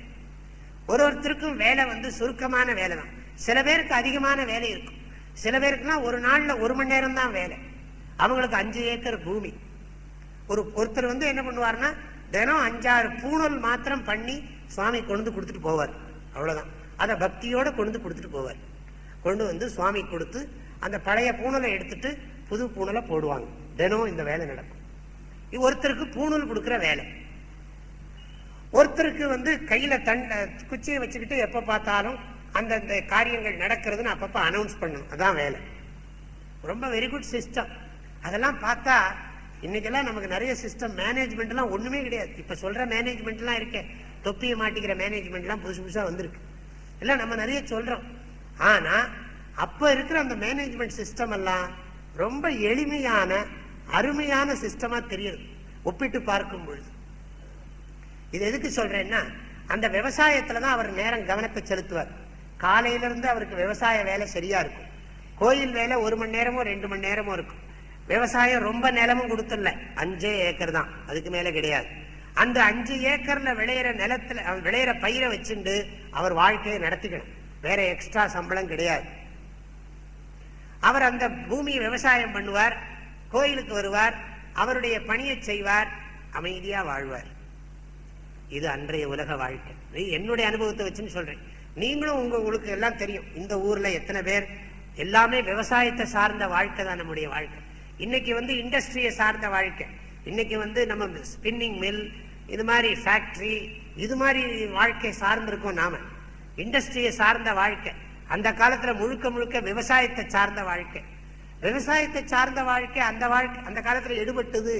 ஒரு ஒருத்தருக்கும் வேலை வந்து சுருக்கமான வேலை தான். சில பேருக்கு அதிகமான வேலை இருக்கும். சில பேருக்குலாம் ஒரு நாள்ல ஒரு மணி நேரம் தான் வேலை. அவங்களுக்கு அஞ்சு ஏக்கர் பூமி. ஒரு ஒருத்தர் வந்து என்ன பண்ணுவார்னா தினம் அஞ்சாறு பூணல் மாத்திரம் பண்ணி சுவாமி கொண்டு கொடுத்துட்டு போவார். அவ்வளவுதான். அதை பக்தியோட கொண்டு கொடுத்துட்டு போவார். கொண்டு வந்து சுவாமி கொடுத்து அந்த பழைய பூணலை எடுத்துட்டு புது பூணலை போடுவாங்க. தினம் இந்த வேலை நடக்கும். ஒருத்தருக்கு பூணூல் கொடுக்கிற வேலை. ஒருத்தருக்கு வந்து கையில தன் குச்சியை வச்சுக்கிட்டு எப்ப பார்த்தாலும் அந்தந்த காரியங்கள் நடக்கிறதுன்னு அப்பப்ப அனௌன்ஸ் பண்ணணும் அதான் வேலை. ரொம்ப வெரி குட் சிஸ்டம் அதெல்லாம் பார்த்தா இன்னைக்கெல்லாம் நமக்கு நிறைய சிஸ்டம் மேனேஜ்மெண்ட் எல்லாம் ஒண்ணுமே கிடையாது. இப்ப சொல்ற மேனேஜ்மெண்ட் எல்லாம் இருக்கே. தொப்பியை மாட்டிக்கிற மேனேஜ்மெண்ட் எல்லாம் புதுசு புதுசா வந்திருக்கு. எல்லாம் நம்ம நிறைய சொல்றோம். ஆனா அப்ப இருக்கிற அந்த மேனேஜ்மெண்ட் சிஸ்டம் எல்லாம் ரொம்ப எளிமையான அருமையான சிஸ்டமா தெரியுது. ஒப்பிட்டு பார்க்கும் பொழுது. இது எதுக்கு சொல்றேன்னா அந்த விவசாயத்துல தான் அவர் நேரம் கவனத்தை செலுத்துவார். காலையில இருந்து அவருக்கு விவசாய வேலை சரியா இருக்கும். கோயில் வேலை ஒரு மணி நேரமோ ரெண்டு மணி நேரமோ இருக்கும். விவசாயம் ரொம்ப நிலமும் கொடுத்துடல. அஞ்சே ஏக்கர் தான். அதுக்கு மேல கிடையாது. அந்த அஞ்சு ஏக்கர்ல விளையிற நிலத்துல விளையிற பயிரை வச்சுண்டு அவர் வாழ்க்கையை நடத்திக்கணும். வேற எக்ஸ்ட்ரா சம்பளம் கிடையாது. அவர் அந்த பூமியை விவசாயம் பண்ணுவார். கோயிலுக்கு வருவார் அவருடைய பணியை செய்வார் அமைதியா வாழ்வார். இது அன்றைய உலக வாழ்க்கை. என்னுடைய அனுபவத்தை வச்சுன்னு சொல்றேன். நீங்களும் உங்க உங்களுக்கு எல்லாம் தெரியும். இந்த ஊர்ல எத்தனை பேர்? எல்லாமே விவசாயத்தை சார்ந்த வாழ்க்கை தான் நம்முடைய வாழ்க்கை. இன்னைக்கு வந்து இண்டஸ்ட்ரியை சார்ந்த வாழ்க்கை. இன்னைக்கு வந்து நம்ம ஸ்பின்னிங் மில் இது மாதிரி ஃபேக்டரி இது மாதிரி வாழ்க்கை சார்ந்திருக்கோம் நாம. இண்டஸ்ட்ரியை சார்ந்த வாழ்க்கை. அந்த காலத்துல முழுக்க முழுக்க விவசாயத்தை சார்ந்த வாழ்க்கை. விவசாயத்தை சார்ந்த வாழ்க்கை அந்த வாழ்க்கை அந்த காலத்தில் எடுபட்டது.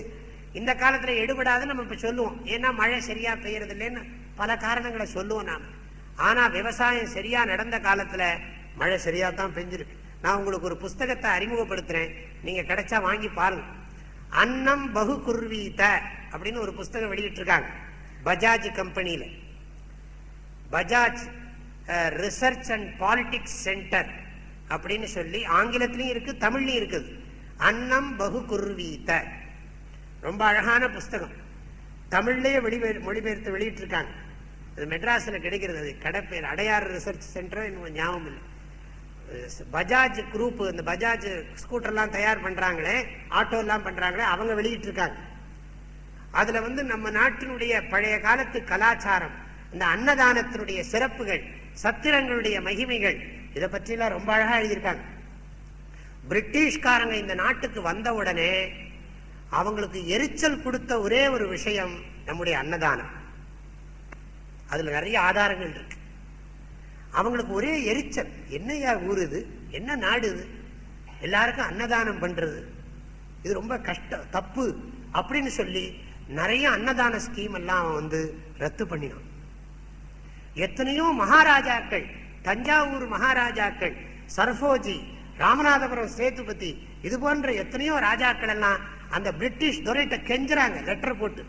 இந்த காலத்தில் எடுபடாதுன்னு நம்ம இப்போ சொல்லுவோம். ஏன்னா மழை சரியா பெய்யறது இல்லைன்னு பல காரணங்களை சொல்லுவோம் நாம். ஆனால் விவசாயம் சரியாக நடந்த காலத்தில் மழை சரியாக தான் பெஞ்சிருக்கு. நான் உங்களுக்கு ஒரு புஸ்தகத்தை அறிமுகப்படுத்துறேன். நீங்கள் கிடைச்சா வாங்கி பாருங்க. அன்னம் பகு குர்வீத அப்படின்னு ஒரு புஸ்தகம் வெளியிட்டிருக்காங்க. பஜாஜ் கம்பெனியில். Bajaj research and politics centre. அப்படின்னு சொல்லி ஆங்கிலத்திலையும் இருக்கு தமிழ்லையும் இருக்குது. அன்னம் பகு குர்வீத்த. ரொம்ப அழகான புஸ்தகம். தமிழ்லயே வெளிபெயர் மொழிபெயர்த்து வெளியிட்டிருக்காங்க. அது மெட்ராஸ்ல கிடைக்கிறது. அது கடப்பேர் அடையாறு அடையார் ரிசர்ச் சென்டர் இன்னும் ஞாபகம் இல்லை. பஜாஜ் குரூப் இந்த பஜாஜ் ஸ்கூட்டர்லாம் தயார் பண்றாங்களே ஆட்டோ எல்லாம் பண்றாங்களே அவங்க வெளியிட்டு இருக்காங்க அதுல வந்து நம்ம நாட்டினுடைய பழைய காலத்து கலாச்சாரம் இந்த அன்னதானத்தினுடைய சிறப்புகள் சத்திரங்களுடைய மகிமைகள் இதை பற்றிலாம் ரொம்ப அழகா எழுதியிருக்காங்க. பிரிட்டிஷ்காரங்க இந்த நாட்டுக்கு வந்த உடனே அவங்களுக்கு எரிச்சல் கொடுத்த ஒரே ஒரு விஷயம் நம்முடைய அன்னதானம். அதுல நிறைய ஆதாரங்கள் இருக்கு. அவங்களுக்கு ஒரே எரிச்சல் என்னையா ஊர் இது? என்ன நாடு இது? எல்லாருக்கும் அன்னதானம் பண்றது? இது ரொம்ப கஷ்டம் தப்பு அப்படின்னு சொல்லி நிறைய அன்னதான ஸ்கீம் எல்லாம் வந்து ரத்து பண்ணினான் எத்தனையோ மகாராஜாக்கள் தஞ்சாவூர் மகாராஜாக்கள் சர்போஜி ராமநாதபுரம் சேதுபதி இது போன்ற எத்தனையோ ராஜாக்கள் எல்லாம் அந்த பிரிட்டிஷ் துரைட்ட கெஞ்சுறாங்க லெட்டர் போட்டு.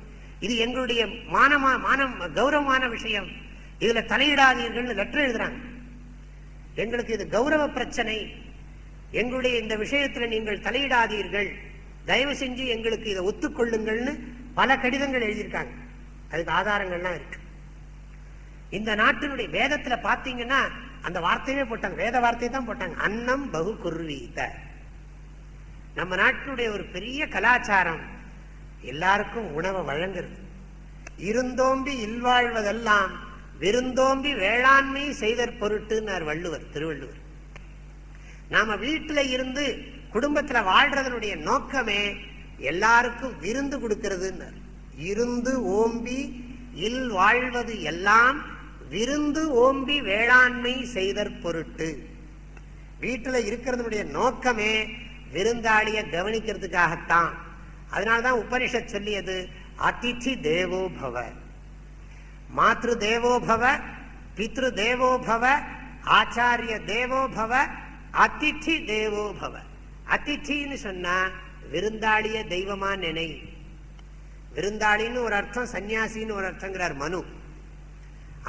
இது எங்களுடைய மானமா மானம் கௌரவமான விஷயம். இதுல தலையிடாதீர்கள்னு லெட்டர் எழுதுறாங்க. எங்களுக்கு இது கௌரவ பிரச்சனை. எங்களுடைய இந்த விஷயத்துல நீங்கள் தலையிடாதீர்கள். தயவு செஞ்சு எங்களுக்கு இதை ஒத்துக்கொள்ளுங்கள்னு பல கடிதங்கள் எழுதியிருக்காங்க. அதுக்கு ஆதாரங்கள்லாம் இருக்கு. இந்த நாட்டினுடைய வேதத்துல பாத்தீங்கன்னா அந்த வார்த்தையே போட்டாங்க. வேத வார்த்தையை தான் போட்டாங்க. அன்னம் பகு குர்வீத நம்ம நாட்டினுடைய ஒரு பெரிய கலாச்சாரம் எல்லாருக்கும் உணவை வழங்குறது. இருந்தோம்பி இல்வாழ்வதெல்லாம் விருந்தோம்பி வேளாண்மை செய்தற் பொருட்டுன்னார் வள்ளுவர் திருவள்ளுவர். நாம வீட்டுல இருந்து குடும்பத்துல வாழ்றதனுடைய நோக்கமே எல்லாருக்கும் விருந்து கொடுக்கிறதுன்னார். இருந்து ஓம்பி இல் வாழ்வது எல்லாம் விருந்து ஓம்பி வேளாண்மை செய்தற் பொருட்டு. வீட்டில் இருக்கிறதுனுடைய நோக்கமே விருந்தாளிய கவனிக்கிறதுக்காகத்தான். அதனாலதான் உபனிஷத் சொல்லியது அதிதி தேவோபவ மாத்ரு தேவோபவ பித்ரு தேவோபவ ஆச்சாரிய தேவோபவ அதிதி தேவோபவ அதித்தின்னு சொன்னா விருந்தாளிய தெய்வமா நினை. விருந்தாளின்னு ஒரு அர்த்தம் சன்னியாசின்னு ஒரு அர்த்தங்கிறார் மனு.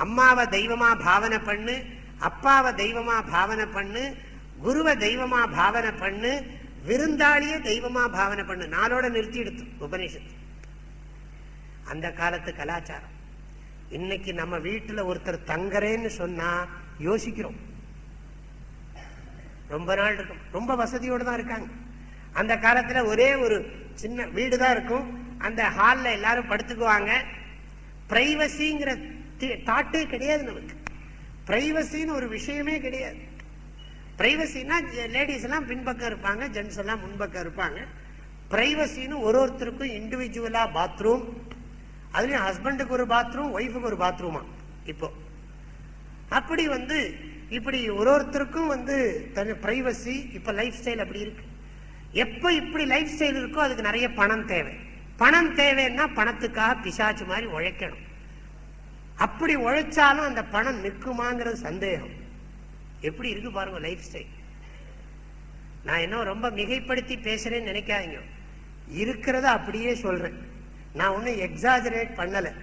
அம்மாவை தெய்வமா பாவனை பண்ணு அப்பாவை தெய்வமா பாவனை பண்ணு குருவை தெய்வமா பாவனை பண்ணு விருந்தாளிய தெய்வமா பாவனை பண்ணு. நாளோட நிறுத்தி எடுத்தோம் உபநிஷத்து. அந்த காலத்து கலாச்சாரம். இன்னைக்கு நம்ம வீட்டுல ஒருத்தர் தங்குறேன்னு சொன்னா யோசிக்கிறோம். ரொம்ப நாள் இருக்கும். ரொம்ப வசதியோடு தான் இருக்காங்க. அந்த காலத்துல ஒரே ஒரு சின்ன வீடு தான் இருக்கும். அந்த ஹால்ல எல்லாரும் படுத்துக்குவாங்க. பிரைவசிங்கிற தாட்டே கிடையாது நமக்கு. பிரைவசின்னு ஒரு விஷயமே கிடையாது. பிரைவசின்னா லேடிஸ் எல்லாம் பின்பக்கம் இருப்பாங்க ஜென்ஸ் எல்லாம் முன்பக்கம் இருப்பாங்க. பிரைவசின்னு ஒரு ஒருத்தருக்கும் இண்டிவிஜுவலா பாத்ரூம் அதுலயும் ஹஸ்பண்டுக்கு ஒரு பாத்ரூம் ஒய்ஃபுக்கு ஒரு பாத்ரூமா இப்போ. அப்படி வந்து இப்படி ஒரு ஒருத்தருக்கும் வந்து பிரைவசி இப்ப லைஃப் ஸ்டைல் அப்படி இருக்கு. எப்ப இப்படி லைஃப் ஸ்டைல் இருக்கோ அதுக்கு நிறைய பணம் தேவை. பணம் தேவைன்னா பணத்துக்காக பிசாச்சு மாதிரி உழைக்கணும். அப்படி உழைச்சாலும் அந்த பணம் நிற்குமாங்கிறது சந்தேகம். எப்படி இருக்கு பாருங்க லைஃப் ஸ்டைல் நான் என்ன ரொம்ப மிகைப்படுத்தி பேசுறேன்னு நினைக்காதீங்க. இருக்கிறத அப்படியே சொல்றேன். நான் ஒன்னும் எக்ஸாஜரேட் பண்ணல.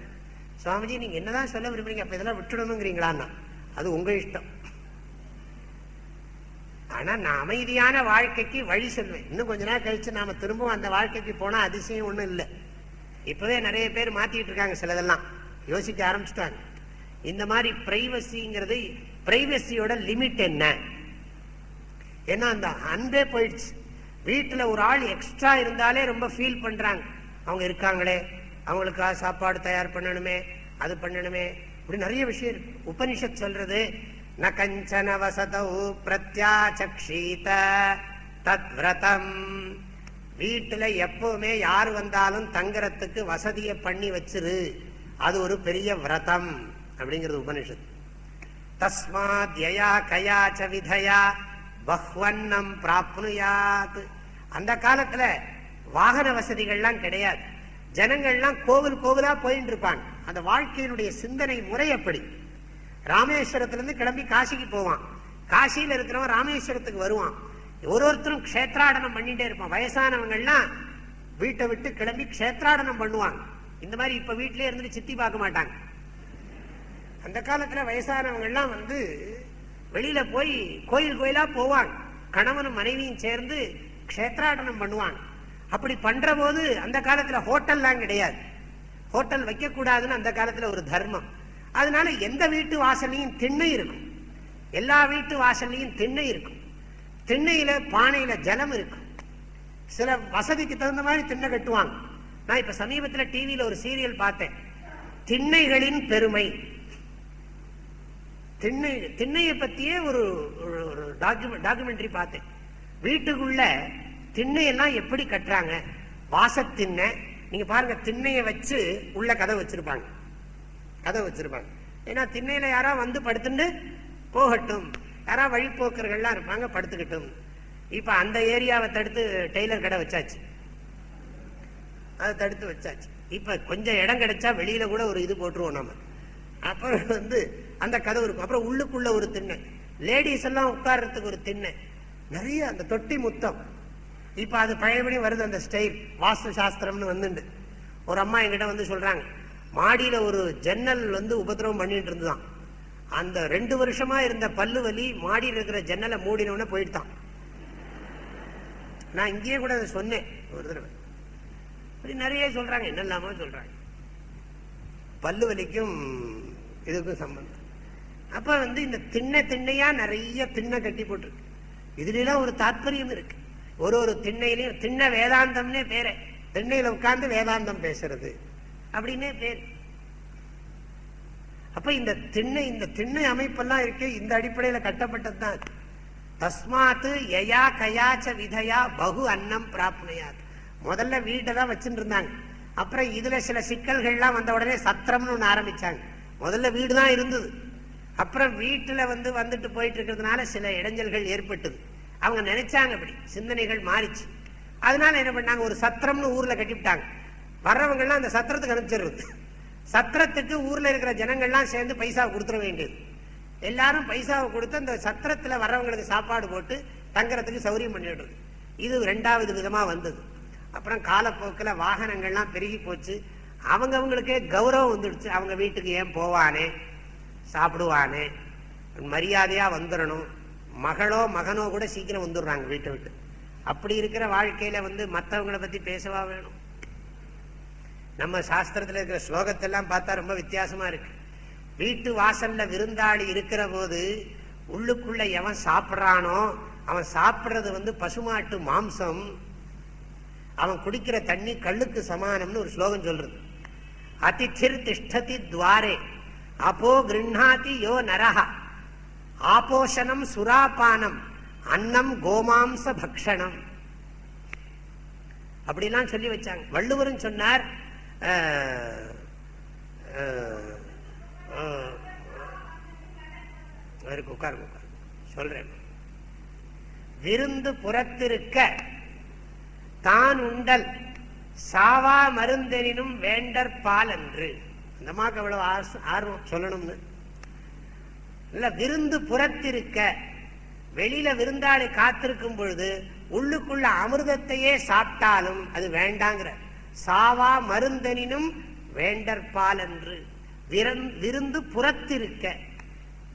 சுவாமிஜி நீங்க என்னதான் சொல்ல விரும்புறீங்க அப்ப இதெல்லாம் விட்டுடணுங்கிறீங்களான்னா அது உங்க இஷ்டம். ஆனா நான் அமைதியான வாழ்க்கைக்கு வழி சொல்வேன். இன்னும் கொஞ்ச நாள் கழிச்சு நாம திரும்பவும் அந்த வாழ்க்கைக்கு போனா அதிசயம் ஒண்ணும் இல்லை. இப்பவே நிறைய பேர் மாத்திட்டு இருக்காங்க சிலதெல்லாம். யோசிக்க ஆரம்பிச்சுட்டாங்க. இந்த மாதிரி பிரைவசிங்கிறது பிரைவசியோட லிமிட் என்ன? ஏன்னா அந்த அன்பே போயிடுச்சு. வீட்டில் ஒரு ஆள் எக்ஸ்ட்ரா இருந்தாலே ரொம்ப ஃபீல் பண்ணுறாங்க அவங்க இருக்காங்களே அவங்களுக்காக சாப்பாடு தயார் பண்ணணுமே அது பண்ணணுமே. இப்படி நிறைய விஷயம் இருக்கு. உபனிஷத் சொல்றது ந கஞ்சன வசதௌ பிரத்யாச்சீத தத்விரதம். வீட்டில் எப்பவுமே யார் வந்தாலும் தங்குறதுக்கு வசதியை பண்ணி வச்சிரு. அது ஒரு பெரிய விரதம் அப்படிங்கிறது உபனிஷத்து தஸ்மாத் யயா கயாச்ச விதையா பஹ்வன்னம் பிராப்னுயாத். அந்த காலத்துல வாகன வசதிகள்லாம் கிடையாது. ஜனங்கள்லாம் கோவில் கோவிலா போயிட்டு இருப்பாங்க. அந்த வாழ்க்கையினுடைய சிந்தனை முறை அப்படி ராமேஸ்வரத்திலிருந்து கிளம்பி காசிக்கு போவான். காசியில இருக்கிறவன் ராமேஸ்வரத்துக்கு வருவான். ஒரு ஒருத்தரும் க்ஷேத்ராடனம் பண்ணிட்டே இருப்பான். வயசானவங்கள்லாம் வீட்டை விட்டு கிளம்பி க்ஷேத்ராடனம் பண்ணுவாங்க. இந்த மாதிரி இப்ப வீட்டிலே இருந்துட்டு சித்தி பார்க்க மாட்டாங்க. அந்த காலத்துல வயசானவங்க எல்லாம் வந்து வெளியில போய் கோயில் கோயிலா போவாங்க. கணவனும் மனைவியும் சேர்ந்து கஷேத்ராடனம் பண்ணுவாங்க. அப்படி பண்ற போது அந்த காலத்துல ஹோட்டல்லாம் கிடையாது. ஹோட்டல் வைக்க கூடாதுன்னு அந்த காலத்துல ஒரு தர்மம். அதனால எந்த வீட்டு வாசல்லையும் திண்ணை இருக்கும். எல்லா வீட்டு வாசல்லையும் திண்ணை இருக்கும். திண்ணையில பானையில ஜலம் இருக்கும். சில வசதிக்கு தகுந்த மாதிரி திண்ணை கட்டுவாங்க. நான் இப்ப சமீபத்துல டிவியில ஒரு சீரியல் பார்த்தேன். திண்ணைகளின் பெருமை. திண்ணை திண்ணையை பத்தியே ஒரு ஒரு டாக்குமெண்ட்ரி பார்த்தேன். வீட்டுக்குள்ள திண்ணையெல்லாம் எப்படி கட்டுறாங்க? வாசத்திண்ணை. நீங்க பாருங்க திண்ணைய வச்சு உள்ள கதை வச்சிருப்பாங்க. கதை வச்சிருப்பாங்க. ஏன்னா திண்ணையில யாரா வந்து படுத்துட்டு போகட்டும். யாரா வழிபோக்கர்கள்லாம் இருப்பாங்க படுத்துக்கிட்டும். இப்ப அந்த ஏரியாவை தடுத்து டெய்லர் கடை வச்சாச்சு. அதை தடுத்து வச்சாச்சு. இப்ப கொஞ்சம் இடம் கிடைச்சா வெளியில கூட ஒரு இது போட்டுருவோம் நம்ம அப்புறம் வந்து அந்த கதவு இருக்கும். அப்புறம் உள்ளுக்குள்ள ஒரு திண்ணை. லேடிஸ் எல்லாம் உட்கார்றதுக்கு ஒரு திண்ணை. நிறைய அந்த தொட்டி முத்தம். இப்ப அது பழையபடி வருது அந்த ஸ்டைல் வாஸ்து சாஸ்திரம்னு வந்துண்டு. ஒரு அம்மா என்கிட்ட வந்து சொல்றாங்க மாடியில ஒரு ஜன்னல் வந்து உபதிரவம் பண்ணிட்டு இருந்துதான். அந்த ரெண்டு வருஷமா இருந்த பல்லு வலி மாடியில் இருக்கிற ஜன்னலை மூடினவுடனே போயிட்டான் நான் இங்கேயே கூட அதை சொன்னேன் ஒரு தடவை. அப்படி நிறைய சொல்றாங்க. என்னெல்லாமோ சொல்றாங்க. பல்லு வலிக்கும் இதுக்கும் சம்பந்தம். அப்ப வந்து இந்த திண்ணை திண்ணையா நிறைய திண்ணை கட்டி போட்டிருக்கு. இதுல எல்லாம் ஒரு தாத்பரியம் இருக்கு. ஒரு ஒரு திண்ணையிலையும் திண்ண வேதாந்தம்னே பேரு. திண்ணையில உட்கார்ந்து வேதாந்தம் பேசுறது அப்படின்னே பேர். அப்ப இந்த திண்ணை இந்த திண்ணை அமைப்பெல்லாம் இருக்கு இந்த அடிப்படையில கட்டப்பட்டதுதான். தஸ்மாத்து யயா கயாச்ச விதையா பகு அன்னம் பிராப்னையாது. முதல்ல வீட்டை தான் வச்சுட்டு இருந்தாங்க அப்புறம் இதுல சில சிக்கல்கள்லாம் வந்த உடனே சத்திரம்னு ஒன்று ஆரம்பிச்சாங்க. முதல்ல வீடு தான் இருந்தது. அப்புறம் வீட்டில் வந்து வந்துட்டு போயிட்டு இருக்கிறதுனால சில இடைஞ்சல்கள் ஏற்பட்டது. அவங்க நினைச்சாங்க அப்படி. சிந்தனைகள் மாறிச்சு. அதனால என்ன பண்ணாங்க? ஒரு சத்திரம்னு ஊர்ல கட்டிவிட்டாங்க. வர்றவங்கெல்லாம் அந்த சத்திரத்துக்கு அனுப்பிச்சிடுறது. சத்திரத்துக்கு ஊர்ல இருக்கிற ஜனங்கள்லாம் சேர்ந்து பைசா கொடுத்துட வேண்டியது. எல்லாரும் பைசாவை கொடுத்து அந்த சத்திரத்துல வர்றவங்களுக்கு சாப்பாடு போட்டு தங்கறதுக்கு சௌரியம் பண்ணிடுறது இது ரெண்டாவது விதமா வந்தது. அப்புறம் காலப்போக்கில் வாகனங்கள்லாம் பெருகி போச்சு. அவங்கவுங்களுக்கே கௌரவம் வந்துடுச்சு. அவங்க வீட்டுக்கு ஏன் போவானே? சாப்பிடுவானே? மரியாதையா வந்துடணும். மகளோ மகனோ கூட சீக்கிரம் வந்துடுறாங்க வீட்டை விட்டு. அப்படி இருக்கிற வாழ்க்கையில வந்து மற்றவங்களை பத்தி பேசவா வேணும். நம்ம சாஸ்திரத்துல இருக்கிற ஸ்லோகத்தெல்லாம் பார்த்தா ரொம்ப வித்தியாசமா இருக்கு. வீட்டு வாசலில் விருந்தாளி இருக்கிற போது உள்ளுக்குள்ள எவன் சாப்பிட்றானோ அவன் சாப்பிடுறது வந்து பசுமாட்டு மாம்சம். அவன் குடிக்கிற தண்ணி கல்லுக்கு சமானம்னு ஒரு ஸ்லோகம் சொல்றது. அதிச்சிர் திஷ்டதி துவாரே. அப்போ கிருண்ணாதி யோ நரஹ. ஆபோஷனம் சுராபானம். அன்னம் கோமாம்ச பக்ஷணம். அப்படிலாம் சொல்லி வச்சாங்க. வள்ளுவரும் சொன்னார் அஹ், உட்காரு சொல்றேன். விருந்து புறத்திருக்க தான் உண்டல். சாவா மருந்தெனினும் வேண்டற் பால் என்று இந்த அவ்வளவு ஆர்வம் சொல்லணும்னு. இல்ல விருந்து புறத்திருக்க வெளியில விருந்தாளி காத்திருக்கும் பொழுது உள்ளுக்குள்ள அமிர்தத்தையே சாப்பிட்டாலும் அது வேண்டாங்கிற. சாவா மருந்தெனினும் வேண்டற்பால் என்று விருந்து புறத்திருக்க.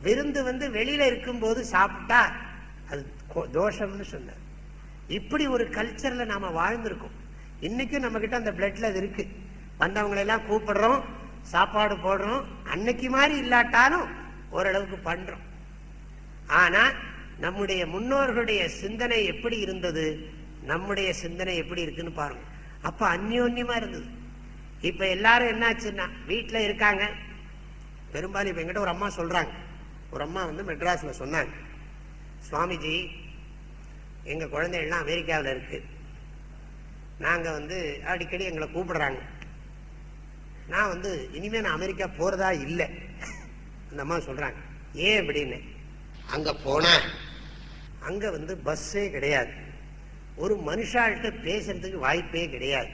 விருந்து வந்து வெளியில இருக்கும்போது சாப்பிட்டா அது கோ- தோஷம்னு சொன்னார். இப்படி ஒரு கல்ச்சர்ல நாம வாழ்ந்திருக்கோம். இன்னைக்கும் நம்ம கிட்ட அந்த பிளட்ல அது இருக்கு. வந்தவங்களை எல்லாம் கூப்பிடுறோம் சாப்பாடு போடுறோம் அன்னைக்கு மாதிரி இல்லாட்டாலும் ஓரளவுக்கு பண்றோம். ஆனா நம்முடைய முன்னோர்களுடைய சிந்தனை எப்படி இருந்தது? நம்முடைய சிந்தனை எப்படி இருக்குன்னு பாருங்க. அப்ப அந்யோன்யமா இருந்தது. இப்ப எல்லாரும் என்னாச்சுன்னா வீட்டுல இருக்காங்க. பெரும்பாலும் இப்ப எங்கிட்ட ஒரு அம்மா சொல்றாங்க. ஒரு அம்மா வந்து மெட்ராஸ்ல சொன்னாங்க. சுவாமிஜி எங்க குழந்தைகள்லாம் அமெரிக்காவில் இருக்கு. நாங்க வந்து அடிக்கடி எங்களை கூப்பிடுறாங்க. நான் வந்து இனிமே நான் அமெரிக்கா போறதா இல்லை. அந்த அம்மா சொல்றாங்க. ஏன் அப்படின்னு? அங்க போனேன் அங்க வந்து பஸ்ஸே கிடையாது. ஒரு மனுஷாள்கிட்ட பேசுறதுக்கு வாய்ப்பே கிடையாது.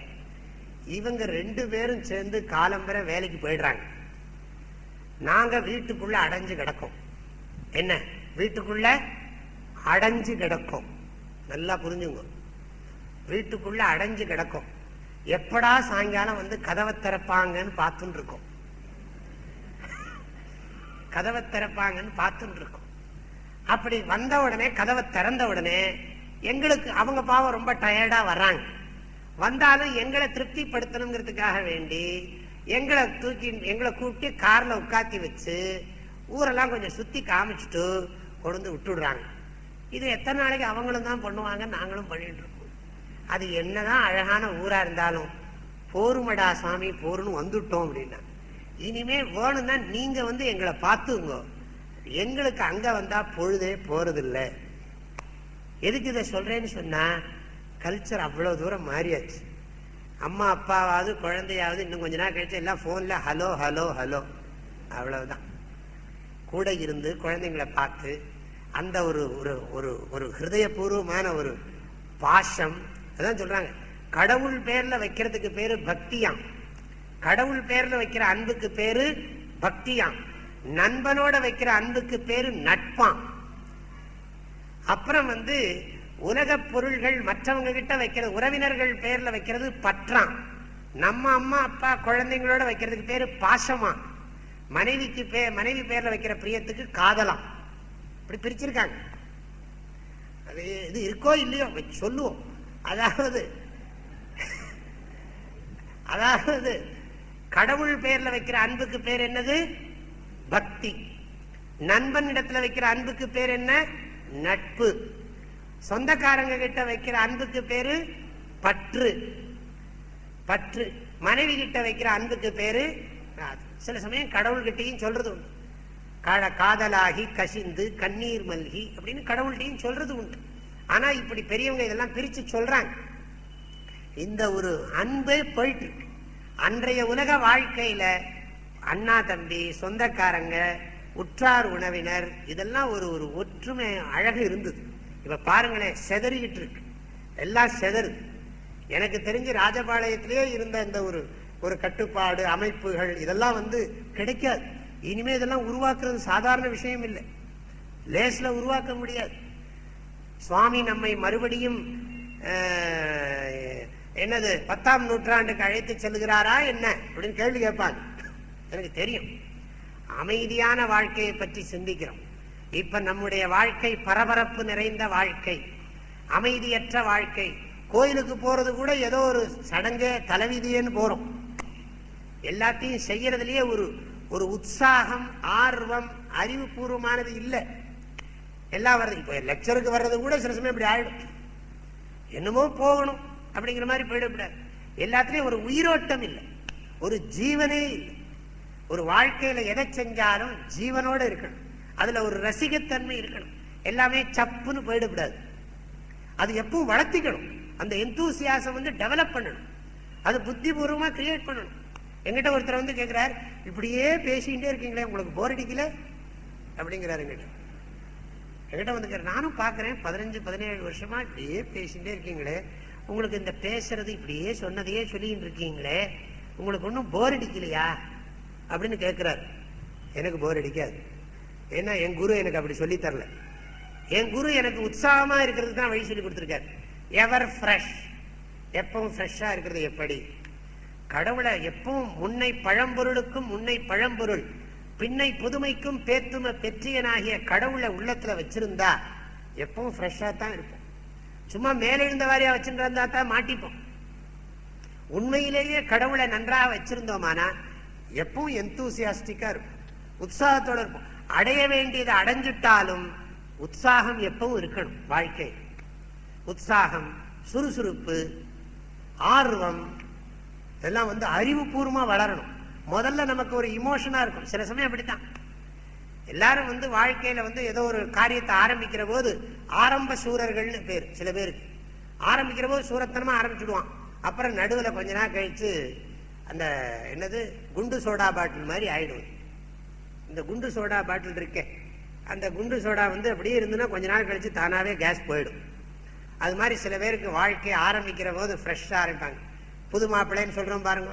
இவங்க ரெண்டு பேரும் சேர்ந்து காலம்பர வேலைக்கு போயிடுறாங்க. நாங்க வீட்டுக்குள்ள அடைஞ்சு கிடக்கோம். என்ன? வீட்டுக்குள்ள அடைஞ்சு கிடக்கும். நல்லா புரிஞ்சுங்க. வீட்டுக்குள்ள அடைஞ்சு கிடக்கும். எப்படா சாயங்காலம் வந்து கதவை திறப்பாங்கன்னு பார்த்துட்டு இருக்கோம் கதவை திறப்பாங்கன்னு பார்த்துட்டு இருக்கோம் அப்படி வந்த உடனே கதவை திறந்த உடனே எங்களுக்கு அவங்க பாவம் ரொம்ப டயர்டா வர்றாங்க. வந்தாலும் எங்களை திருப்திப்படுத்தணுங்கிறதுக்காக வேண்டி எங்களை தூக்கி எங்களை கூப்பிட்டு கார்ல உட்காத்தி வச்சு ஊரெல்லாம் கொஞ்சம் சுத்தி காமிச்சிட்டு கொண்டு வந்து விட்டுடுறாங்க. இது எத்தனை நாளைக்கு அவங்களும் தான் பண்ணுவாங்க நாங்களும் பண்ணிட்டு இருக்கோம். அது என்னதான் அழகான ஊரா இருந்தாலும் போருமடா சாமி போருன்னு வந்துட்டோம் அப்படின்னா இனிமே வேணும்னா நீங்க வந்து எங்களை பார்த்துங்க எங்களுக்கு அங்க வந்தா பொழுதே போறதில்ல. எதுக்கு இதை சொல்றேன்னு சொன்னா கல்ச்சர் அவ்வளவு தூரம் மாறியாச்சு. அம்மா அப்பாவாவது குழந்தையாவது இன்னும் கொஞ்ச நாள் கழிச்சு எல்லாம் போன்ல ஹலோ ஹலோ ஹலோ அவ்வளவுதான். கூட இருந்து குழந்தைங்களை பார்த்து அந்த ஒரு ஒரு ஒரு ஒரு ஹிருதயபூர்வமான ஒரு பாசம் அதான் சொல்றாங்க. கடவுள் பேர்ல வைக்கிறதுக்கு பேரு பக்தியாம். கடவுள் பேர்ல வைக்கிற அன்புக்கு பேரு பக்தியாம். நண்பனோட வைக்கிற அன்புக்கு பேரு நட்பாம். அப்புறம் வந்து உலக பொருள்கள் மற்றவங்க கிட்ட வைக்கிறது உறவினர்கள் பேர்ல வைக்கிறது பற்றாம். நம்ம அம்மா அப்பா குழந்தைங்களோட வைக்கிறதுக்கு பேரு பாசமா மனைவிக்கு பே மனைவி பேர்ல வைக்கிற பிரியத்துக்கு காதலாம். இப்படி பிரிச்சிருக்காங்க. அது இது இருக்கோ இல்லையோ சொல்லுவோம். அதாவது அதாவது கடவுள் பேர்ல வைக்கிற அன்புக்கு பேர் என்னது? பக்தி. நண்பன் இடத்துல வைக்கிற அன்புக்கு பேர் என்ன? நட்பு. சொந்தக்காரங்க கிட்ட வைக்கிற அன்புக்கு பேரு பற்று. பற்று. மனைவி கிட்ட வைக்கிற அன்புக்கு பேரு சில சமயம் கடவுள்கிட்டையும் சொல்றது உண்டு. காதலாகி கசிந்து கண்ணீர் மல்கி அப்படின்னு கடவுள்கிட்டையும் சொல்றது உண்டு. ஆனா இப்படி பெரியவங்க இதெல்லாம் பிரிச்சு சொல்றாங்க. இந்த ஒரு அன்பே போயிட்டு அன்றைய உலக வாழ்க்கையில அண்ணா தம்பி சொந்தக்காரங்க உற்றார் உணவினர் இதெல்லாம் ஒரு ஒரு ஒற்றுமை அழகு இருந்தது. இப்ப பாருங்களேன் செதறிக்கிட்டு இருக்கு. எல்லாம் செதறுது. எனக்கு தெரிஞ்சு ராஜபாளையத்திலேயே இருந்த இந்த ஒரு ஒரு கட்டுப்பாடு அமைப்புகள் இதெல்லாம் வந்து கிடைக்காது. இனிமே இதெல்லாம் உருவாக்குறது சாதாரண விஷயம் இல்லை. லேஸ்ல உருவாக்க முடியாது. சுவாமி நம்மை மறுபடியும் என்னது பத்தாம் நூற்றாண்டுக்கு அழைத்து செல்கிறாரா என்ன? அப்படின்னு கேள்வி கேட்பாங்க. எனக்கு தெரியும். அமைதியான வாழ்க்கையை பற்றி சிந்திக்கிறோம். இப்ப நம்முடைய வாழ்க்கை பரபரப்பு நிறைந்த வாழ்க்கை அமைதியற்ற வாழ்க்கை. கோயிலுக்கு போறது கூட ஏதோ ஒரு சடங்கு தலைவிதியன்னு போறோம். எல்லாத்தையும் செய்யறதுலயே ஒரு ஒரு உற்சாகம் ஆர்வம் அறிவுபூர்வமானது இல்லை. எல்லாம் வர்றது இப்போ லெக்சருக்கு வர்றது கூட சில சமயம் இப்படி ஆயிடும். என்னமோ போகணும் அப்படிங்கிற மாதிரி போயிடக்கூடாது. எல்லாத்துலயும் ஒரு உயிரோட்டம் இல்லை. ஒரு ஜீவனே இல்லை. ஒரு வாழ்க்கையில எதை செஞ்சாலும் ஜீவனோட இருக்கணும். அதுல ஒரு ரசிகத்தன்மை இருக்கணும். எல்லாமே சப்புன்னு போயிடக்கூடாது. அது எப்பவும் வளர்த்திக்கணும். அந்த எந்தூசியாசம் வந்து டெவலப் பண்ணணும். அது புத்திபூர்வமாக கிரியேட் பண்ணணும். எங்கிட்ட ஒருத்தர் வந்து கேட்குறார் இப்படியே பேசிக்கிட்டே இருக்கீங்களே உங்களுக்கு போர் அடிக்கல? அப்படிங்கிறாரு எங்கிட்ட. எங்கிட்ட வந்து நானும் பார்க்குறேன் பதினஞ்சு பதினேழு வருஷமா இப்படியே பேசிகிட்டே இருக்கீங்களே உங்களுக்கு இந்த பேசுறது இப்படியே சொன்னதையே சொல்லிட்டு இருக்கீங்களே உங்களுக்கு ஒன்றும் போர் அடிக்கலையா? அப்படின்னு கேட்குறாரு எனக்கு போர் அடிக்காது. ஏன்னா என் குரு எனக்கு அப்படி சொல்லி தரல. என் குரு எனக்கு உற்சாகமாக இருக்கிறதுக்கு தான் வழி சொல்லி கொடுத்துருக்காரு. எவர் ஃப்ரெஷ் எப்பவும் ஃப்ரெஷ்ஷாக இருக்கிறது எப்படி? கடவுளை எப்பவும் முன்னை பழம்பொருளுக்கும் முன்னை பழம்பொருள் பின்னை புதுமைக்கும் பேத்தும பெற்றியனாகிய கடவுளை உள்ளத்துல வச்சிருந்தா எப்பவும் ஃப்ரெஷ்ஷா தான் இருப்போம். சும்மா மேலெழுந்த வாரியா வச்சிருந்தா தான் மாட்டிப்போம். உண்மையிலேயே கடவுளை நன்றாக வச்சிருந்தோமானா எப்பவும் எந்தூசியாஸ்டிக்கா இருக்கும் உற்சாகத்தோட இருப்போம். அடைய வேண்டியதை அடைஞ்சிட்டாலும் உற்சாகம் எப்பவும் இருக்கணும் வாழ்க்கை உற்சாகம் சுறுசுறுப்பு ஆர்வம் இதெல்லாம் வந்து அறிவுபூர்வமா வளரணும். முதல்ல நமக்கு ஒரு இமோஷனா இருக்கும். சில சமயம் அப்படித்தான். எல்லாரும் வந்து வாழ்க்கையில வந்து ஏதோ ஒரு காரியத்தை ஆரம்பிக்கிற போது ஆரம்ப சூரர்கள்னு பேர் சில பேருக்கு. ஆரம்பிக்கிற போது சூரத்தனமா ஆரம்பிச்சுடுவான். அப்புறம் நடுவுல கொஞ்ச நாள் கழிச்சு அந்த என்னது குண்டு சோடா பாட்டில் மாதிரி ஆயிடும். இந்த குண்டு சோடா பாட்டில் இருக்கே. அந்த குண்டு சோடா வந்து அப்படியே இருந்துன்னா கொஞ்ச நாள் கழிச்சு தானாவே கேஸ் போயிடும். அது மாதிரி சில பேருக்கு வாழ்க்கையை ஆரம்பிக்கிற போது ஃப்ரெஷ்ஷாக ஆரம்பிப்பாங்க. புது மாப்பிள்ளைன்னு சொல்றோம் பாருங்க.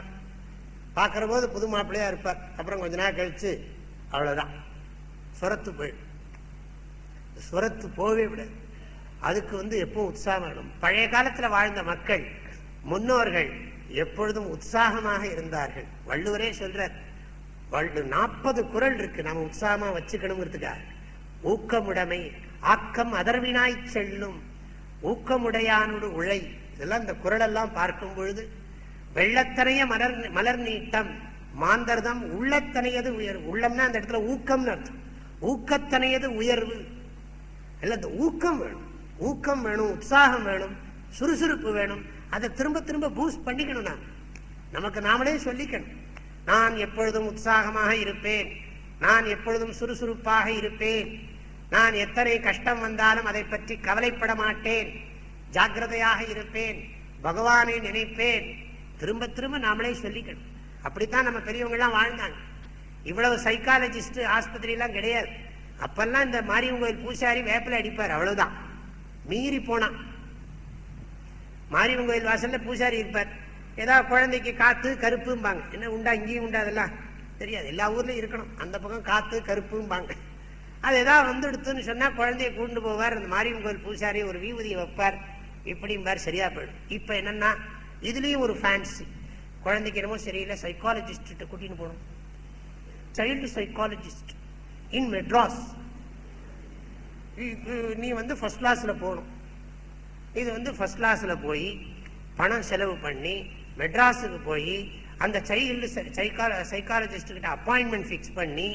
பார்க்குற போது புது மாப்பிள்ளையா இருப்பார். அப்புறம் கொஞ்ச நாள் கழிச்சு அவ்வளவுதான். சுரத்து போயிடும் சுரத்து போகவே விடாது. அதுக்கு வந்து எப்பவும் உற்சாகம் வேணும் பழைய காலத்துல வாழ்ந்த மக்கள் முன்னோர்கள் எப்பொழுதும் உற்சாகமாக இருந்தார்கள். வள்ளுவரே சொல்றார் வள்ளு நாற்பது குரல் இருக்கு. நம்ம உற்சாகமா வச்சுக்கணுங்கிறதுக்காக. ஊக்கமுடைமை ஆக்கம் அதர்வினாய் செல்லும். ஊக்கமுடையானோடு உழை. இதெல்லாம் இந்த குரல் எல்லாம் பார்க்கும் பொழுது வெள்ளத்தனைய மலர் மலர் நீட்டம். மாந்தர்தம் உள்ளத்தனையது உயர்வு உள்ளம்னா அந்த இடத்துல ஊக்கம்னு அர்த்தம். ஊக்கத்தனையது உயர்வு. இல்லை இந்த ஊக்கம் வேணும். ஊக்கம் வேணும் உற்சாகம் வேணும் சுறுசுறுப்பு வேணும். அதை திரும்ப திரும்ப பூஸ்ட் பண்ணிக்கணும் நான் நமக்கு நாமளே சொல்லிக்கணும். நான் எப்பொழுதும் உற்சாகமாக இருப்பேன். நான் எப்பொழுதும் சுறுசுறுப்பாக இருப்பேன். நான் எத்தனை கஷ்டம் வந்தாலும் அதை பற்றி கவலைப்பட மாட்டேன். ஜாக்கிரதையாக இருப்பேன். பகவானை நினைப்பேன். திரும்ப திரும்ப நாமளே சொல்லிக்கணும். அப்படித்தான் நம்ம பெரியவங்க எல்லாம் வாழ்ந்தாங்க. இவ்வளவு சைக்காலஜிஸ்ட் ஆஸ்பத்திரி எல்லாம் கிடையாது. அப்பெல்லாம் இந்த மாரியம்மன் கோயில் பூசாரி வேப்பில அடிப்பார் அவ்வளவுதான். மீறி போனான் மாரியம்மன் கோயில் வாசல்ல பூசாரி இருப்பார். ஏதாவது குழந்தைக்கு காத்து கருப்பும்பாங்க. என்ன உண்டா இங்கேயும் உண்டா அதெல்லாம்? தெரியாது. எல்லா ஊர்லயும் இருக்கணும். அந்த பக்கம் காத்து கருப்பும்பாங்க. அது ஏதாவது வந்துடுத்துன்னு சொன்னா குழந்தைய கூண்டு போவார். அந்த மாரியம்மன் கோயில் பூசாரி ஒரு விபூதியை வைப்பார். இப்படிம்பார் சரியா போயிடும். இப்ப என்னன்னா இதுலேயும் ஒரு ஃபேன்சி குழந்தைக்கு என்னமோ சரியில்லை சைக்காலஜிஸ்ட் கூட்டின்னு போகணும். சைல்டு சைக்காலஜிஸ்ட் இன் மெட்ராஸ் நீ வந்து ஃபர்ஸ்ட் கிளாஸில் போகணும். இது வந்து ஃபர்ஸ்ட் கிளாஸில் போய் பணம் செலவு பண்ணி மெட்ராஸுக்கு போய் அந்த சைல்டு சைக்காலஜிஸ்ட் கிட்ட அப்பாயின்மெண்ட் ஃபிக்ஸ் பண்ணி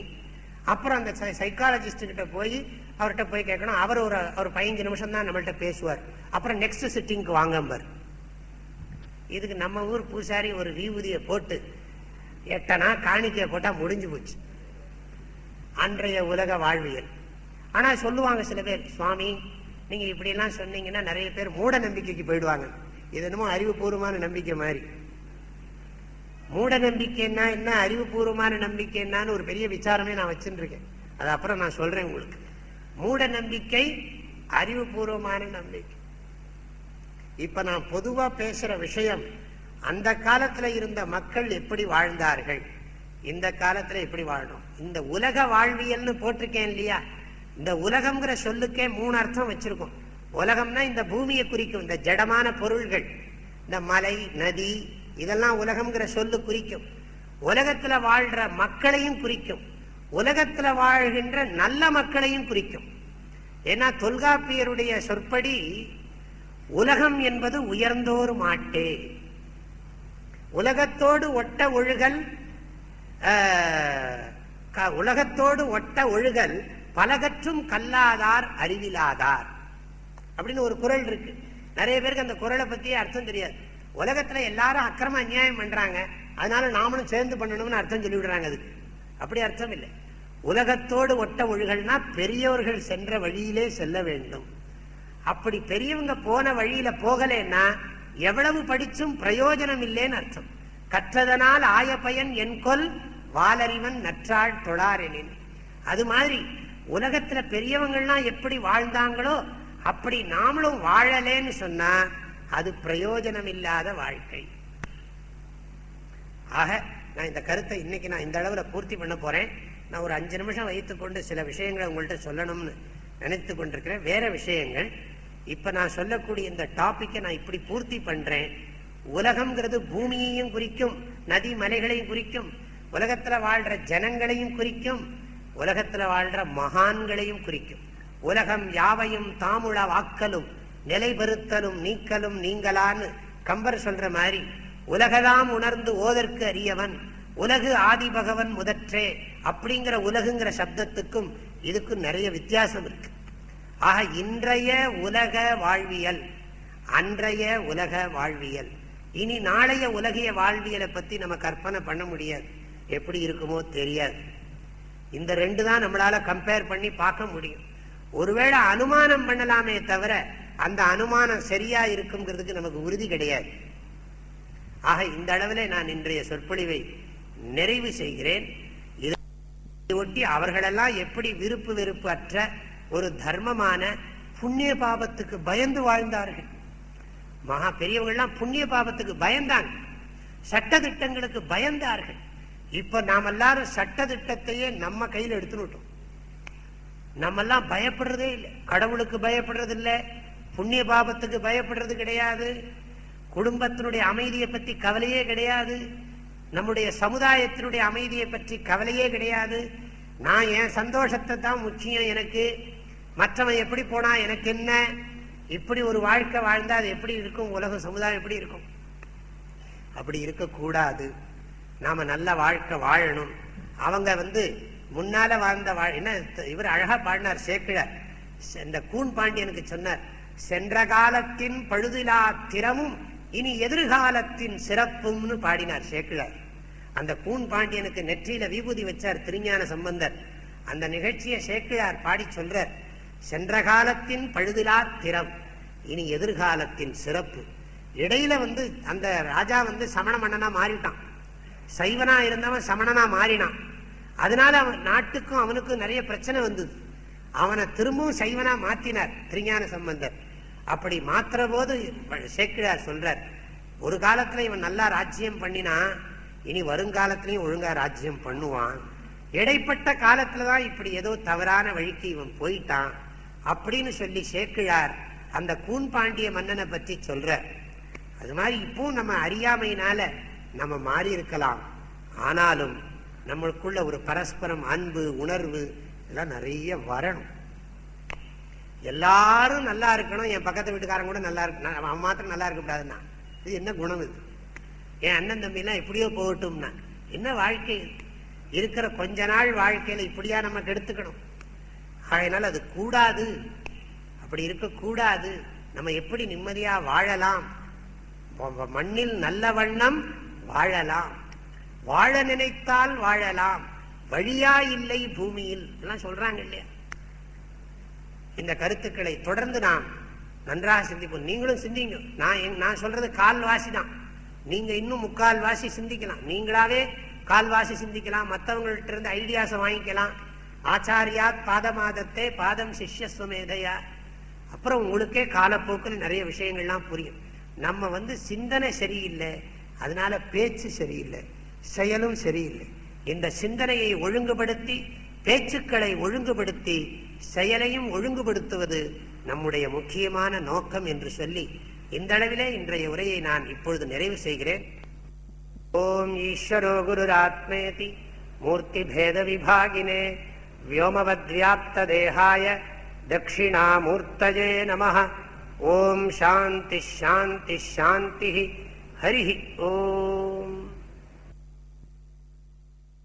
அப்புறம் அந்த சைக்காலஜிஸ்ட் போய் அவர்கிட்ட போய் கேட்கணும். அவர் ஒரு ஒரு பதினஞ்சு நிமிஷம் தான் நம்மள்ட்ட பேசுவார். அப்புறம் நெக்ஸ்ட் சிட்டிங்க்கு வாங்கம்பார் இதுக்கு நம்ம ஊர் பூசாரி ஒரு விபூதியை போட்டு எட்டனா காணிக்கையை போட்டா முடிஞ்சு போச்சு. அன்றைய உலக வாழ்வியல். ஆனா சொல்லுவாங்க சில பேர் சுவாமி நீங்க இப்படி எல்லாம் சொன்னீங்கன்னா நிறைய பேர் மூட நம்பிக்கைக்கு போயிடுவாங்க. இது என்னமோ அறிவுபூர்வமான நம்பிக்கை மாதிரி. மூட நம்பிக்கைன்னா என்ன? அறிவுபூர்வமான நம்பிக்கை ஒரு பெரிய விசாரமே நான் வச்சுருக்கேன் அது அப்புறம் நான் சொல்றேன் உங்களுக்கு. மூட நம்பிக்கை அறிவுபூர்வமான நம்பிக்கை. இப்ப நான் பொதுவா பேசுற விஷயம் அந்த காலத்துல இருந்த மக்கள் எப்படி வாழ்ந்தார்கள்? இந்த காலத்துல எப்படி வாழணும்? இந்த உலக வாழ்வியல்னு போட்டிருக்கேன் இல்லையா? இந்த உலகம்ங்கிற சொல்லுக்கே மூணு அர்த்தம் வச்சிருக்கோம். உலகம்னா இந்த பூமியை குறிக்கும் இந்த ஜடமான பொருள்கள் இந்த மலை நதி இதெல்லாம் உலகம்ங்கிற சொல்லு குறிக்கும். உலகத்துல வாழ்ற மக்களையும் குறிக்கும். உலகத்துல வாழ்கின்ற நல்ல மக்களையும் குறிக்கும். ஏன்னா தொல்காப்பியருடைய சொற்படி உலகம் என்பது உயர்ந்தோர் மாட்டே. உலகத்தோடு ஒட்ட ஒழுகல் ஆஹ், க- உலகத்தோடு ஒட்ட ஒழுகல் பலகற்றும் கல்லாதார் அறிவிலாதார். அப்படின்னு ஒரு குறள் இருக்கு. நிறைய பேருக்கு அந்த குரலை பத்தி அர்த்தம் தெரியாது. உலகத்துல எல்லாரும் அக்கிரம அநியாயம் பண்றாங்க. அதனால நாமளும் சேர்ந்து பண்ணணும்னு அர்த்தம் சொல்லி விடுறாங்க அதுக்கு. அப்படி அர்த்தம் இல்லை. உலகத்தோடு ஒட்ட ஒழுகல்னா பெரியவர்கள் சென்ற வழியிலே செல்ல வேண்டும். அப்படி பெரியவங்க போன வழியில போகலைன்னா எவ்வளவு படிச்சும் பிரயோஜனம் இல்லைன்னு அர்த்தம். கற்றதனால் ஆய பயன் என்கொல் வாலறிவன் நற்றாள் தொழாரெனின். அது மாதிரி உலகத்துல பெரியவங்கள்லாம் எப்படி வாழ்ந்தாங்களோ அப்படி நாமளும் வாழலேன்னு சொன்னா அது பிரயோஜனம் இல்லாத வாழ்க்கை. ஆக நான் இந்த கருத்தை இன்னைக்கு நான் இந்த அளவுல பூர்த்தி பண்ண போறேன். நான் ஒரு அஞ்சு நிமிஷம் வைத்துக்கொண்டு சில விஷயங்களை உங்கள்கிட்ட சொல்லணும்னு நினைத்து கொண்டிருக்கிறேன். வேற விஷயங்கள். இப்ப நான் சொல்லக்கூடிய இந்த டாபிக்கை நான் இப்படி பூர்த்தி பண்றேன். உலகம்ங்கிறது பூமியையும் குறிக்கும் நதி மலைகளையும் குறிக்கும் உலகத்துல வாழ்ற ஜனங்களையும் குறிக்கும் உலகத்துல வாழ்ற மகான்களையும் குறிக்கும். உலகம் யாவையும் தாமுழ வாக்கலும் நிலைபெறுத்தலும் நீக்கலும் நீங்களான்னு கம்பர் சொல்ற மாதிரி உலகெல்லாம் உணர்ந்து ஓதற்கு அறியவன் உலகு ஆதிபகவன் முதற்றே அப்படிங்கிற உலகுங்கிற சப்தத்துக்கும் இதுக்கும் நிறைய வித்தியாசம் இருக்கு. ஆக இன்றைய உலக வாழ்வியல். அன்றைய உலக வாழ்வியல். இனி நாளைய உலகிய வாழ்வியலை பத்தி நம்ம கற்பனை பண்ண முடியாது. எப்படி இருக்குமோ தெரியாது. இந்த ரெண்டு தான் நம்மளால கம்பேர் பண்ணி பார்க்க முடியும். ஒருவேளை அனுமானம் பண்ணலாமே தவிர அந்த அனுமானம் சரியா இருக்குங்கிறதுக்கு நமக்கு உறுதி கிடையாது. ஆக இந்த அளவில் நான் இன்றைய சொற்பொழிவை நிறைவு செய்கிறேன். இதை ஒட்டி அவர்களெல்லாம் எப்படி விருப்பு வெறுப்பு அற்ற ஒரு தர்மமான புண்ணிய பாபத்துக்கு பயந்து வாழ்ந்தார்கள். மகா பெரியவங்கள்லாம் புண்ணிய பாபத்துக்கு பயந்தாங்க. சட்ட திட்டங்களுக்கு பயந்தார்கள். இப்ப நாம் எல்லாரும் சட்ட திட்டத்தையே நம்ம கையில் எடுத்துட்டோம் நம்ம எல்லாம் பயப்படுறதே இல்லை. கடவுளுக்கு பயப்படுறது இல்லை புண்ணிய பாபத்துக்கு பயப்படுறது கிடையாது. குடும்பத்தினுடைய அமைதியை பத்தி கவலையே கிடையாது. நம்முடைய சமுதாயத்தினுடைய அமைதியை பற்றி கவலையே கிடையாது. நான் என் சந்தோஷத்தை தான் முக்கியம் எனக்கு. மற்றவன் எப்படி போனா எனக்கு என்ன? இப்படி ஒரு வாழ்க்கை வாழ்ந்தா அது எப்படி இருக்கும்? உலக சமுதாயம் எப்படி இருக்கும்? அப்படி இருக்கக்கூடாது. நாம நல்ல வாழ்க்கை வாழணும். அவங்க வந்து முன்னால வாழ்ந்த வாழ் என்ன இவர் அழகா பாடினார் சேக்கிழார் இந்த கூன் பாண்டியனுக்கு சொன்னார் சென்ற காலத்தின் பழுதிலா திறமும் இனி எதிர்காலத்தின் சிறப்பும்னு பாடினார் சேக்கிழார் அந்த கூன் பாண்டியனுக்கு நெற்றியில விபூதி வச்சார் திருஞான சம்பந்தர். அந்த நிகழ்ச்சியை சேக்கிழார் பாடி சொல்றார். சென்ற காலத்தின் பழுதிலா திறம். இனி எதிர்காலத்தின் சிறப்பு. இடையில வந்து அந்த ராஜா வந்து சமண மன்னனா மாறிட்டான். சைவனா இருந்தவன் சமணனா மாறினான். அதனால அவன் நாட்டுக்கும் அவனுக்கும் நிறைய பிரச்சனை வந்தது. அவனை திரும்பவும் சைவனா மாத்தினார் திருஞான சம்பந்தர். அப்படி மாத்துற போது சேக்கிழார் சொல்றார் ஒரு காலத்துல இவன் நல்லா ராஜ்யம் பண்ணினா இனி வருங்காலத்திலையும் ஒழுங்கா ராஜ்யம் பண்ணுவான். இடைப்பட்ட காலத்துலதான் இப்படி ஏதோ தவறான வழிக்கு இவன் போயிட்டான். அப்படின்னு சொல்லி சேக்கிழார் அந்த கூன் பாண்டிய மன்னனை பற்றி சொல்ற அது மாதிரி இப்பவும் நம்ம அறியாமையினால நம்ம மாறி இருக்கலாம். ஆனாலும் நம்மளுக்குள்ள ஒரு பரஸ்பரம் அன்பு உணர்வு இதெல்லாம் நிறைய வரணும். எல்லாரும் நல்லா இருக்கணும். என் பக்கத்து வீட்டுக்காரன் கூட நல்லா இருக்கு. அவன் மாத்திரம் நல்லா இருக்கக்கூடாதுன்னா இது என்ன குணம் இது? என் அண்ணன் தம்பி எல்லாம் எப்படியோ போகட்டும்னா. என்ன வாழ்க்கை? இருக்கிற கொஞ்ச நாள் வாழ்க்கையில இப்படியா நம்ம கெடுத்துக்கணும். அதனால் அது கூடாது. அப்படி இருக்கக்கூடாது நம்ம எப்படி நிம்மதியா வாழலாம்? மண்ணில் நல்ல வண்ணம் வாழலாம். வாழ நினைத்தால் வாழலாம். வழியா இல்லை பூமியில். எல்லாம் சொல்றாங்க இல்லையா? இந்த கருத்துக்களை தொடர்ந்து நாம் நன்றாக சிந்திப்போம். நீங்களும் சிந்திங்க. நான் நான் சொல்றது கால்வாசி தான். நீங்க இன்னும் முக்கால் வாசி சிந்திக்கலாம். நீங்களாவே கால்வாசி சிந்திக்கலாம். மற்றவங்கள்ட்ட இருந்து ஐடியாஸை வாங்கிக்கலாம். ஆச்சாரியா பாதமாதத்தை பாதம் சிஷ்யஸ்வமேதையா. அப்புறம் உங்களுக்கே காலப்போக்கில் நிறைய விஷயங்கள்லாம் புரியும். நம்ம வந்து சிந்தனை சரியில்லை அதனால பேச்சு சரியில்லை செயலும் சரியில்லை. இந்த சிந்தனையை ஒழுங்குபடுத்தி பேச்சுக்களை ஒழுங்குபடுத்தி செயலையும் ஒழுங்குபடுத்துவது நம்முடைய முக்கியமான நோக்கம் என்று சொல்லி இந்த அளவிலே இன்றைய உரையை நான் இப்பொழுது நிறைவு செய்கிறேன். ஓம் ஈஸ்வரோ குருராத்மேதி மூர்த்தி பேத விபாகினே. व्योमवद्व्याप्तदेहाय दक्षिणामूर्तये नमः। ओम् शान्तिश्शान्तिश्शान्तिः हरिः ओ